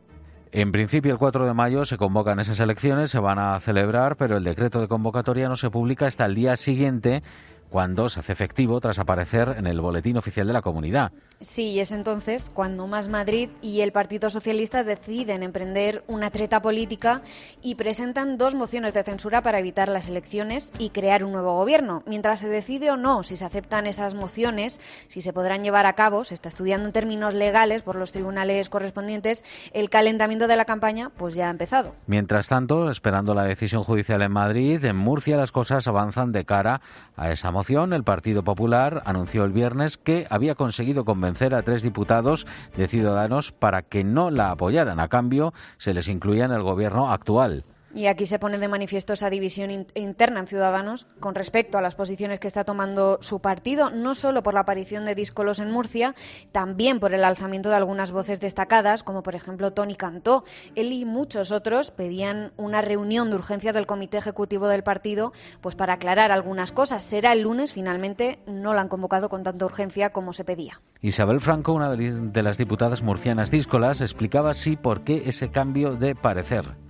En principio, el 4 de mayo se convocan esas elecciones, se van a celebrar, pero el decreto de convocatoria no se publica hasta el día siguiente cuando se hace efectivo tras aparecer en el boletín oficial de la comunidad. Sí, y es entonces cuando Más Madrid y el Partido Socialista deciden emprender una treta política y presentan dos mociones de censura para evitar las elecciones y crear un nuevo gobierno. Mientras se decide o no si se aceptan esas mociones, si se podrán llevar a cabo, se está estudiando en términos legales por los tribunales correspondientes, el calentamiento de la campaña pues ya ha empezado. Mientras tanto, esperando la decisión judicial en Madrid, en Murcia las cosas avanzan de cara a esa moción. El Partido Popular anunció el viernes que había conseguido convencer a tres diputados de Ciudadanos para que no la apoyaran. A cambio, se les incluía en el gobierno actual. Y aquí se pone de manifiesto esa división interna en Ciudadanos con respecto a las posiciones que está tomando su partido, no solo por la aparición de díscolos en Murcia, también por el alzamiento de algunas voces destacadas, como por ejemplo Tony Cantó. Él y muchos otros pedían una reunión de urgencia del Comité Ejecutivo del partido pues para aclarar algunas cosas. Será el lunes, finalmente no la han convocado con tanta urgencia como se pedía. Isabel Franco, una de las diputadas murcianas díscolas, explicaba así por qué ese cambio de parecer.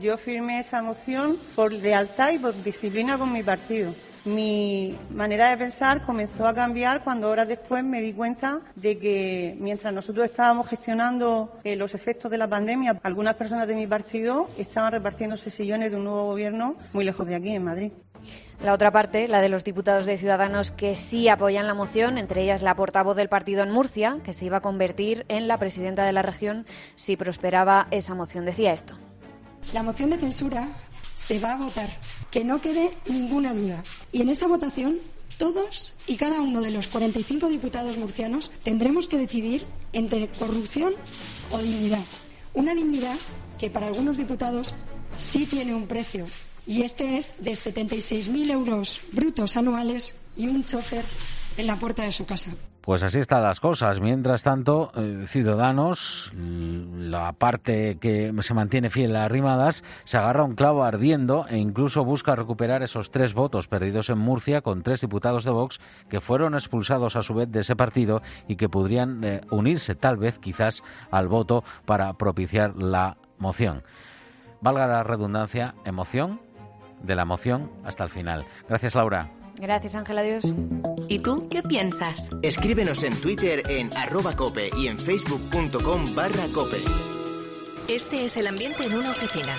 Yo firmé esa moción por lealtad y por disciplina con mi partido. Mi manera de pensar comenzó a cambiar cuando horas después me di cuenta de que mientras nosotros estábamos gestionando eh, los efectos de la pandemia, algunas personas de mi partido estaban repartiéndose sillones de un nuevo gobierno muy lejos de aquí, en Madrid. La otra parte, la de los diputados de Ciudadanos que sí apoyan la moción, entre ellas la portavoz del partido en Murcia, que se iba a convertir en la presidenta de la región si prosperaba esa moción, decía esto. La moción de censura se va a votar, que no quede ninguna duda. Y en esa votación todos y cada uno de los 45 diputados murcianos tendremos que decidir entre corrupción o dignidad. Una dignidad que para algunos diputados sí tiene un precio y este es de 76.000 euros brutos anuales y un chofer en la puerta de su casa. Pues así están las cosas. Mientras tanto, eh, Ciudadanos, la parte que se mantiene fiel a Rimadas, se agarra un clavo ardiendo e incluso busca recuperar esos tres votos perdidos en Murcia con tres diputados de Vox que fueron expulsados a su vez de ese partido y que podrían eh, unirse tal vez quizás al voto para propiciar la moción. Valga la redundancia, emoción de la moción hasta el final. Gracias, Laura. Gracias, Ángel. Adiós. ¿Y tú qué piensas? Escríbenos en Twitter en arroba cope y en facebook.com barra cope. Este es el ambiente en una oficina.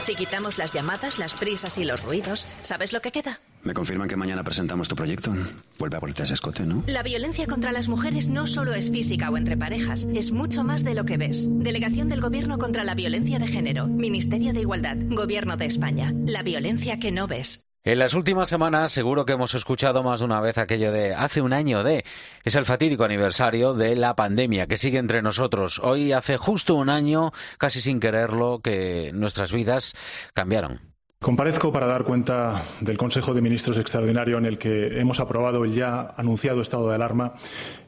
Si quitamos las llamadas, las prisas y los ruidos, ¿sabes lo que queda? Me confirman que mañana presentamos tu proyecto. Vuelve a ponerte ese escote, ¿no? La violencia contra las mujeres no solo es física o entre parejas, es mucho más de lo que ves. Delegación del Gobierno contra la Violencia de Género, Ministerio de Igualdad, Gobierno de España. La violencia que no ves. En las últimas semanas seguro que hemos escuchado más de una vez aquello de hace un año de... Es el fatídico aniversario de la pandemia que sigue entre nosotros. Hoy hace justo un año, casi sin quererlo, que nuestras vidas cambiaron. Comparezco para dar cuenta del Consejo de Ministros extraordinario en el que hemos aprobado el ya anunciado estado de alarma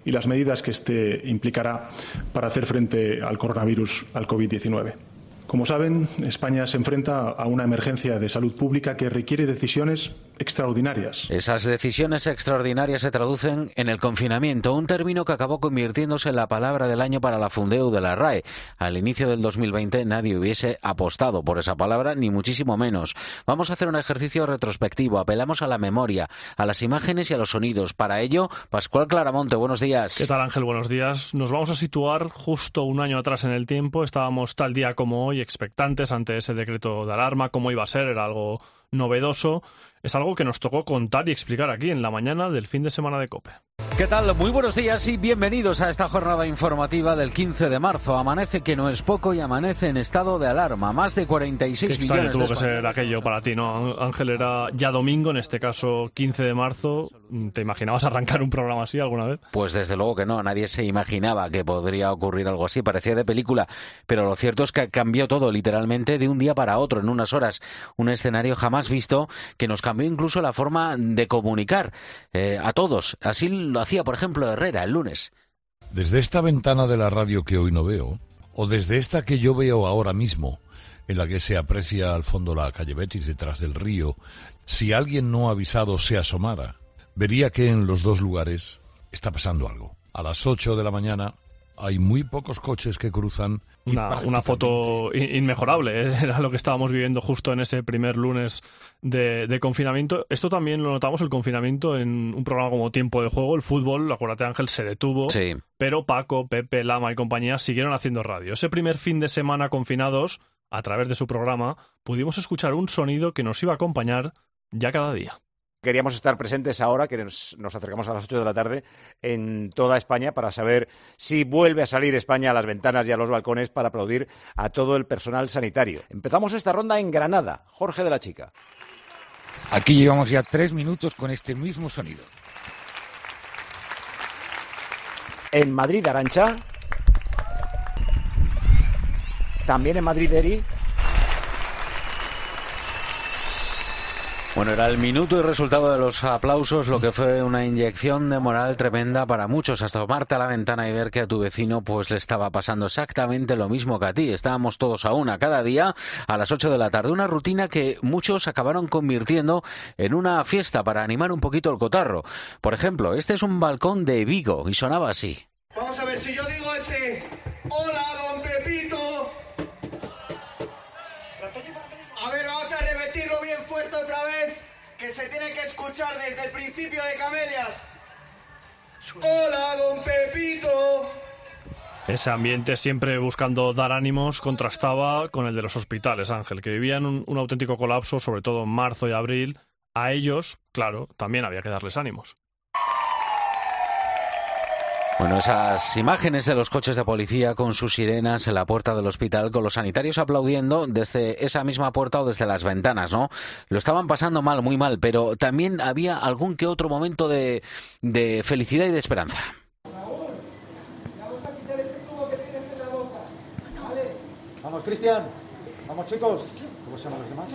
y las medidas que este implicará para hacer frente al coronavirus, al COVID-19. Como saben, España se enfrenta a una emergencia de salud pública que requiere decisiones extraordinarias. Esas decisiones extraordinarias se traducen en el confinamiento, un término que acabó convirtiéndose en la palabra del año para la Fundeu de la RAE. Al inicio del 2020 nadie hubiese apostado por esa palabra, ni muchísimo menos. Vamos a hacer un ejercicio retrospectivo, apelamos a la memoria, a las imágenes y a los sonidos. Para ello, Pascual Claramonte, buenos días. ¿Qué tal Ángel? Buenos días. Nos vamos a situar justo un año atrás en el tiempo. Estábamos tal día como hoy expectantes ante ese decreto de alarma, cómo iba a ser, era algo novedoso. Es algo que nos tocó contar y explicar aquí en la mañana del fin de semana de COPE. ¿Qué tal? Muy buenos días y bienvenidos a esta jornada informativa del 15 de marzo. Amanece que no es poco y amanece en estado de alarma. Más de 46 Qué millones tuvo de que ser aquello para ti, ¿no? Ángel, era ya domingo, en este caso 15 de marzo. ¿Te imaginabas arrancar un programa así alguna vez? Pues desde luego que no, nadie se imaginaba que podría ocurrir algo así, parecía de película, pero lo cierto es que cambió todo literalmente de un día para otro, en unas horas, un escenario jamás visto que nos cambió incluso la forma de comunicar eh, a todos. Así lo hacía, por ejemplo, Herrera el lunes. Desde esta ventana de la radio que hoy no veo, o desde esta que yo veo ahora mismo, en la que se aprecia al fondo la calle Betis detrás del río, si alguien no avisado se asomara, vería que en los dos lugares está pasando algo. A las 8 de la mañana hay muy pocos coches que cruzan. Una, una foto in- inmejorable, ¿eh? era lo que estábamos viviendo justo en ese primer lunes de, de confinamiento. Esto también lo notamos, el confinamiento, en un programa como Tiempo de Juego, el fútbol, acuérdate Ángel, se detuvo, Sí. pero Paco, Pepe, Lama y compañía siguieron haciendo radio. Ese primer fin de semana confinados, a través de su programa, pudimos escuchar un sonido que nos iba a acompañar ya cada día. Queríamos estar presentes ahora, que nos, nos acercamos a las 8 de la tarde, en toda España para saber si vuelve a salir España a las ventanas y a los balcones para aplaudir a todo el personal sanitario. Empezamos esta ronda en Granada. Jorge de la Chica. Aquí llevamos ya tres minutos con este mismo sonido. En Madrid, Arancha. También en Madrid, Eri. Bueno, era el minuto y resultado de los aplausos, lo que fue una inyección de moral tremenda para muchos. Hasta tomarte a la ventana y ver que a tu vecino pues le estaba pasando exactamente lo mismo que a ti. Estábamos todos a una cada día a las 8 de la tarde. Una rutina que muchos acabaron convirtiendo en una fiesta para animar un poquito el cotarro. Por ejemplo, este es un balcón de Vigo y sonaba así. Vamos a ver si yo digo ese. Hola, Que se tiene que escuchar desde el principio de Camelias. Hola, don Pepito. Ese ambiente siempre buscando dar ánimos contrastaba con el de los hospitales, Ángel, que vivían un, un auténtico colapso, sobre todo en marzo y abril. A ellos, claro, también había que darles ánimos. Bueno, esas imágenes de los coches de policía con sus sirenas en la puerta del hospital, con los sanitarios aplaudiendo desde esa misma puerta o desde las ventanas, ¿no? Lo estaban pasando mal, muy mal, pero también había algún que otro momento de, de felicidad y de esperanza. Vamos, Cristian. Vamos, chicos. ¿Cómo se llaman los demás?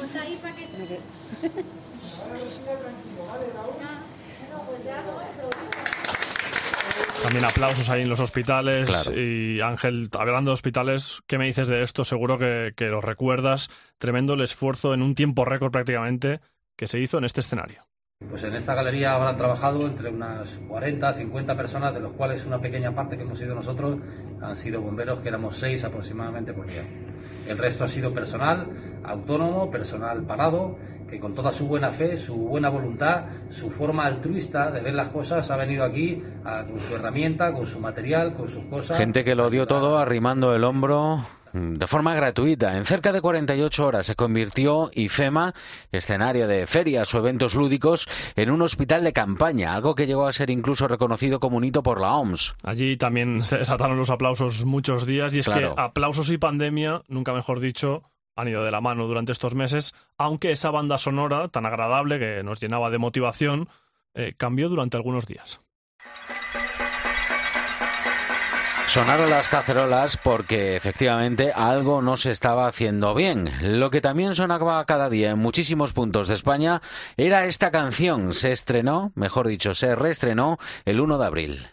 También aplausos ahí en los hospitales. Claro. Y Ángel, hablando de hospitales, ¿qué me dices de esto? Seguro que, que lo recuerdas. Tremendo el esfuerzo en un tiempo récord prácticamente que se hizo en este escenario. Pues en esta galería habrán trabajado entre unas 40, 50 personas, de los cuales una pequeña parte que hemos sido nosotros han sido bomberos, que éramos seis aproximadamente por día. El resto ha sido personal autónomo, personal parado, que con toda su buena fe, su buena voluntad, su forma altruista de ver las cosas, ha venido aquí con su herramienta, con su material, con sus cosas. Gente que lo dio todo arrimando el hombro de forma gratuita. En cerca de 48 horas se convirtió IFEMA, escenario de ferias o eventos lúdicos, en un hospital de campaña, algo que llegó a ser incluso reconocido como un hito por la OMS. Allí también se desataron los aplausos muchos días y es Claro. que aplausos y pandemia, nunca mejor dicho, han ido de la mano durante estos meses, aunque esa banda sonora tan agradable que nos llenaba de motivación eh, cambió durante algunos días. Sonaron las cacerolas porque efectivamente algo no se estaba haciendo bien. Lo que también sonaba cada día en muchísimos puntos de España era esta canción. Se estrenó, mejor dicho, se reestrenó el 1 de abril.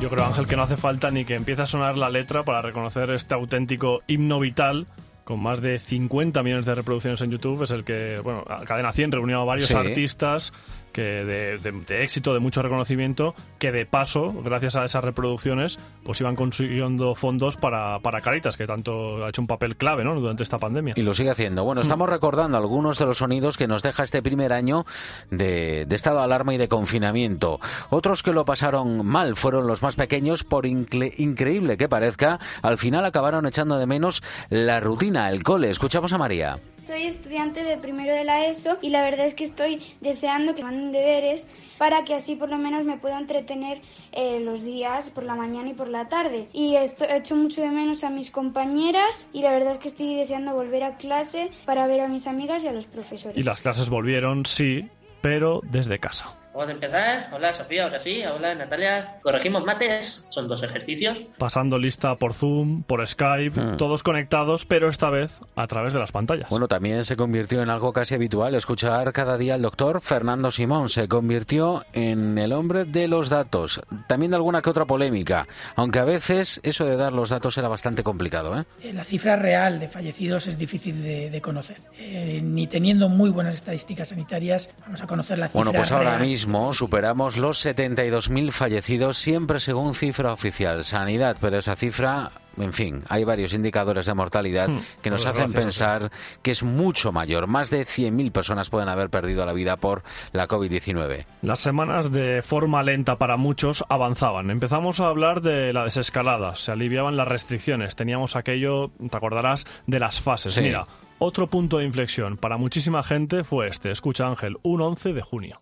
Yo creo, Ángel, que no hace falta ni que empiece a sonar la letra para reconocer este auténtico himno vital con más de 50 millones de reproducciones en YouTube, es el que, bueno, Cadena 100 reunió a varios Sí. artistas que de, de- de éxito, de mucho reconocimiento, que de paso, gracias a esas reproducciones, pues iban consiguiendo fondos para, para Caritas, que tanto ha hecho un papel clave ¿no? durante esta pandemia. Y lo sigue haciendo. Bueno, estamos recordando algunos de los sonidos que nos deja este primer año de, de estado de alarma y de confinamiento. Otros que lo pasaron mal fueron los más pequeños, por increíble que parezca, al final acabaron echando de menos la rutina, el cole. Escuchamos a María. Soy estudiante de primero de la ESO y la verdad es que estoy deseando que me manden deberes para que así por lo menos me pueda entretener eh, los días por la mañana y por la tarde. Y esto, he hecho mucho de menos a mis compañeras y la verdad es que estoy deseando volver a clase para ver a mis amigas y a los profesores. Y las clases volvieron, sí, pero desde casa. Vamos a empezar. Hola Sofía, ahora sí. Hola Natalia. Corregimos mates. Son dos ejercicios. Pasando lista por Zoom, por Skype, todos conectados, pero esta vez a través de las pantallas. Bueno, también se convirtió en algo casi habitual escuchar cada día al doctor Fernando Simón. Se convirtió en el hombre de los datos. También de alguna que otra polémica. Aunque a veces eso de dar los datos era bastante complicado, ¿eh? Eh, La cifra real de fallecidos es difícil de, de conocer. Eh, ni teniendo muy buenas estadísticas sanitarias vamos a conocer la cifra Bueno, pues ahora real. mismo superamos los 72.000 fallecidos, siempre según cifra oficial. Sanidad, pero esa cifra, en fin, hay varios indicadores de mortalidad Hmm, que nos por hacen pensar que es mucho mayor. Más de 100.000 personas pueden haber perdido la vida por la COVID-19. Las semanas de forma lenta para muchos avanzaban. Empezamos a hablar de la desescalada, se aliviaban las restricciones, teníamos aquello, te acordarás, de las fases. Sí. Mira, otro punto de inflexión para muchísima gente fue este, escucha Ángel, un 11 de junio.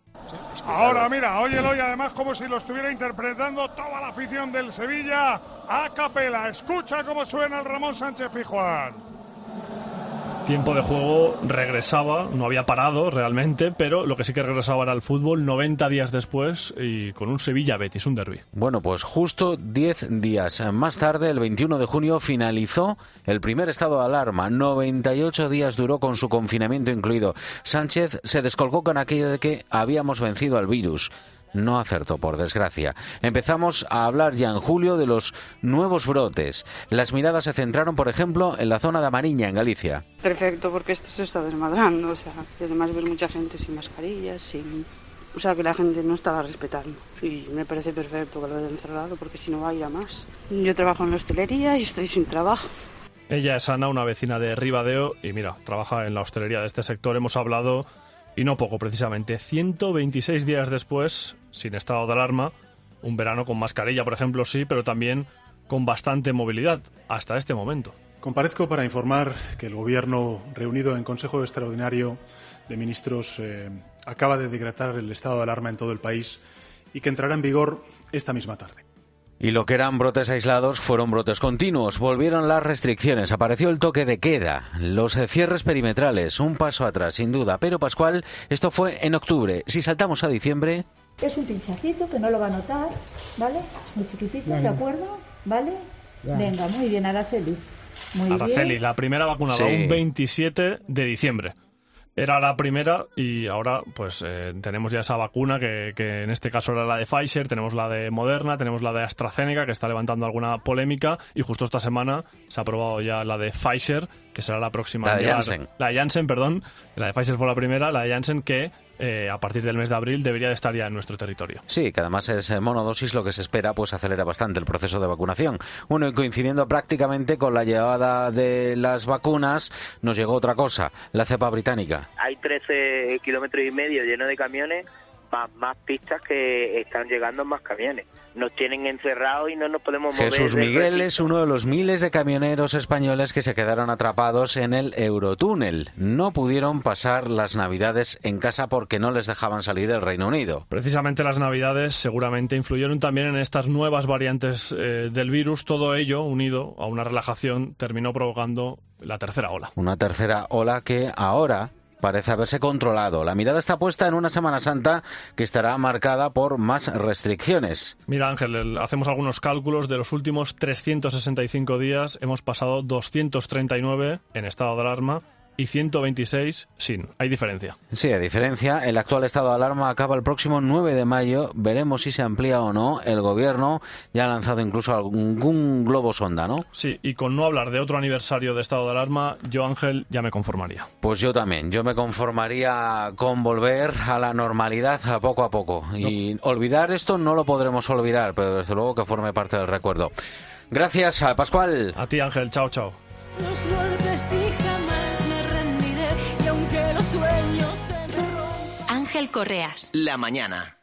Ahora mira, óyelo y además como si lo estuviera interpretando toda la afición del Sevilla a capela. Escucha cómo suena el Ramón Sánchez Pijuán. Tiempo de juego regresaba, no había parado realmente, pero lo que sí que regresaba era el fútbol 90 días después y con un Sevilla-Betis, un derby. Bueno, pues justo 10 días más tarde, el 21 de junio, finalizó el primer estado de alarma. 98 días duró con su confinamiento incluido. Sánchez se descolgó con aquello de que habíamos vencido al virus. No acertó, por desgracia. Empezamos a hablar ya en julio de los nuevos brotes. Las miradas se centraron, por ejemplo, en la zona de Amariña, en Galicia. Perfecto, porque esto se está desmadrando, o sea, y además ves mucha gente sin mascarillas, sin... O sea, que la gente no estaba respetando. Y me parece perfecto que lo hayan cerrado, porque si no va a ir a más. Yo trabajo en la hostelería y estoy sin trabajo. Ella es Ana, una vecina de Ribadeo, y mira, trabaja en la hostelería de este sector. Hemos hablado, y no poco precisamente, 126 días después, sin estado de alarma, un verano con mascarilla, por ejemplo, sí, pero también con bastante movilidad, hasta este momento. Comparezco para informar que el Gobierno, reunido en Consejo Extraordinario de Ministros, eh, acaba de decretar el estado de alarma en todo el país y que entrará en vigor esta misma tarde. Y lo que eran brotes aislados fueron brotes continuos. Volvieron las restricciones, apareció el toque de queda, los cierres perimetrales, un paso atrás, sin duda. Pero Pascual, esto fue en octubre. Si saltamos a diciembre, Es un pinchacito que no lo va a notar, ¿vale? Muy chiquitito, ¿de acuerdo? ¿Vale? Venga, muy bien, Araceli. Muy Araceli, bien. la primera vacunada, Sí. un 27 de diciembre. Era la primera y ahora pues eh, tenemos ya esa vacuna que, que en este caso era la de Pfizer, tenemos la de Moderna, tenemos la de AstraZeneca que está levantando alguna polémica y justo esta semana se ha aprobado ya la de Pfizer que será la próxima. La de llegar. Janssen. La de Janssen, perdón. La de Pfizer fue la primera, la de Janssen que eh, a partir del mes de abril debería de estar ya en nuestro territorio. Sí, que además es eh, monodosis lo que se espera, pues acelera bastante el proceso de vacunación. Bueno, y coincidiendo prácticamente con la llegada de las vacunas, nos llegó otra cosa, la cepa británica. Hay 13 kilómetros y medio lleno de camiones, más, más pistas que están llegando más camiones. Nos tienen encerrados y no nos podemos mover. Jesús Miguel es uno de los miles de camioneros españoles que se quedaron atrapados en el Eurotúnel. No pudieron pasar las Navidades en casa porque no les dejaban salir del Reino Unido. Precisamente las navidades seguramente influyeron también en estas nuevas variantes eh, del virus. Todo ello, unido a una relajación, terminó provocando la tercera ola. Una tercera ola que ahora parece haberse controlado. La mirada está puesta en una Semana Santa que estará marcada por más restricciones. Mira Ángel, el- hacemos algunos cálculos. De los últimos 365 días hemos pasado 239 en estado de alarma y 126 sin. Hay diferencia. Sí, hay diferencia. El actual estado de alarma acaba el próximo 9 de mayo. Veremos si se amplía o no. El gobierno ya ha lanzado incluso algún globo sonda, ¿no? Sí, y con no hablar de otro aniversario de estado de alarma, yo, Ángel, ya me conformaría. Pues yo también. Yo me conformaría con volver a la normalidad a poco a poco. Y olvidar esto no lo podremos olvidar, pero desde luego que forme parte del recuerdo. Gracias, a Pascual. A ti, Ángel. Chao, chao. Los golpes Ángel Correas. La mañana.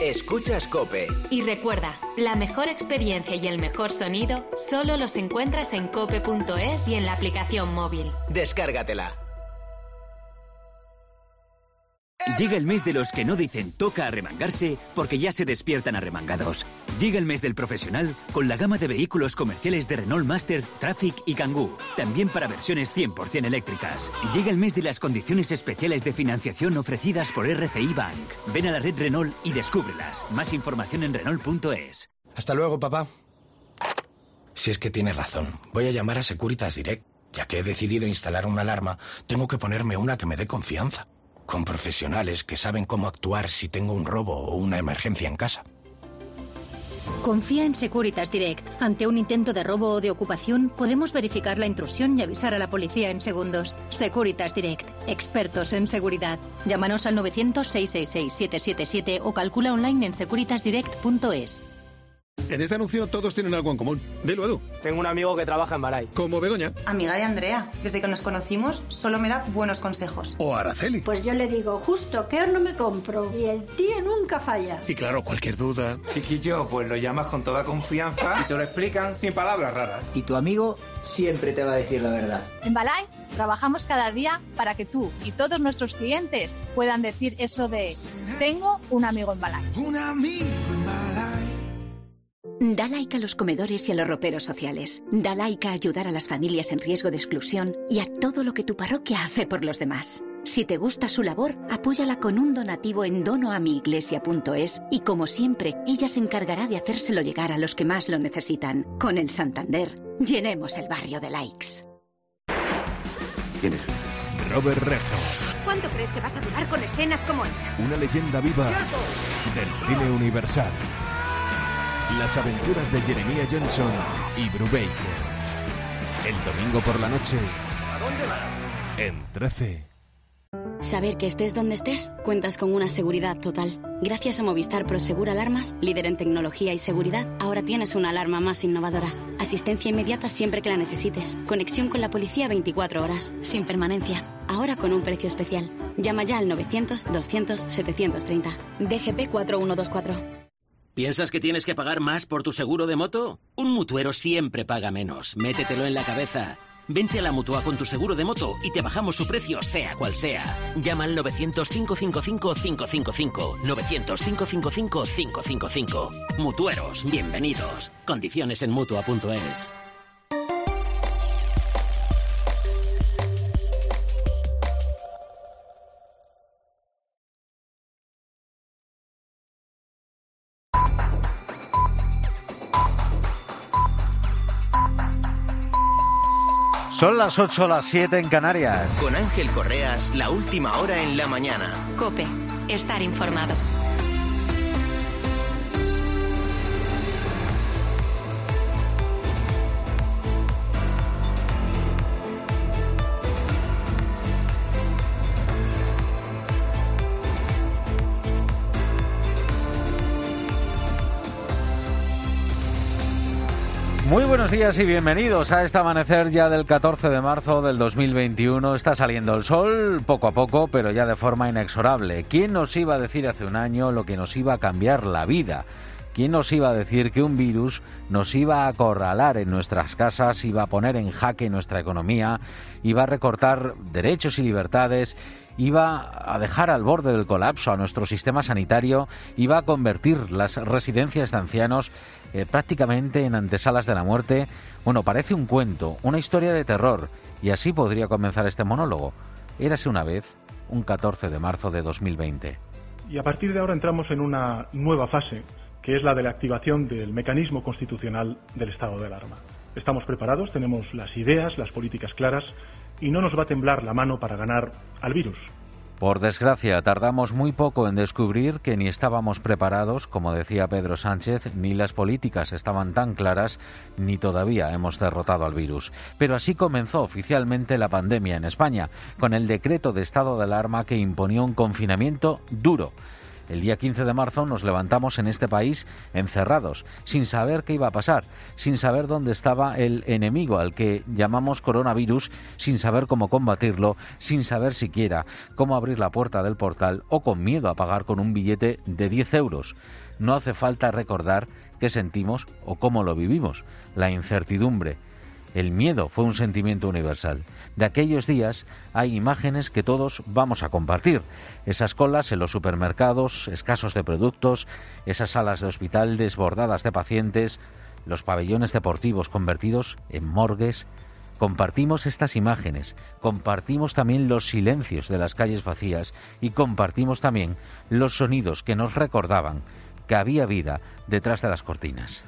Escuchas Cope. Y recuerda, la mejor experiencia y el mejor sonido solo los encuentras en cope.es y en la aplicación móvil. Descárgatela. Llega el mes de los que no dicen toca arremangarse porque ya se despiertan arremangados. Llega el mes del profesional con la gama de vehículos comerciales de Renault Master, Traffic y Kangoo, también para versiones 100% eléctricas. Llega el mes de las condiciones especiales de financiación ofrecidas por RCI Bank. Ven a la red Renault y descúbrelas. Más información en Renault.es. Hasta luego, papá. Si es que tienes razón, voy a llamar a Securitas Direct. Ya que he decidido instalar una alarma, tengo que ponerme una que me dé confianza con profesionales que saben cómo actuar si tengo un robo o una emergencia en casa. Confía en Securitas Direct. Ante un intento de robo o de ocupación, podemos verificar la intrusión y avisar a la policía en segundos. Securitas Direct. Expertos en seguridad. Llámanos al 900-666-777 o calcula online en securitasdirect.es. En este anuncio todos tienen algo en común. Dilo, Edu. Tengo un amigo que trabaja en Balay. Como Begoña. Amiga de Andrea. Desde que nos conocimos, solo me da buenos consejos. O Araceli. Pues yo le digo, justo, ¿qué horno me compro? Y el tío nunca falla. Y claro, cualquier duda. Chiquillo, pues lo llamas con toda confianza y te lo explican sin palabras raras. Y tu amigo siempre te va a decir la verdad. En Balay trabajamos cada día para que tú y todos nuestros clientes puedan decir eso de tengo un amigo en Balay. Un amigo en Balay. Da like a los comedores y a los roperos sociales. Da like a ayudar a las familias en riesgo de exclusión y a todo lo que tu parroquia hace por los demás. Si te gusta su labor, apóyala con un donativo en donoamiiglesia.es y como siempre, ella se encargará de hacérselo llegar a los que más lo necesitan. Con el Santander, llenemos el barrio de likes. ¿Quién es? Robert Rezo. ¿Cuánto crees que vas a durar con escenas como esta? Una leyenda viva del cine universal. Las aventuras de Jeremiah Johnson y Brubaker. El domingo por la noche. ¿A dónde vas? En 13. Saber que estés donde estés, cuentas con una seguridad total. Gracias a Movistar Prosegur Alarmas, líder en tecnología y seguridad, ahora tienes una alarma más innovadora. Asistencia inmediata siempre que la necesites. Conexión con la policía 24 horas, sin permanencia. Ahora con un precio especial. Llama ya al 900-200-730. DGP 4124. ¿Piensas que tienes que pagar más por tu seguro de moto? Un mutuero siempre paga menos. Métetelo en la cabeza. Vente a la mutua con tu seguro de moto y te bajamos su precio, sea cual sea. Llama al 900-555-555. 900-555-555. Mutueros, bienvenidos. Condiciones en mutua.es. Son las 8 o las 7 en Canarias. Con Ángel Correas, la última hora en la mañana. Cope, estar informado. Buenos días y bienvenidos a este amanecer ya del 14 de marzo del 2021. Está saliendo el sol poco a poco, pero ya de forma inexorable. ¿Quién nos iba a decir hace un año lo que nos iba a cambiar la vida? ¿Quién nos iba a decir que un virus nos iba a acorralar en nuestras casas, iba a poner en jaque nuestra economía, iba a recortar derechos y libertades, iba a dejar al borde del colapso a nuestro sistema sanitario, iba a convertir las residencias de ancianos eh, prácticamente en antesalas de la muerte. Bueno, parece un cuento, una historia de terror, y así podría comenzar este monólogo. Érase una vez, un 14 de marzo de 2020. Y a partir de ahora entramos en una nueva fase, que es la de la activación del mecanismo constitucional del estado de alarma. Estamos preparados, tenemos las ideas, las políticas claras y no nos va a temblar la mano para ganar al virus. Por desgracia, tardamos muy poco en descubrir que ni estábamos preparados, como decía Pedro Sánchez, ni las políticas estaban tan claras, ni todavía hemos derrotado al virus. Pero así comenzó oficialmente la pandemia en España, con el decreto de estado de alarma que imponía un confinamiento duro el día 15 de marzo nos levantamos en este país encerrados, sin saber qué iba a pasar, sin saber dónde estaba el enemigo al que llamamos coronavirus, sin saber cómo combatirlo, sin saber siquiera cómo abrir la puerta del portal o con miedo a pagar con un billete de 10 euros. No hace falta recordar qué sentimos o cómo lo vivimos, la incertidumbre, el miedo fue un sentimiento universal. De aquellos días hay imágenes que todos vamos a compartir. Esas colas en los supermercados, escasos de productos, esas salas de hospital desbordadas de pacientes, los pabellones deportivos convertidos en morgues. Compartimos estas imágenes, compartimos también los silencios de las calles vacías y compartimos también los sonidos que nos recordaban que había vida detrás de las cortinas.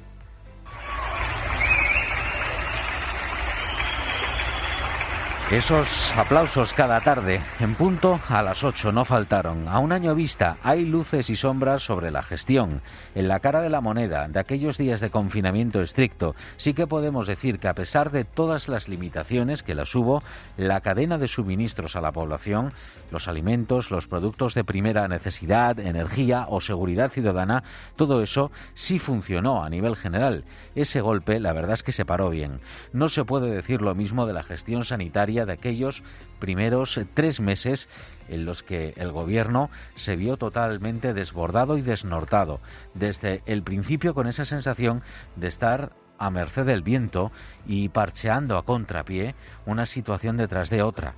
Esos aplausos cada tarde, en punto a las 8, no faltaron. A un año vista hay luces y sombras sobre la gestión. En la cara de la moneda de aquellos días de confinamiento estricto, sí que podemos decir que a pesar de todas las limitaciones que las hubo, la cadena de suministros a la población, los alimentos, los productos de primera necesidad, energía o seguridad ciudadana, todo eso sí funcionó a nivel general. Ese golpe, la verdad es que se paró bien. No se puede decir lo mismo de la gestión sanitaria de aquellos primeros eh, tres meses en los que el gobierno se vio totalmente desbordado y desnortado, desde el principio con esa sensación de estar a merced del viento y parcheando a contrapié una situación detrás de otra.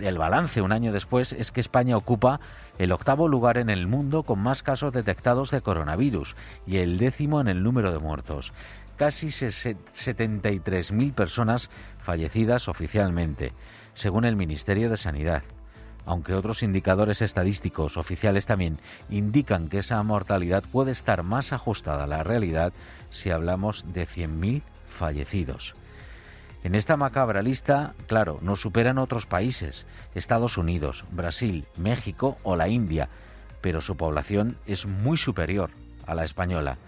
el balance un año después es que España ocupa el octavo lugar en el mundo con más casos detectados de coronavirus y el décimo en el número de muertos casi 73.000 personas fallecidas oficialmente, según el Ministerio de Sanidad. Aunque otros indicadores estadísticos oficiales también indican que esa mortalidad puede estar más ajustada a la realidad si hablamos de 100.000 fallecidos. En esta macabra lista, claro, nos superan otros países, Estados Unidos, Brasil, México o la India, pero su población es muy superior a la española.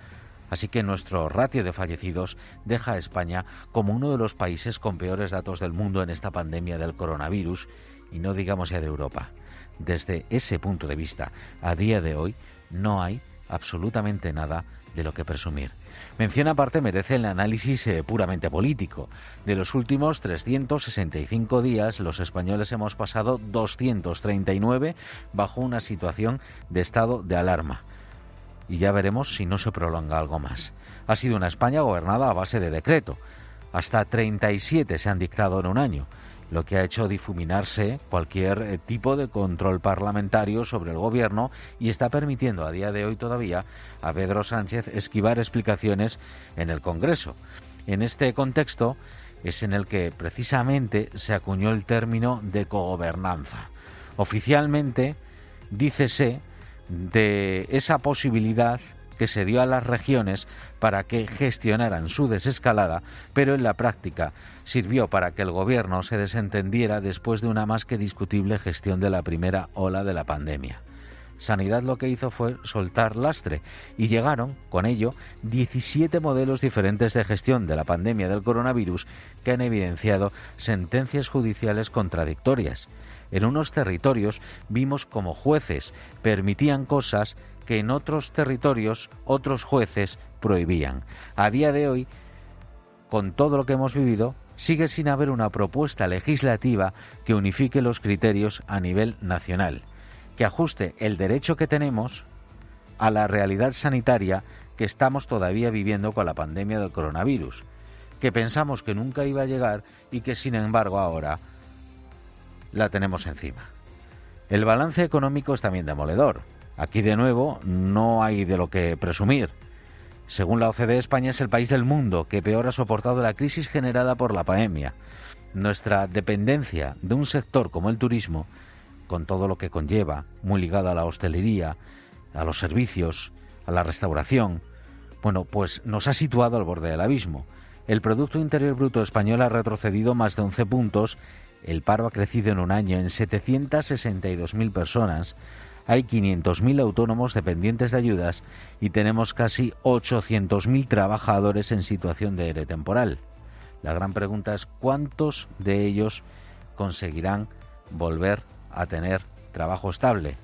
Así que nuestro ratio de fallecidos deja a España como uno de los países con peores datos del mundo en esta pandemia del coronavirus y no digamos ya de Europa. Desde ese punto de vista, a día de hoy no hay absolutamente nada de lo que presumir. Mención aparte merece el análisis eh, puramente político. De los últimos 365 días, los españoles hemos pasado 239 bajo una situación de estado de alarma y ya veremos si no se prolonga algo más. Ha sido una España gobernada a base de decreto. Hasta 37 se han dictado en un año, lo que ha hecho difuminarse cualquier eh, tipo de control parlamentario sobre el gobierno y está permitiendo a día de hoy todavía a Pedro Sánchez esquivar explicaciones en el Congreso. En este contexto es en el que precisamente se acuñó el término de cogobernanza. Oficialmente, dícese de esa posibilidad que se dio a las regiones para que gestionaran su desescalada, pero en la práctica sirvió para que el gobierno se desentendiera después de una más que discutible gestión de la primera ola de la pandemia. Sanidad lo que hizo fue soltar lastre y llegaron, con ello, 17 modelos diferentes de gestión de la pandemia del coronavirus que han evidenciado sentencias judiciales contradictorias. En unos territorios vimos como jueces permitían cosas que en otros territorios otros jueces prohibían. A día de hoy, con todo lo que hemos vivido, sigue sin haber una propuesta legislativa que unifique los criterios a nivel nacional, que ajuste el derecho que tenemos a la realidad sanitaria que estamos todavía viviendo con la pandemia del coronavirus, que pensamos que nunca iba a llegar y que sin embargo ahora la tenemos encima. El balance económico es también demoledor. Aquí de nuevo no hay de lo que presumir. Según la OCDE, España es el país del mundo que peor ha soportado la crisis generada por la pandemia. Nuestra dependencia de un sector como el turismo, con todo lo que conlleva, muy ligado a la hostelería, a los servicios, a la restauración, bueno, pues nos ha situado al borde del abismo. El Producto Interior Bruto español ha retrocedido más de 11 puntos, el paro ha crecido en un año en 762.000 personas, hay 500.000 autónomos dependientes de ayudas y tenemos casi 800.000 trabajadores en situación de ERE temporal. La gran pregunta es cuántos de ellos conseguirán volver a tener trabajo estable.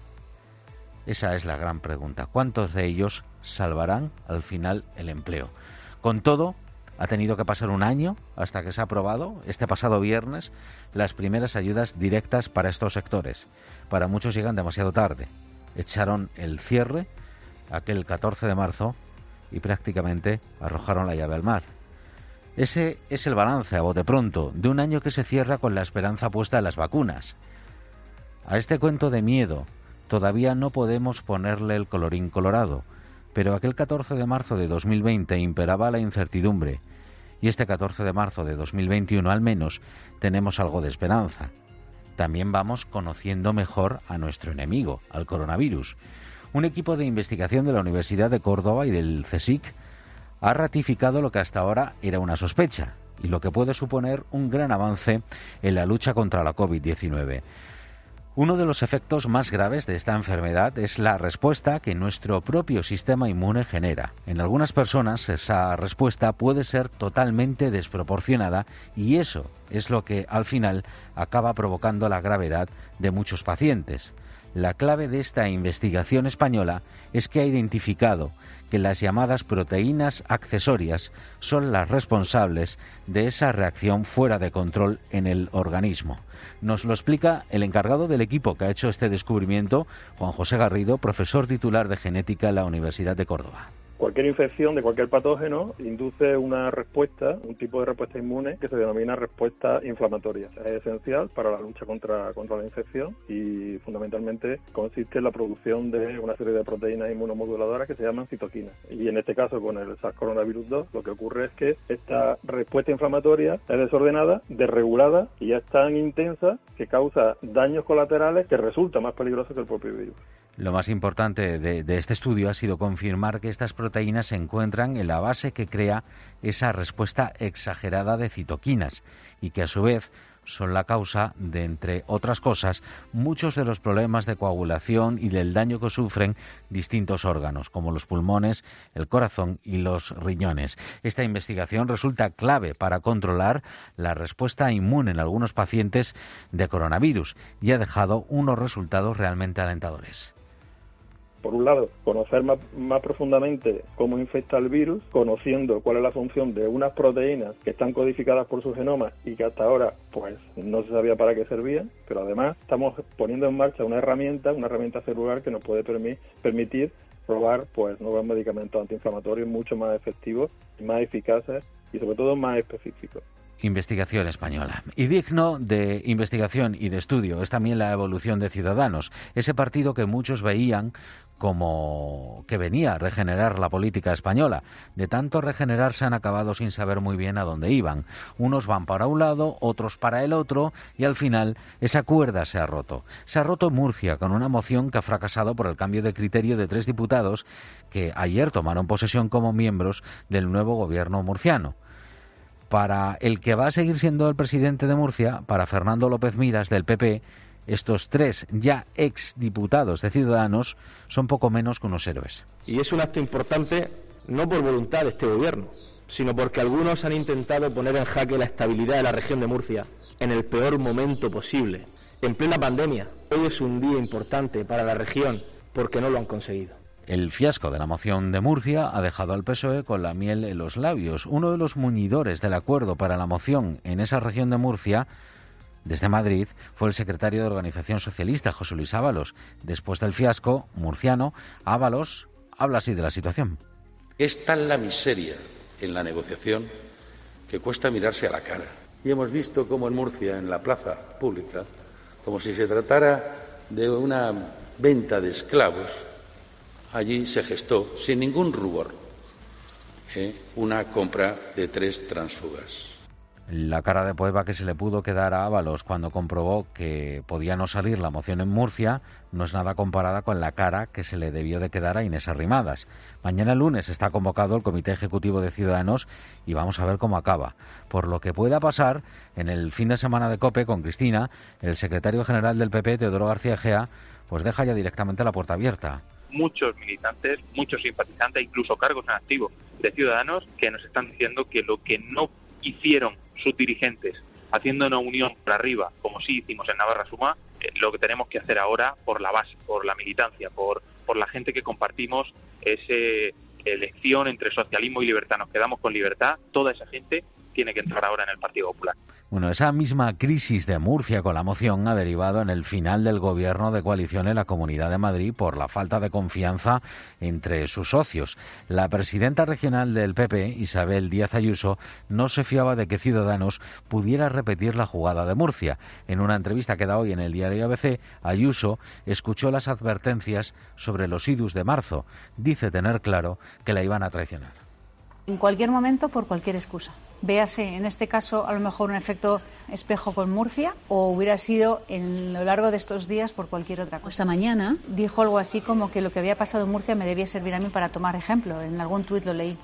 Esa es la gran pregunta. ¿Cuántos de ellos salvarán al final el empleo? Con todo, ha tenido que pasar un año hasta que se ha aprobado, este pasado viernes, las primeras ayudas directas para estos sectores. Para muchos llegan demasiado tarde. Echaron el cierre aquel 14 de marzo y prácticamente arrojaron la llave al mar. Ese es el balance a bote pronto de un año que se cierra con la esperanza puesta en las vacunas. A este cuento de miedo todavía no podemos ponerle el colorín colorado, pero aquel 14 de marzo de 2020 imperaba la incertidumbre y este 14 de marzo de 2021 al menos tenemos algo de esperanza. También vamos conociendo mejor a nuestro enemigo, al coronavirus. Un equipo de investigación de la Universidad de Córdoba y del CSIC ha ratificado lo que hasta ahora era una sospecha y lo que puede suponer un gran avance en la lucha contra la COVID-19. Uno de los efectos más graves de esta enfermedad es la respuesta que nuestro propio sistema inmune genera. En algunas personas esa respuesta puede ser totalmente desproporcionada y eso es lo que al final acaba provocando la gravedad de muchos pacientes. La clave de esta investigación española es que ha identificado que las llamadas proteínas accesorias son las responsables de esa reacción fuera de control en el organismo. Nos lo explica el encargado del equipo que ha hecho este descubrimiento, Juan José Garrido, profesor titular de genética en la Universidad de Córdoba. Cualquier infección de cualquier patógeno induce una respuesta, un tipo de respuesta inmune que se denomina respuesta inflamatoria. Es esencial para la lucha contra, contra la infección y fundamentalmente consiste en la producción de una serie de proteínas inmunomoduladoras que se llaman citoquinas. Y en este caso con el SARS coronavirus 2 lo que ocurre es que esta respuesta inflamatoria es desordenada, desregulada y es tan intensa que causa daños colaterales que resulta más peligroso que el propio virus. Lo más importante de, este estudio ha sido confirmar que estas proteínas se encuentran en la base que crea esa respuesta exagerada de citoquinas y que a su vez son la causa de, entre otras cosas, muchos de los problemas de coagulación y del daño que sufren distintos órganos, como los pulmones, el corazón y los riñones. Esta investigación resulta clave para controlar la respuesta inmune en algunos pacientes de coronavirus y ha dejado unos resultados realmente alentadores por un lado, conocer más, profundamente cómo infecta el virus, conociendo cuál es la función de unas proteínas que están codificadas por su genoma y que hasta ahora pues no se sabía para qué servían, pero además estamos poniendo en marcha una herramienta, una herramienta celular que nos puede permitir probar pues nuevos medicamentos antiinflamatorios mucho más efectivos, más eficaces y sobre todo más específicos investigación española. Y digno de investigación y de estudio es también la evolución de Ciudadanos, ese partido que muchos veían como que venía a regenerar la política española. De tanto regenerar se han acabado sin saber muy bien a dónde iban. Unos van para un lado, otros para el otro, y al final esa cuerda se ha roto. Se ha roto Murcia con una moción que ha fracasado por el cambio de criterio de tres diputados que ayer tomaron posesión como miembros del nuevo gobierno murciano para el que va a seguir siendo el presidente de Murcia, para Fernando López Miras del PP, estos tres ya exdiputados de Ciudadanos son poco menos que unos héroes. Y es un acto importante no por voluntad de este gobierno, sino porque algunos han intentado poner en jaque la estabilidad de la región de Murcia en el peor momento posible, en plena pandemia. Hoy es un día importante para la región porque no lo han conseguido. El fiasco de la moción de Murcia ha dejado al PSOE con la miel en los labios. Uno de los muñidores del acuerdo para la moción en esa región de Murcia, desde Madrid, fue el secretario de Organización Socialista, José Luis Ábalos. Después del fiasco murciano, Ábalos habla así de la situación. Es tal la miseria en la negociación que cuesta mirarse a la cara. Y hemos visto cómo en Murcia, en la plaza pública, como si se tratara de una venta de esclavos, allí se gestó, sin ningún rubor, ¿eh? una compra de tres transfugas. La cara de prueba que se le pudo quedar a Ábalos cuando comprobó que podía no salir la moción en Murcia no es nada comparada con la cara que se le debió de quedar a Inés Arrimadas. Mañana lunes está convocado el Comité Ejecutivo de Ciudadanos y vamos a ver cómo acaba. Por lo que pueda pasar, en el fin de semana de COPE con Cristina, el secretario general del PP, Teodoro García Gea, pues deja ya directamente la puerta abierta muchos militantes, muchos simpatizantes, incluso cargos en activo de ciudadanos que nos están diciendo que lo que no hicieron sus dirigentes haciendo una unión para arriba, como sí hicimos en Navarra Suma, eh, lo que tenemos que hacer ahora por la base, por la militancia, por, por la gente que compartimos esa elección entre socialismo y libertad. Nos quedamos con libertad, toda esa gente tiene que entrar ahora en el Partido Popular. Bueno, esa misma crisis de Murcia con la moción ha derivado en el final del gobierno de coalición en la Comunidad de Madrid por la falta de confianza entre sus socios. La presidenta regional del PP, Isabel Díaz Ayuso, no se fiaba de que Ciudadanos pudiera repetir la jugada de Murcia. En una entrevista que da hoy en el diario ABC, Ayuso escuchó las advertencias sobre los idus de marzo. Dice tener claro que la iban a traicionar. En cualquier momento, por cualquier excusa. Véase, en este caso, a lo mejor un efecto espejo con Murcia, o hubiera sido en lo largo de estos días por cualquier otra cosa. mañana dijo algo así como que lo que había pasado en Murcia me debía servir a mí para tomar ejemplo. En algún tuit lo leí.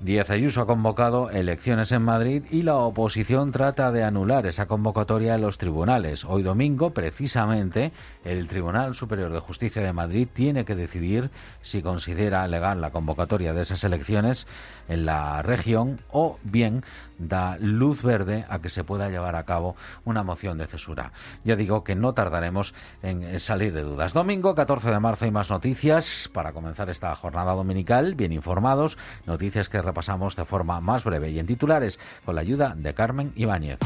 Díaz Ayuso ha convocado elecciones en Madrid y la oposición trata de anular esa convocatoria en los tribunales. Hoy domingo, precisamente, el Tribunal Superior de Justicia de Madrid tiene que decidir si considera legal la convocatoria de esas elecciones en la región o bien da luz verde a que se pueda llevar a cabo una moción de cesura. Ya digo que no tardaremos en salir de dudas. Domingo 14 de marzo hay más noticias para comenzar esta jornada dominical, bien informados, noticias que repasamos de forma más breve y en titulares con la ayuda de Carmen Ibáñez.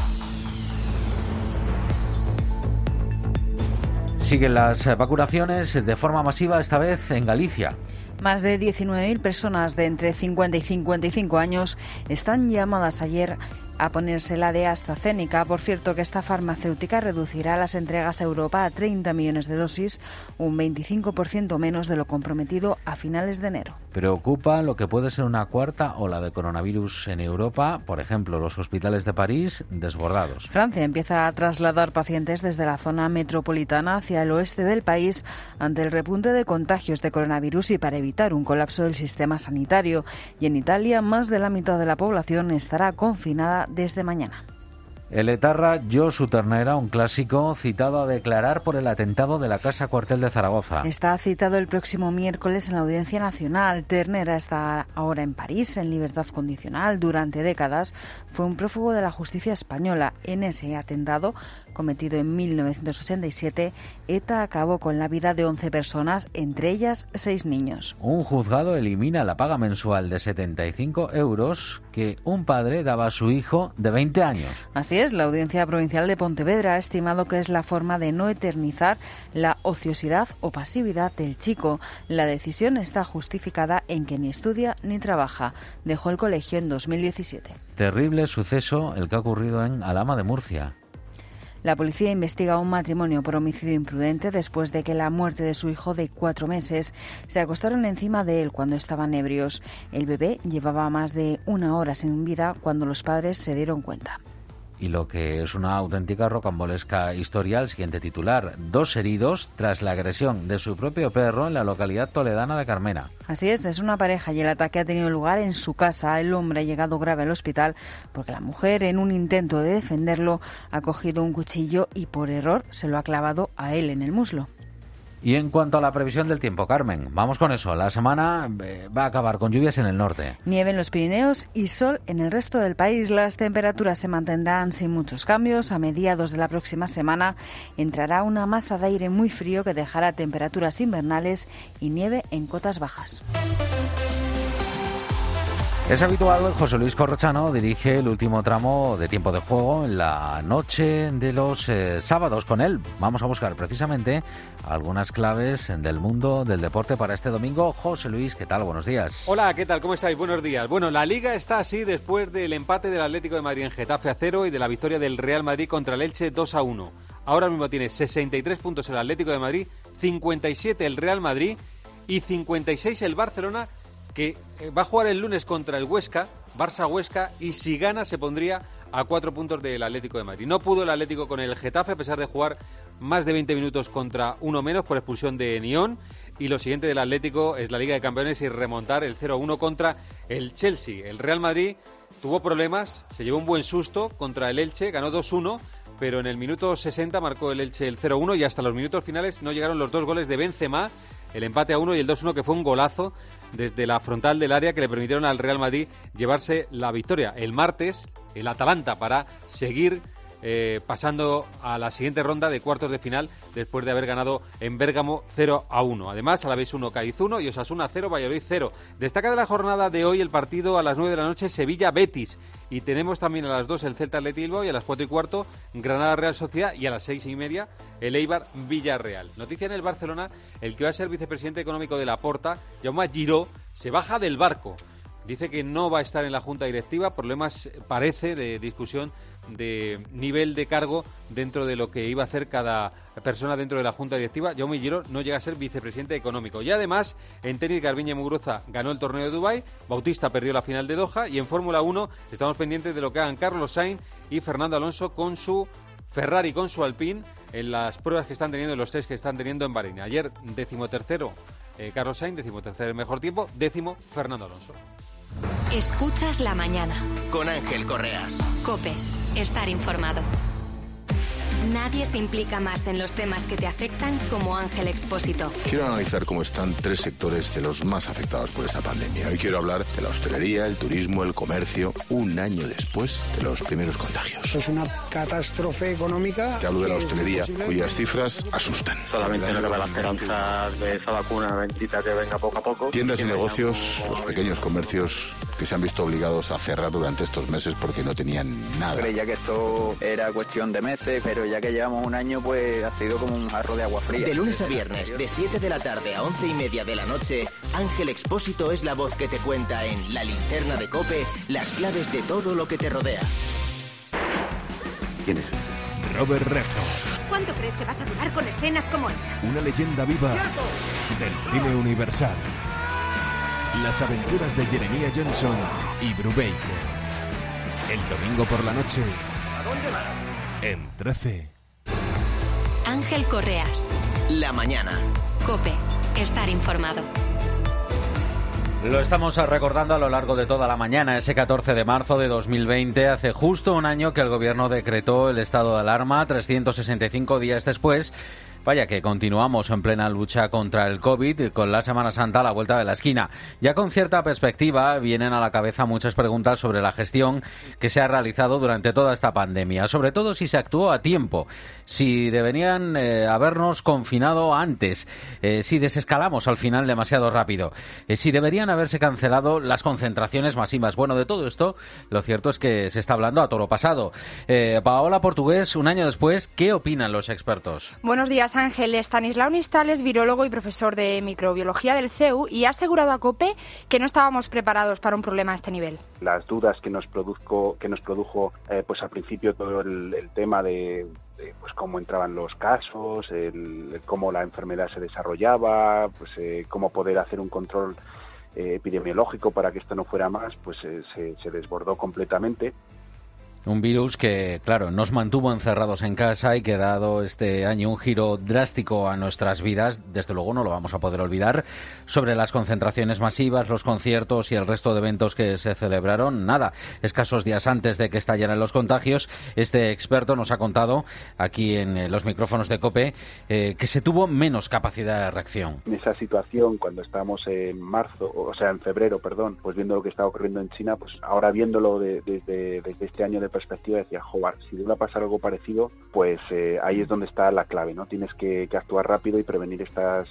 Siguen las vacunaciones de forma masiva, esta vez en Galicia. Más de 19.000 personas de entre 50 y 55 años están llamadas ayer a ponerse la de AstraZeneca. Por cierto, que esta farmacéutica reducirá las entregas a Europa a 30 millones de dosis, un 25% menos de lo comprometido a finales de enero. Preocupa lo que puede ser una cuarta ola de coronavirus en Europa, por ejemplo, los hospitales de París desbordados. Francia empieza a trasladar pacientes desde la zona metropolitana hacia el oeste del país ante el repunte de contagios de coronavirus y para evitar un colapso del sistema sanitario. Y en Italia, más de la mitad de la población estará confinada desde mañana. El etarra Josu Ternera, un clásico, citado a declarar por el atentado de la Casa Cuartel de Zaragoza. Está citado el próximo miércoles en la Audiencia Nacional. Ternera está ahora en París, en libertad condicional. Durante décadas fue un prófugo de la justicia española. En ese atentado, cometido en 1987, ETA acabó con la vida de 11 personas, entre ellas 6 niños. Un juzgado elimina la paga mensual de 75 euros que un padre daba a su hijo de 20 años. Así es, la Audiencia Provincial de Pontevedra ha estimado que es la forma de no eternizar la ociosidad o pasividad del chico. La decisión está justificada en que ni estudia ni trabaja. Dejó el colegio en 2017. Terrible suceso el que ha ocurrido en Alama de Murcia. La policía investiga un matrimonio por homicidio imprudente después de que la muerte de su hijo de cuatro meses se acostaron encima de él cuando estaban ebrios. El bebé llevaba más de una hora sin vida cuando los padres se dieron cuenta y lo que es una auténtica rocambolesca historia, el siguiente titular. Dos heridos tras la agresión de su propio perro en la localidad toledana de Carmena. Así es, es una pareja y el ataque ha tenido lugar en su casa. El hombre ha llegado grave al hospital porque la mujer, en un intento de defenderlo, ha cogido un cuchillo y por error se lo ha clavado a él en el muslo. Y en cuanto a la previsión del tiempo, Carmen, vamos con eso. La semana eh, va a acabar con lluvias en el norte. Nieve en los Pirineos y sol en el resto del país. Las temperaturas se mantendrán sin muchos cambios. A mediados de la próxima semana entrará una masa de aire muy frío que dejará temperaturas invernales y nieve en cotas bajas. Es habitual, José Luis Corrochano dirige el último tramo de tiempo de juego en la noche de los eh, sábados. Con él vamos a buscar precisamente algunas claves del mundo del deporte para este domingo. José Luis, ¿qué tal? Buenos días. Hola, ¿qué tal? ¿Cómo estáis? Buenos días. Bueno, la liga está así después del empate del Atlético de Madrid en Getafe a cero y de la victoria del Real Madrid contra el Elche 2 a 1. Ahora mismo tiene 63 puntos el Atlético de Madrid, 57 el Real Madrid y 56 el Barcelona que eh, va a jugar el lunes contra el Huesca, Barça Huesca, y si gana se pondría a cuatro puntos del Atlético de Madrid. No pudo el Atlético con el Getafe, a pesar de jugar más de 20 minutos contra uno menos por expulsión de Nión. Y lo siguiente del Atlético es la Liga de Campeones y remontar el 0-1 contra el Chelsea. El Real Madrid tuvo problemas, se llevó un buen susto contra el Elche, ganó 2-1 pero en el minuto 60 marcó el Elche el 0-1 y hasta los minutos finales no llegaron los dos goles de Benzema, el empate a 1 y el 2-1 que fue un golazo desde la frontal del área que le permitieron al Real Madrid llevarse la victoria. El martes, el Atalanta para seguir eh, pasando a la siguiente ronda de cuartos de final después de haber ganado en Bérgamo 0 a 1. Además, a la vez 1 Cádiz 1 y Osasuna 0, Valladolid 0. Destaca de la jornada de hoy el partido a las 9 de la noche Sevilla-Betis y tenemos también a las 2 el Celta Atlético y a las 4 y cuarto Granada Real Sociedad y a las 6 y media el Eibar Villarreal. Noticia en el Barcelona, el que va a ser vicepresidente económico de la Porta, Jaume Giró, se baja del barco. Dice que no va a estar en la junta directiva, problemas parece de discusión de nivel de cargo dentro de lo que iba a hacer cada persona dentro de la junta directiva. Jaume Giro no llega a ser vicepresidente económico. Y además, en tenis, Garbiñe Muguruza ganó el torneo de Dubái, Bautista perdió la final de Doha y en Fórmula 1 estamos pendientes de lo que hagan Carlos Sainz y Fernando Alonso con su Ferrari, con su Alpine, en las pruebas que están teniendo, en los test que están teniendo en Bahrein. Ayer, decimotercero eh, Carlos Sainz, decimotercero el mejor tiempo, décimo Fernando Alonso. Escuchas la mañana. Con Ángel Correas. Cope, estar informado. Nadie se implica más en los temas que te afectan como Ángel Expósito. Quiero analizar cómo están tres sectores de los más afectados por esta pandemia. Hoy quiero hablar de la hostelería, el turismo, el comercio, un año después de los primeros contagios. Es una catástrofe económica. Te hablo de la hostelería, cuyas cifras asustan. Solamente no cabe la esperanza de esa vacuna bendita que venga poco a poco. Tiendas y negocios, los pequeños comercios que se han visto obligados a cerrar durante estos meses porque no tenían nada. Creía que esto era cuestión de meses, pero ya que llevamos un año, pues ha sido como un jarro de agua fría. De lunes a viernes, de 7 de la tarde a 11 y media de la noche, Ángel Expósito es la voz que te cuenta en La Linterna de Cope las claves de todo lo que te rodea. ¿Quién es? Robert Redford. ¿Cuánto crees que vas a durar con escenas como esta? Una leyenda viva del cine universal. Las aventuras de Jeremiah Johnson y Brubaker. El domingo por la noche. ¿A dónde vas? En 13. Ángel Correas. La mañana. Cope, estar informado. Lo estamos recordando a lo largo de toda la mañana, ese 14 de marzo de 2020, hace justo un año que el gobierno decretó el estado de alarma, 365 días después Vaya que continuamos en plena lucha contra el COVID con la Semana Santa a la vuelta de la esquina. Ya con cierta perspectiva vienen a la cabeza muchas preguntas sobre la gestión que se ha realizado durante toda esta pandemia, sobre todo si se actuó a tiempo, si deberían eh, habernos confinado antes, eh, si desescalamos al final demasiado rápido, eh, si deberían haberse cancelado las concentraciones masivas. Bueno, de todo esto, lo cierto es que se está hablando a toro pasado. Paola Portugués, un año después, ¿qué opinan los expertos? Buenos días. Ángel Stanislao Nistal es virólogo y profesor de microbiología del CEU y ha asegurado a COPE que no estábamos preparados para un problema a este nivel. Las dudas que nos produjo, que nos produjo eh, pues al principio todo el, tema de, pues cómo entraban los casos, el, cómo la enfermedad se desarrollaba, pues eh, cómo poder hacer un control eh, epidemiológico para que esto no fuera más, pues se, se desbordó completamente un virus que, claro, nos mantuvo encerrados en casa y que dado este año un giro drástico a nuestras vidas, desde luego no lo vamos a poder olvidar, sobre las concentraciones masivas, los conciertos y el resto de eventos que se celebraron. Nada, escasos días antes de que estallaran los contagios, este experto nos ha contado aquí en eh, los micrófonos de COPE eh, que se tuvo menos capacidad de reacción. En esa situación, cuando estábamos en marzo, o sea, en febrero, perdón, pues viendo lo que estaba ocurriendo en China, pues ahora viéndolo desde este año de perspectiva decía, joder, si debe pasar algo parecido, pues eh, ahí es donde está la clave, ¿no? Tienes que, actuar rápido y prevenir estas,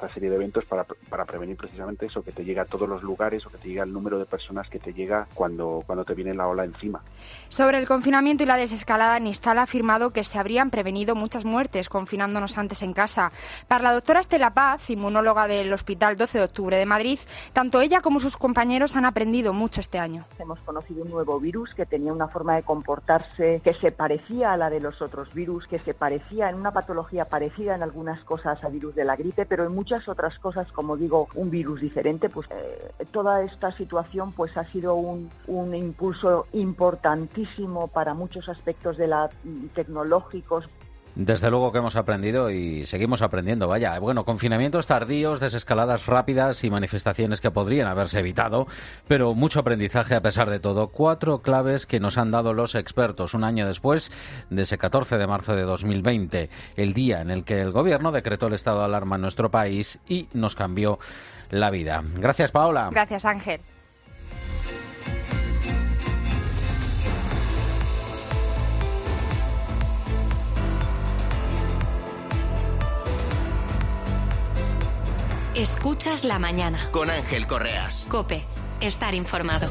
esta serie de eventos para, para, prevenir precisamente eso, que te llega a todos los lugares o que te llega el número de personas que te llega cuando, cuando te viene la ola encima. Sobre el confinamiento y la desescalada, Nistal ha afirmado que se habrían prevenido muchas muertes confinándonos antes en casa. Para la doctora Estela Paz, inmunóloga del Hospital 12 de Octubre de Madrid, tanto ella como sus compañeros han aprendido mucho este año. Hemos conocido un nuevo virus que tenía una forma de comportarse que se parecía a la de los otros virus, que se parecía en una patología parecida en algunas cosas al virus de la gripe, pero en muchos muchas otras cosas, como digo, un virus diferente, pues eh, toda esta situación pues ha sido un, un impulso importantísimo para muchos aspectos de la tecnológicos, desde luego que hemos aprendido y seguimos aprendiendo. Vaya, bueno, confinamientos tardíos, desescaladas rápidas y manifestaciones que podrían haberse evitado, pero mucho aprendizaje a pesar de todo. Cuatro claves que nos han dado los expertos un año después de ese 14 de marzo de 2020, el día en el que el gobierno decretó el estado de alarma en nuestro país y nos cambió la vida. Gracias, Paola. Gracias, Ángel. Escuchas la mañana. Con Ángel Correas. Cope, estar informado.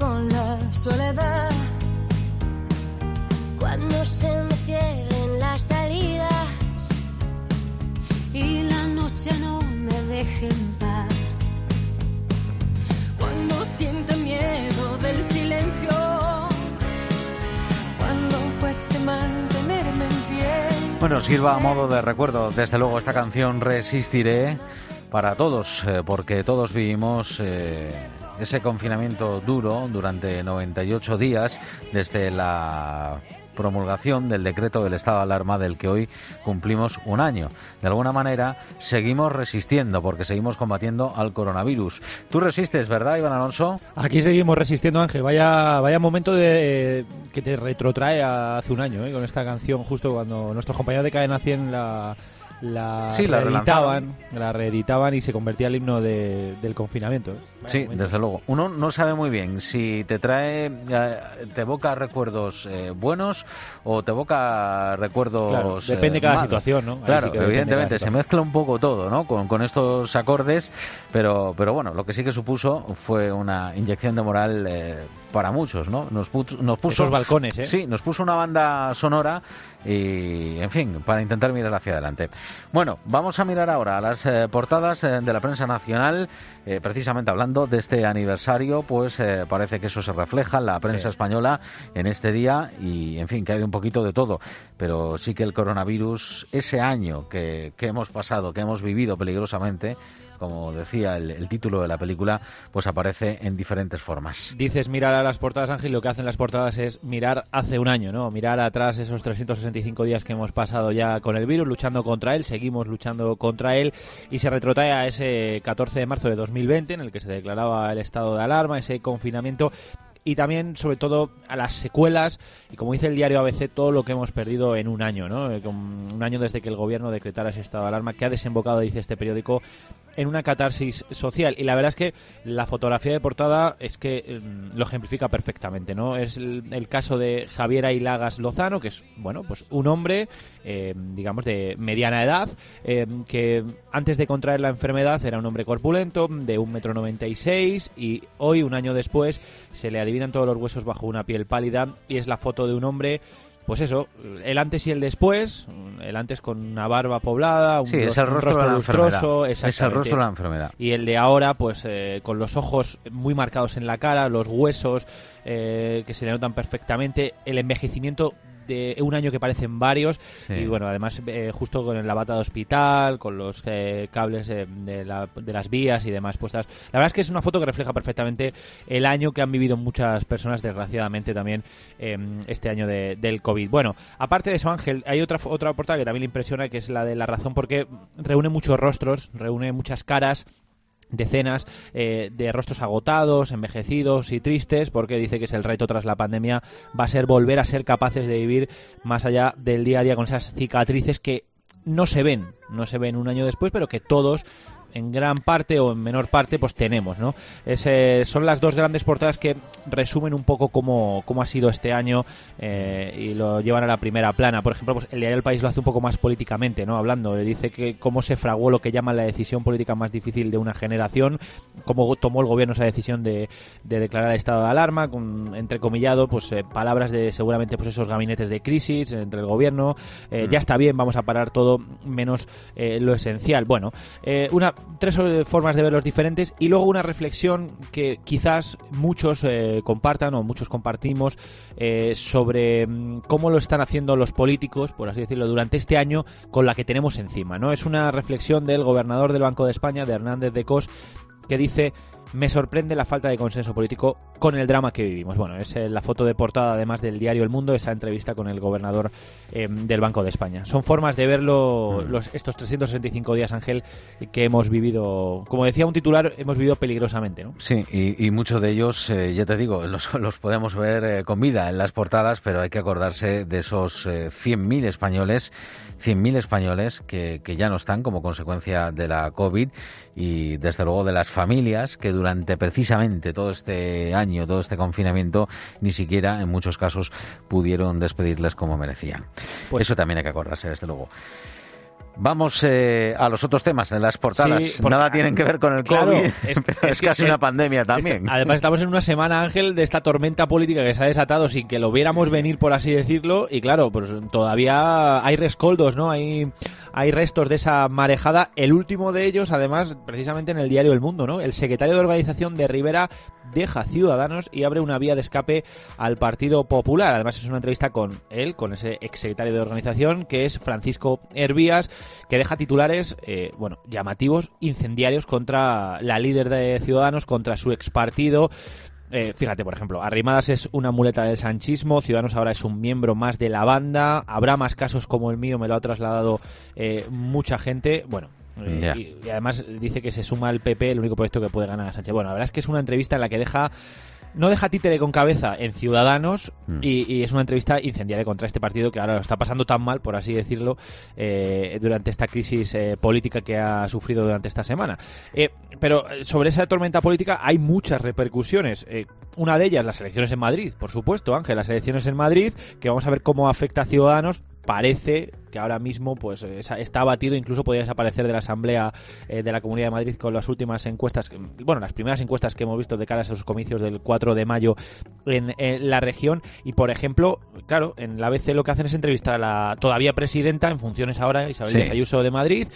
Con la soledad, cuando se me cierren las salidas y la noche no me deje en paz, cuando sienta miedo del silencio, cuando cueste mantenerme en pie. Bueno, sirva a modo de recuerdo, desde luego, esta canción Resistiré para todos, eh, porque todos vivimos eh, ese confinamiento duro durante 98 días desde la promulgación del decreto del estado de alarma del que hoy cumplimos un año. De alguna manera seguimos resistiendo porque seguimos combatiendo al coronavirus. Tú resistes, ¿verdad, Iván Alonso? Aquí seguimos resistiendo, Ángel. Vaya, vaya momento de, que te retrotrae a hace un año, ¿eh? con esta canción, justo cuando nuestros compañeros de Cadena 100 la, la Sí, la reeditaban, la reeditaban y se convertía el himno de- del confinamiento. ¿eh? Sí, momento. desde luego. Uno no sabe muy bien si te trae, eh, te evoca recuerdos eh, buenos o te evoca recuerdos. Claro, depende eh, cada malos. situación, ¿no? Ahí Claro, sí evidentemente se mezcla un poco todo, ¿no? Con, con estos acordes, pero, pero bueno, lo que sí que supuso fue una inyección de moral. Para muchos, ¿no? Nos, nos puso Esos balcones, ¿eh? Sí, nos puso una banda sonora y, en fin, para intentar mirar hacia adelante. Bueno, vamos a mirar ahora a las eh, portadas eh, de la prensa nacional, eh, precisamente hablando de este aniversario, pues parece que eso se refleja en la prensa Sí. española en este día y, en fin, que hay un poquito de todo, pero sí que el coronavirus, ese año que, que hemos pasado, que hemos vivido peligrosamente, como decía el, título de la película, pues aparece en diferentes formas. Dices mirar a las portadas, Ángel, lo que hacen las portadas es mirar hace un año, ¿no? Mirar atrás esos 365 días que hemos pasado ya con el virus, luchando contra él, seguimos luchando contra él, y se retrotrae a ese 14 de marzo de 2020, en el que se declaraba el estado de alarma, ese confinamiento, y también, sobre todo, a las secuelas, y como dice el diario ABC, todo lo que hemos perdido en un año, ¿no? Eh, Un año desde que el gobierno decretara ese estado de alarma, que ha desembocado, dice este periódico, en una catarsis social. Y la verdad es que la fotografía de portada es que mm, lo ejemplifica perfectamente, ¿no? Es el, el caso de Javier Ailagas Lozano, que es, bueno, pues un hombre, eh, digamos, de mediana edad, eh, que antes de contraer la enfermedad era un hombre corpulento, de un metro noventa y seis, y hoy, un año después, se le adivinan todos los huesos bajo una piel pálida, y es la foto de un hombre pues eso, el antes y el después, el antes con una barba poblada, un, Sí, es el rostro de la lustroso, enfermedad. Es el rostro de la enfermedad. Y el de ahora, pues eh, con los ojos muy marcados en la cara, los huesos eh, que se le notan perfectamente, el envejecimiento de un año que parecen varios. Sí. y bueno además eh, justo con la bata de hospital con los eh, cables eh, de, la- de las vías y demás puestas. La verdad es que es una foto que refleja perfectamente el año que han vivido muchas personas desgraciadamente también eh, este año de- del covid. Bueno aparte de eso Ángel hay otra otra portada que también le impresiona que es la de la razón porque reúne muchos rostros reúne muchas caras decenas eh, de rostros agotados, envejecidos y tristes, porque dice que es el reto tras la pandemia, va a ser volver a ser capaces de vivir más allá del día a día con esas cicatrices que no se ven, no se ven un año después, pero que todos en gran parte o en menor parte pues tenemos, ¿no? son las dos grandes portadas que resumen un poco cómo, cómo ha sido este año eh, y lo llevan a la primera plana. Por ejemplo, pues el diario del País lo hace un poco más políticamente, ¿no? Hablando, dice que cómo se fraguó lo que llaman la decisión política más difícil de una generación, cómo tomó el gobierno esa decisión de, declarar estado de alarma, con entrecomillado, pues eh, palabras de seguramente pues esos gabinetes de crisis entre el gobierno, eh, ya está bien, vamos a parar todo menos lo esencial. Bueno, una tres formas de ver los diferentes y luego una reflexión que quizás muchos compartan o muchos compartimos sobre mm, cómo lo están haciendo los políticos, por así decirlo, durante este año con la que tenemos encima. ¿no? Es una reflexión del gobernador del Banco de España, de Hernández de Cos, que dice me sorprende la falta de consenso político con el drama que vivimos. Bueno, es eh, la foto de portada, además del diario El Mundo, esa entrevista con el gobernador em, del Banco de España. Son formas de verlo mm. los, estos 365 días, Ángel, que hemos vivido, como decía un titular, hemos vivido peligrosamente, ¿no? Sí, y, muchos de ellos, eh, ya te digo, los, los podemos ver eh, con vida en las portadas, pero hay que acordarse de esos 100.000 españoles 100.000 españoles que, que, ya no están como consecuencia de la COVID y desde luego de las familias que durante precisamente todo este año, todo este confinamiento, ni siquiera en muchos casos pudieron despedirles como merecían. Pues, Eso también hay que acordarse, desde luego. Vamos eh, a los otros temas de las portadas. Nada tienen que ver con el COVID, es, casi una pandemia también. además, estamos en una semana, Ángel, de esta tormenta política que se ha desatado sin que lo viéramos venir, por así decirlo. Y claro, pues todavía hay rescoldos, ¿no? Hay, hay restos de esa marejada. El último de ellos, además, precisamente en el diario El Mundo, ¿no? El secretario de organización de Rivera deja Ciudadanos y abre una vía de escape al Partido Popular. Además, es una entrevista con él, con ese exsecretario de organización, que es Francisco Hervías, que deja titulares, eh, bueno, llamativos, incendiarios contra la líder de Ciudadanos, contra su expartido. Eh, fíjate, por ejemplo, Arrimadas es una muleta del sanchismo, Ciudadanos ahora es un miembro más de la banda, habrá más casos como el mío, me lo ha trasladado eh, mucha gente. Bueno, y, además dice que se suma al PP el único proyecto que puede ganar a Sánchez. Bueno, la verdad es que es una entrevista en la que deja no deja títere con cabeza en Ciudadanos mm. y, es una entrevista incendiaria contra este partido que ahora lo está pasando tan mal, por así decirlo, eh, durante esta crisis eh, política que ha sufrido durante esta semana. Eh, pero sobre esa tormenta política hay muchas repercusiones. una de ellas, las elecciones en Madrid, por supuesto, Ángel, las elecciones en Madrid, que vamos a ver cómo afecta a Ciudadanos parece que ahora mismo pues está abatido, incluso podría desaparecer de la Asamblea eh, de la Comunidad de Madrid con las últimas encuestas, bueno, las primeras encuestas que hemos visto de cara a esos comicios del 4 de mayo en, la región. Y, por ejemplo, claro, en la ABC lo que hacen es entrevistar a la todavía presidenta en funciones ahora, Isabel Ayuso de Madrid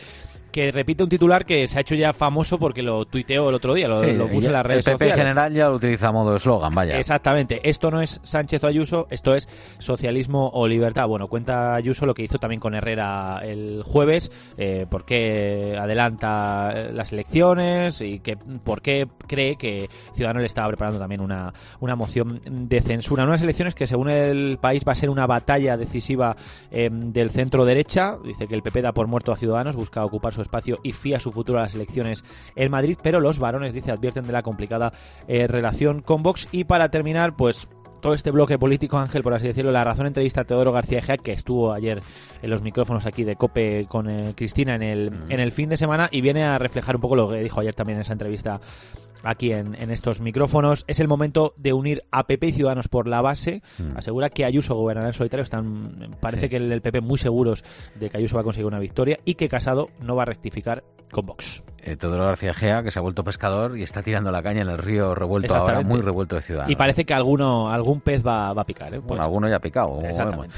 que repite un titular que se ha hecho ya famoso porque lo tuiteó el otro día, lo, puse en las redes el PP en general ya lo utiliza a modo eslogan, vaya. Exactamente. Esto no es Sánchez o Ayuso, esto es socialismo o libertad. Bueno, cuenta Ayuso lo que hizo también con Herrera el jueves, eh, por qué adelanta las elecciones y que, por qué cree que Ciudadanos le estaba preparando también una, una moción de censura. Unas elecciones que según el país va a ser una batalla decisiva em, del centro derecha. Dice que el PP da por muerto a Ciudadanos, busca ocupar su espacio y fía su futuro a las elecciones en Madrid, pero los varones, dice, advierten de la complicada eh, relación con Vox. Y para terminar, pues todo este bloque político, Ángel, por así decirlo, la razón entrevista a Teodoro García Ejea, que estuvo ayer en los micrófonos aquí de COPE con eh, Cristina en el, en el fin de semana y viene a reflejar un poco lo que dijo ayer también en esa entrevista aquí en, estos micrófonos. Es el momento de unir a PP y Ciudadanos por la base. Mm. Asegura que Ayuso gobernará en solitario. Están, parece que el, PP muy seguros de que Ayuso va a conseguir una victoria y que Casado no va a rectificar con Vox. Eh, Teodoro García Gea, que se ha vuelto pescador y está tirando la caña en el río revuelto ahora, muy revuelto de Ciudadanos. Y parece que alguno, algún pez va, a picar. ¿eh? Pues alguno ya ha picado. Exactamente.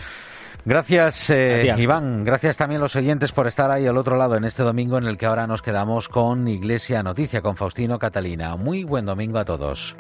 Gracias, eh, Iván. Gracias también a los oyentes por estar ahí al otro lado en este domingo en el que ahora nos quedamos con Iglesia Noticia, con Faustino Catalina. Muy buen domingo a todos.